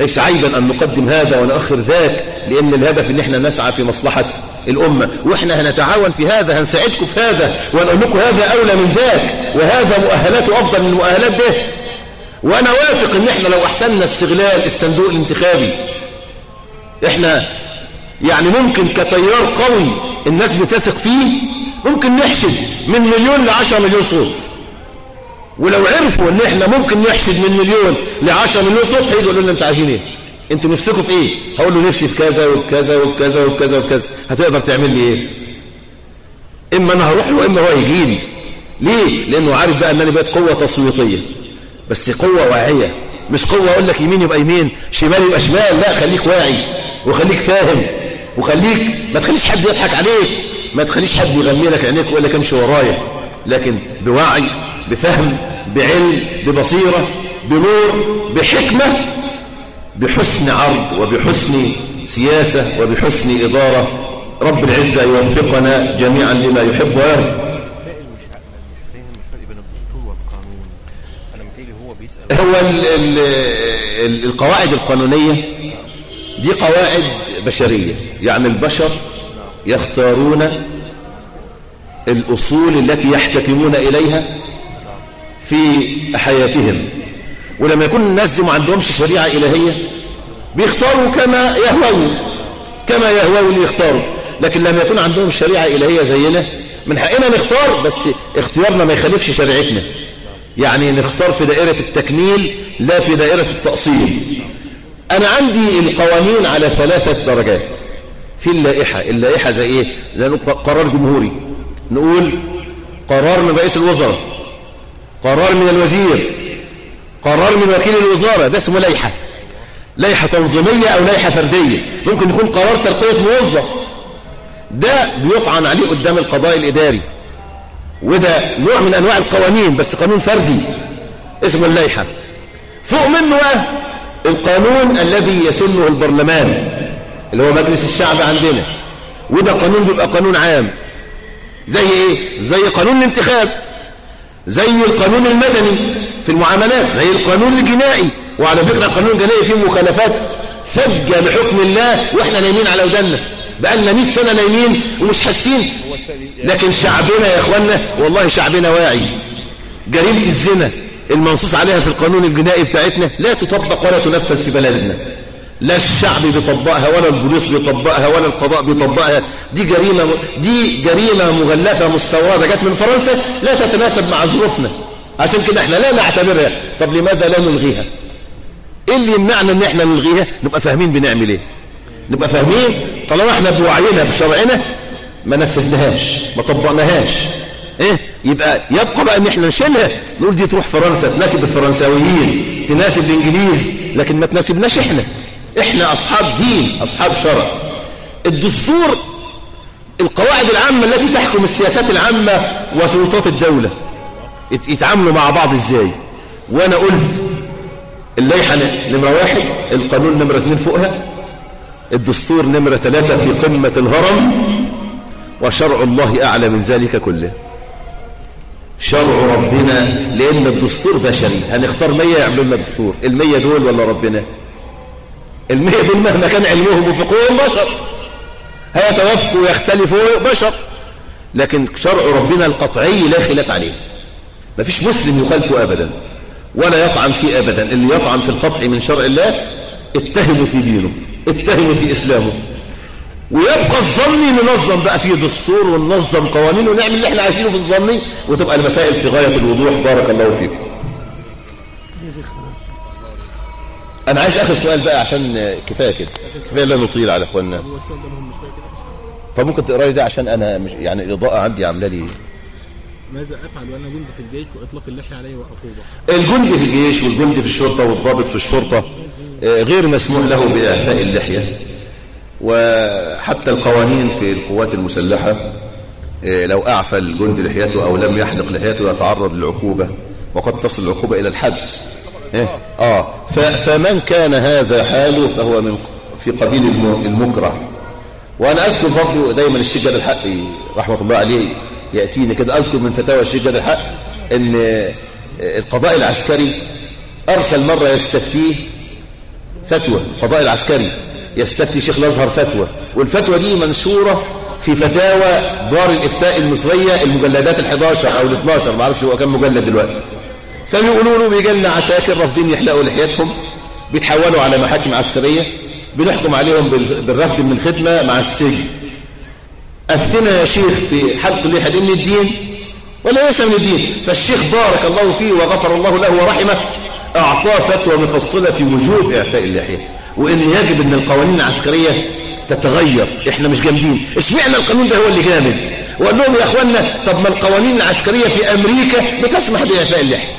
ليس عيبا أن نقدم هذا ونؤخر ذاك لأن الهدف أن إحنا نسعى في مصلحة الأمة. وإحنا هنتعاون في هذا هنساعدكم في هذا ونقول لكم هذا أولى من ذاك وهذا مؤهلاته أفضل من مؤهلات ده. وأنا واثق أن إحنا لو أحسننا استغلال الصندوق الانتخابي إحنا يعني ممكن كتيار قوي الناس بتثق فيه ممكن نحشد من مليون لعشرة مليون صوت. ولو عرفوا إن إحنا ممكن نحشد من مليون لعشرة مليون صوت هيجوا يقولوا لنا إنتوا عايزين إيه؟ أنتوا نفسكم في إيه؟ هقول له نفسي في كذا وفي كذا وفي كذا وفي كذا وفي كذا. هتقدر تعمل لي إيه؟ إما أنا هروح له وإما هو يجي لي. ليه؟ لأنه عارف بقى إن أنا بقيت قوة تصويتيه بس قوة واعية. مش قوة أقول لك يمين يبقى يمين شمال يبقى شمال. لا خليك واعي وخليك فاهم وخليك ما تخليش حد يضحك عليك. ما تخليش حد يغمي لك عينيك ويقول لك امشي ورايا. لكن بوعي بفهم بعلم ببصيرة بنور بحكمة بحسن عرض وبحسن سياسة وبحسن إدارة رب العزة يوفقنا جميعا لما يحب ويرضى. هو ال ال القواعد القانونية دي قواعد بشرية يعني البشر يختارون الأصول التي يحتكمون إليها في حياتهم. ولما يكون الناس دي ما عندهمش شريعة إلهية بيختاروا كما يهوون كما يهوون يختاروا. لكن لما يكون عندهم شريعة إلهية زينا من حقنا نختار بس اختيارنا ما يخالفش شريعتنا. يعني نختار في دائرة التكميل لا في دائرة التأصيل. أنا عندي القوانين على ثلاثة درجات. في اللائحة اللائحة زي إيه؟ زي قرار جمهوري. نقول قرار من رئيس الوزراء قرار من الوزير قرار من وكيل الوزارة ده اسمه لائحة. لائحة تنظيمية أو لائحة فردية. ممكن يكون قرار ترقية موظف. ده بيطعن عليه قدام القضاء الإداري. وده نوع من أنواع القوانين بس قانون فردي. اسمه اللائحة. فوق منه بقى القانون الذي يسنه البرلمان اللي هو مجلس الشعب عندنا. وده قانون بيبقى قانون عام. زي إيه؟ زي قانون الانتخاب. زي القانون المدني. في المعاملات زي القانون الجنائي. وعلى فكرة القانون الجنائي فيه مخالفات فجة لحكم الله وإحنا نايمين على ودنا بقالنا 100 سنة نايمين ومش حاسين. لكن شعبنا يا اخوانا والله شعبنا واعي. جريمة الزنا المنصوص عليها في القانون الجنائي بتاعتنا لا تطبق ولا تنفذ في بلدنا. لا الشعب بيطبقها ولا البوليس بيطبقها ولا القضاء بيطبقها. دي جريمة دي جريمة مغلفة مستوردة جت من فرنسا لا تتناسب مع ظروفنا. عشان كده إحنا لا نعتبرها. طب لماذا لا نلغيها؟ إيه اللي يمنعنا إن إحنا نلغيها؟ نبقى فاهمين بنعمل إيه. نبقى فاهمين؟ طالما إحنا بوعينا بشرعنا ما نفذناهاش ما طبقناهاش. إيه؟ يبقى يبقى بقى إن إحنا نشيلها. نقول دي تروح فرنسا تناسب الفرنساويين تناسب الإنجليز لكن ما تناسبناش إحنا. إحنا أصحاب دين أصحاب شرع. الدستور القواعد العامة التي تحكم السياسات العامة وسلطات الدولة. يتعاملوا مع بعض إزاي؟ وأنا قلت اللائحة نمرة واحد القانون نمرة اتنين فوقها الدستور نمرة ثلاثة في قمة الهرم وشرع الله أعلى من ذلك كله. شرع ربنا لأن الدستور بشري. هنختار مية يعملوا لنا دستور؟ المية دول ولا ربنا؟ المية دول مهما كان علمهم وفقههم بشر. هيتوافقوا ويختلفوا بشر. لكن شرع ربنا القطعي لا خلاف عليه. ما فيش مسلم يخالفه أبدا ولا يطعن فيه أبدا اللي يطعن في القطع من شرع الله اتهموا في دينه اتهموا في إسلامه. ويبقى الظني ننظم بقى فيه دستور وننظم قوانين ونعمل اللي إحنا عايشينه في الظني وتبقى المسائل في غاية الوضوح. بارك الله فيكم أنا عايز آخر سؤال بقى عشان كفاية كده كفاية لا نطيل على إخواننا. بس فممكن تقرا لي ده عشان أنا مش يعني الإضاءة عندي عاملة لي ماذا أفعل وأنا جندي في الجيش وإطلاق اللحية علي وعقوبه الجندي في الجيش والجندي في الشرطة والضابط في الشرطة آه، غير مسموح له بإعفاء اللحية. وحتى القوانين في القوات المسلحة آه، لو أعفى الجندي لحيته أو لم يحلق لحيته يتعرض للعقوبة وقد تصل العقوبة إلى الحبس. إيه؟ آه. فمن كان هذا حاله فهو من في قبيل الم- المكره. وأنا أذكر برضو دايما الشيخ جاد الحق رحمة الله عليه يأتيني كده. أذكر من فتاوى الشيخ جاد الحق إن القضاء العسكري أرسل مرة يستفتيه فتوى. القضاء العسكري يستفتي شيخ الأزهر فتوى. والفتوى دي منشورة في فتاوى دار الإفتاء المصرية المجلدات ال11 أو ال12 ما أعرفش هو كام مجلد دلوقتي. فبيقولوا له بيجي لنا عساكر رافضين يحلقوا لحيتهم بيتحولوا على محاكم عسكرية بنحكم عليهم بال- بالرفض من الخدمه مع السجن. أفتنا يا شيخ في حلق اللحيه دي من الدين؟ ولا ليس من الدين. فالشيخ بارك الله فيه وغفر الله له ورحمه أعطاه فتوى مفصلة في وجوب إعفاء اللحية. وإن يجب إن القوانين العسكرية تتغير. إحنا مش جامدين. إشمعنى القانون ده هو اللي جامد؟ وقال لهم يا اخوانا طب ما القوانين العسكرية في أمريكا بتسمح بإعفاء اللحية.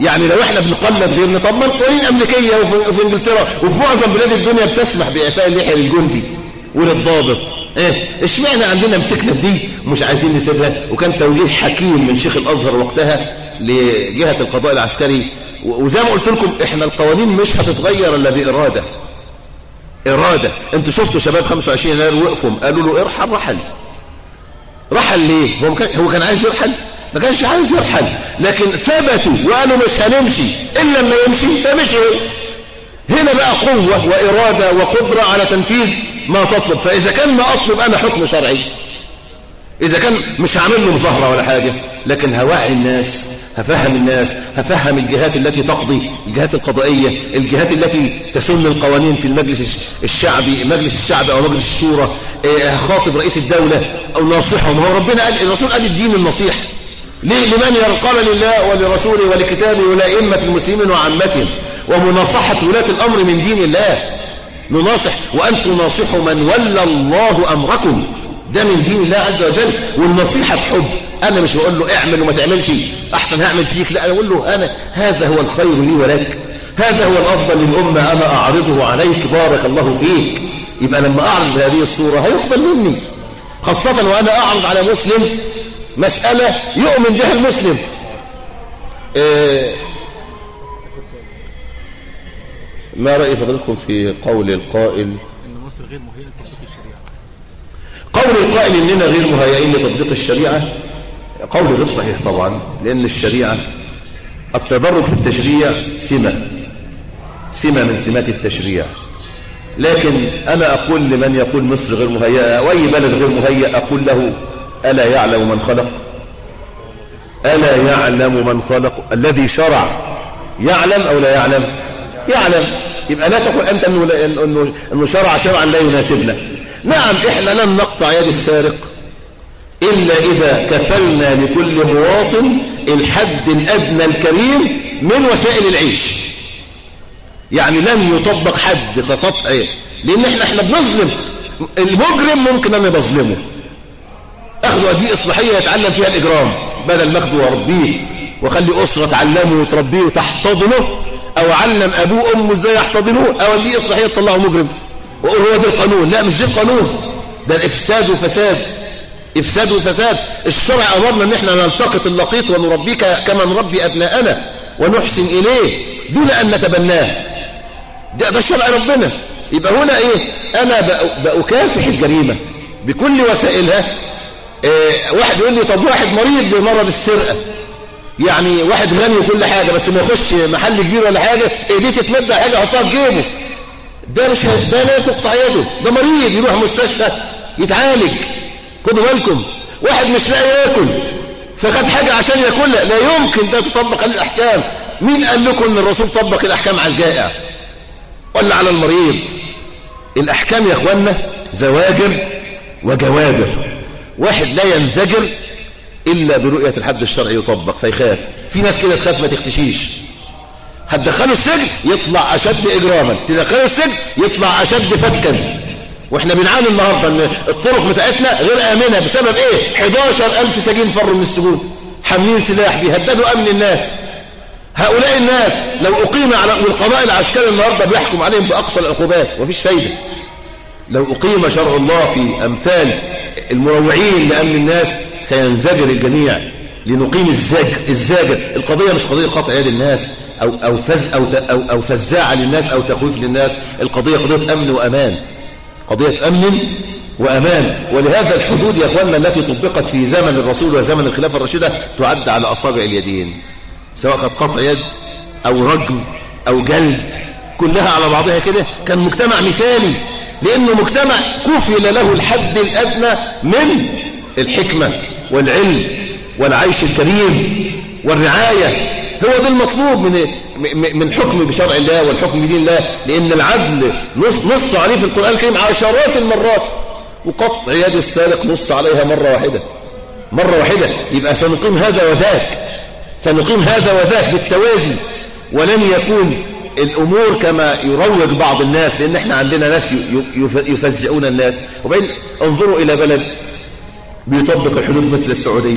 يعني لو إحنا بنقلد غيرنا طب ما القوانين الأمريكية وفي إنجلترا وفي معظم بلاد الدنيا بتسمح بإعفاء اللحية للجندي. وللضابط إيه إشمعنى عندنا مسكنا في دي؟ ومش عايزين نسيبها. وكان توجيه حكيم من شيخ الأزهر وقتها لجهة القضاء العسكري. وزي ما قلت لكم إحنا القوانين مش هتتغير إلا بإرادة. إرادة. أنتوا شفتوا شباب 25 يناير وقفوا. قالوا له ارحل رحل. رحل ليه؟ هو كان هو كان عايز يرحل؟ ما كانش عايز يرحل. لكن ثبتوا وقالوا مش هنمشي. الا لما يمشي فمشي. هنا بقى قوة وإرادة وقدرة على تنفيذ ما تطلب. فإذا كان ما أطلب أنا حكم شرعي. إذا كان مش هعمل له مظاهرة ولا حاجة. لكن هوعي الناس هفهم الناس هفهم الجهات التي تقضي الجهات القضائية الجهات التي تسن القوانين في المجلس الش- الشعبي مجلس الشعب أو مجلس الشورى. إيه، هخاطب رئيس الدولة أو ناصحهم. هو ربنا قال الرسول قال الدين النصيح. ليه؟ لمن يرقى لله ولرسوله ولكتابه ولأئمة المسلمين وعامتهم. ومناصحة ولاة الأمر من دين الله. نناصح وأن تناصحوا من ولى الله أمركم. ده من دين الله عز وجل. والنصيحة بحب. أنا مش بقول له اعمل وما تعملش. أحسن هعمل فيك. لا أنا أقول له أنا هذا هو الخير لي ولك. هذا هو الأفضل للأمة. أنا أعرضه عليك. بارك الله فيك. يبقى لما أعرض بهذه الصورة هيقبل مني. خاصة وأنا أعرض على مسلم مسألة يؤمن بها المسلم. آه، ما رأي فضلكم في قول القائل؟ إن مصر غير مهيئة لتطبيق الشريعة. قول القائل إننا غير مهيئين لتطبيق الشريعة؟ قول غير صحيح طبعا لأن الشريعة التدرج في التشريع سمة سمة من سمات التشريع. لكن أنا أقول لمن يقول مصر غير مهيئة أو أي بلد غير مهيئ أقول له ألا يعلم من خلق؟ ألا يعلم من خلق؟ الذي شرع يعلم أو لا يعلم؟ يعلم. يبقى لا تقول أنت أنه, أنه, شرع شرعا لا يناسبنا. نعم إحنا لن نقطع يد السارق إلا إذا كفلنا لكل مواطن الحد الأدنى الكريم من وسائل العيش. يعني لن يطبق حد كقطع لأن إحنا إحنا بنظلم. المجرم ممكن أن بظلمه أخذه أديه إصلاحية يتعلم فيها الإجرام. بدل ما أخده وأربيه وخلي أسرة تعلمه وتربيه وتحتضنه أو علم أبوه وأمه إزاي يحتضنوه؟ أو أديه إصلاحية تطلعه مجرم. وأقول هو ده القانون. لا مش ده القانون. ده الإفساد وفساد إفساد وفساد الشرع أمرنا أن إحنا نلتقط اللقيط ونربيه ك- كما نربي أبناءنا ونحسن إليه دون أن نتبناه. ده, ده شرع ربنا. يبقى هنا إيه؟ أنا بأ- بأكافح الجريمة بكل وسائلها. إيه واحد يقول لي طب واحد مريض بمرض السرقة. يعني واحد غني وكل حاجة بس ما يخش محل كبير ولا حاجة ايديه تتمد حاجة يحطها في جيبه. ده مش ده لا تقطع يده ده مريض يروح مستشفى يتعالج. خدوا بالكم واحد مش لاقي ياكل فخد حاجة عشان ياكلها. لا يمكن ده تطبق عليه الأحكام. مين قال لكم إن الرسول طبق الأحكام على الجائع؟ ولا على المريض؟ الأحكام يا اخوانا زواجر وجوابر. واحد لا ينزجر إلا برؤية الحد الشرعي يطبق فيخاف. في ناس كده تخاف ما تختشيش. هتدخله السجن؟ يطلع أشد إجراما. تدخله السجن؟ يطلع أشد فتكا وإحنا بنعاني النهاردة إن الطرق بتاعتنا غير آمنة. بسبب إيه؟ 11 ألف سجين فروا من السجون. حاملين سلاح بيهددوا أمن الناس. هؤلاء الناس لو أقيم على والقضاء العسكري النهاردة بيحكم عليهم بأقصى العقوبات. ومفيش فايدة. لو أقيم شرع الله في أمثال المروعين لأمن الناس سينزجر الجميع لنقيم الزاجر الزاجر. القضية مش قضية قطع يد الناس أو, أو, فز أو, أو, أو فزاعة للناس أو تخويف للناس. القضية قضية أمن وأمان. قضية أمن وأمان. ولهذا الحدود يا أخواننا التي طبقت في زمن الرسول وزمن الخلافة الرشيدة تعد على أصابع اليدين. سواء كانت قطع يد أو رجم أو جلد. كلها على بعضها كده. كان مجتمع مثالي. لأنه مجتمع كفل له الحد الأدنى من الحكمة والعلم والعيش الكريم والرعاية. هو ده المطلوب من من حكم بشرع الله والحكم بدين الله لأن العدل نص, نص عليه في القرآن الكريم عشرات المرات. وقطع يد السارق نص عليها مرة واحدة. مرة واحدة. يبقى سنقيم هذا وذاك. سنقيم هذا وذاك بالتوازي. ولن يكون الأمور كما يروج بعض الناس لأن إحنا عندنا ناس يفزعون الناس. وبين انظروا إلى بلد بيطبق الحدود مثل السعودية.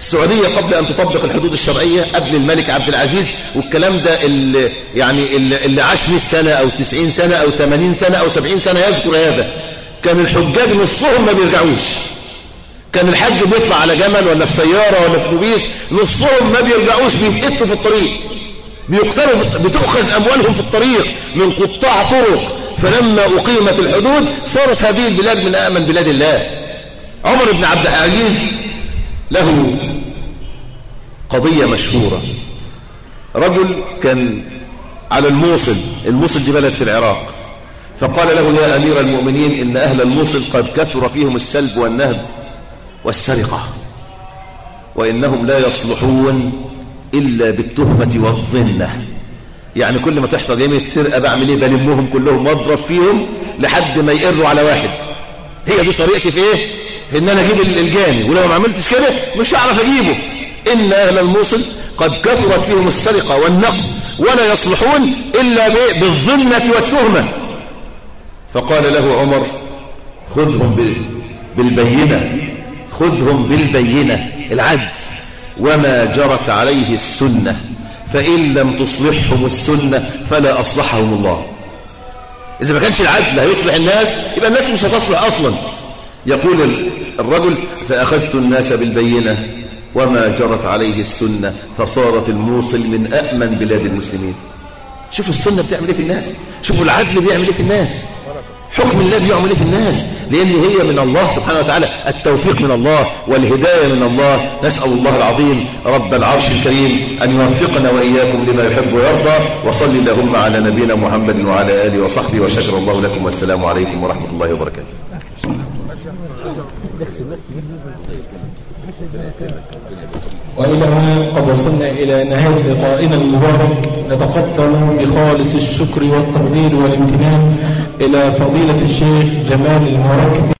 السعودية قبل أن تطبق الحدود الشرعية قبل الملك عبد العزيز والكلام ده اللي يعني اللي عاش 100 سنة أو 90 سنة أو 80 سنة أو 70 سنة يذكر هذا. كان الحجاج نصهم ما بيرجعوش. كان الحج بيطلع على جمل ولا في سيارة ولا في أتوبيس نصهم ما بيرجعوش بيتقتلوا في الطريق. بيقتلوا بتؤخذ أموالهم في الطريق من قطاع طرق. فلما أقيمت الحدود صارت هذه البلاد من أأمن بلاد الله. عمر بن عبد العزيز له قضية مشهورة. رجل كان على الموصل الموصل دي بلد في العراق. فقال له يا أمير المؤمنين إن أهل الموصل قد كثر فيهم السلب والنهب والسرقة وإنهم لا يصلحون إلا بالتهمة والظنة يعني كل ما تحصل يمين السرقة بعمل إيه؟ بلمهم كلهم واضرب فيهم لحد ما يقروا على واحد. هي دي طريقتي في إيه؟ إن أنا أجيب الجاني. ولو ما عملتش كده مش هعرف أجيبه. إن أهل الموصل قد كثرت فيهم السرقة والنقب ولا يصلحون إلا بالظنة والتهمة. فقال له عمر خذهم بالبينة. خذهم بالبينة. العدل. وما جرت عليه السنة فإن لم تصلحهم السنة فلا أصلحهم الله. إذا ما كانش العدل هيصلح الناس يبقى الناس مش هتصلح أصلا. يقول الرجل فأخذت الناس بالبينة وما جرت عليه السنة فصارت الموصل من أأمن بلاد المسلمين. شوفوا السنة بتعمل إيه في الناس؟ شوفوا العدل بيعمل إيه في الناس؟ حكم الله بيعمل إيه في الناس؟ لأن هي من الله سبحانه وتعالى التوفيق من الله والهداية من الله. نسأل الله العظيم رب العرش الكريم أن يوفقنا وإياكم لما يحب ويرضى وصل اللهم على نبينا محمد وعلى آله وصحبه وشكر الله لكم. والسلام عليكم ورحمة الله وبركاته. وإلى هنا قد وصلنا إلى نهاية لقائنا المبارك. نتقدم بخالص الشكر والتقدير والامتنان. إلى فضيلة الشيخ جمال المراكبي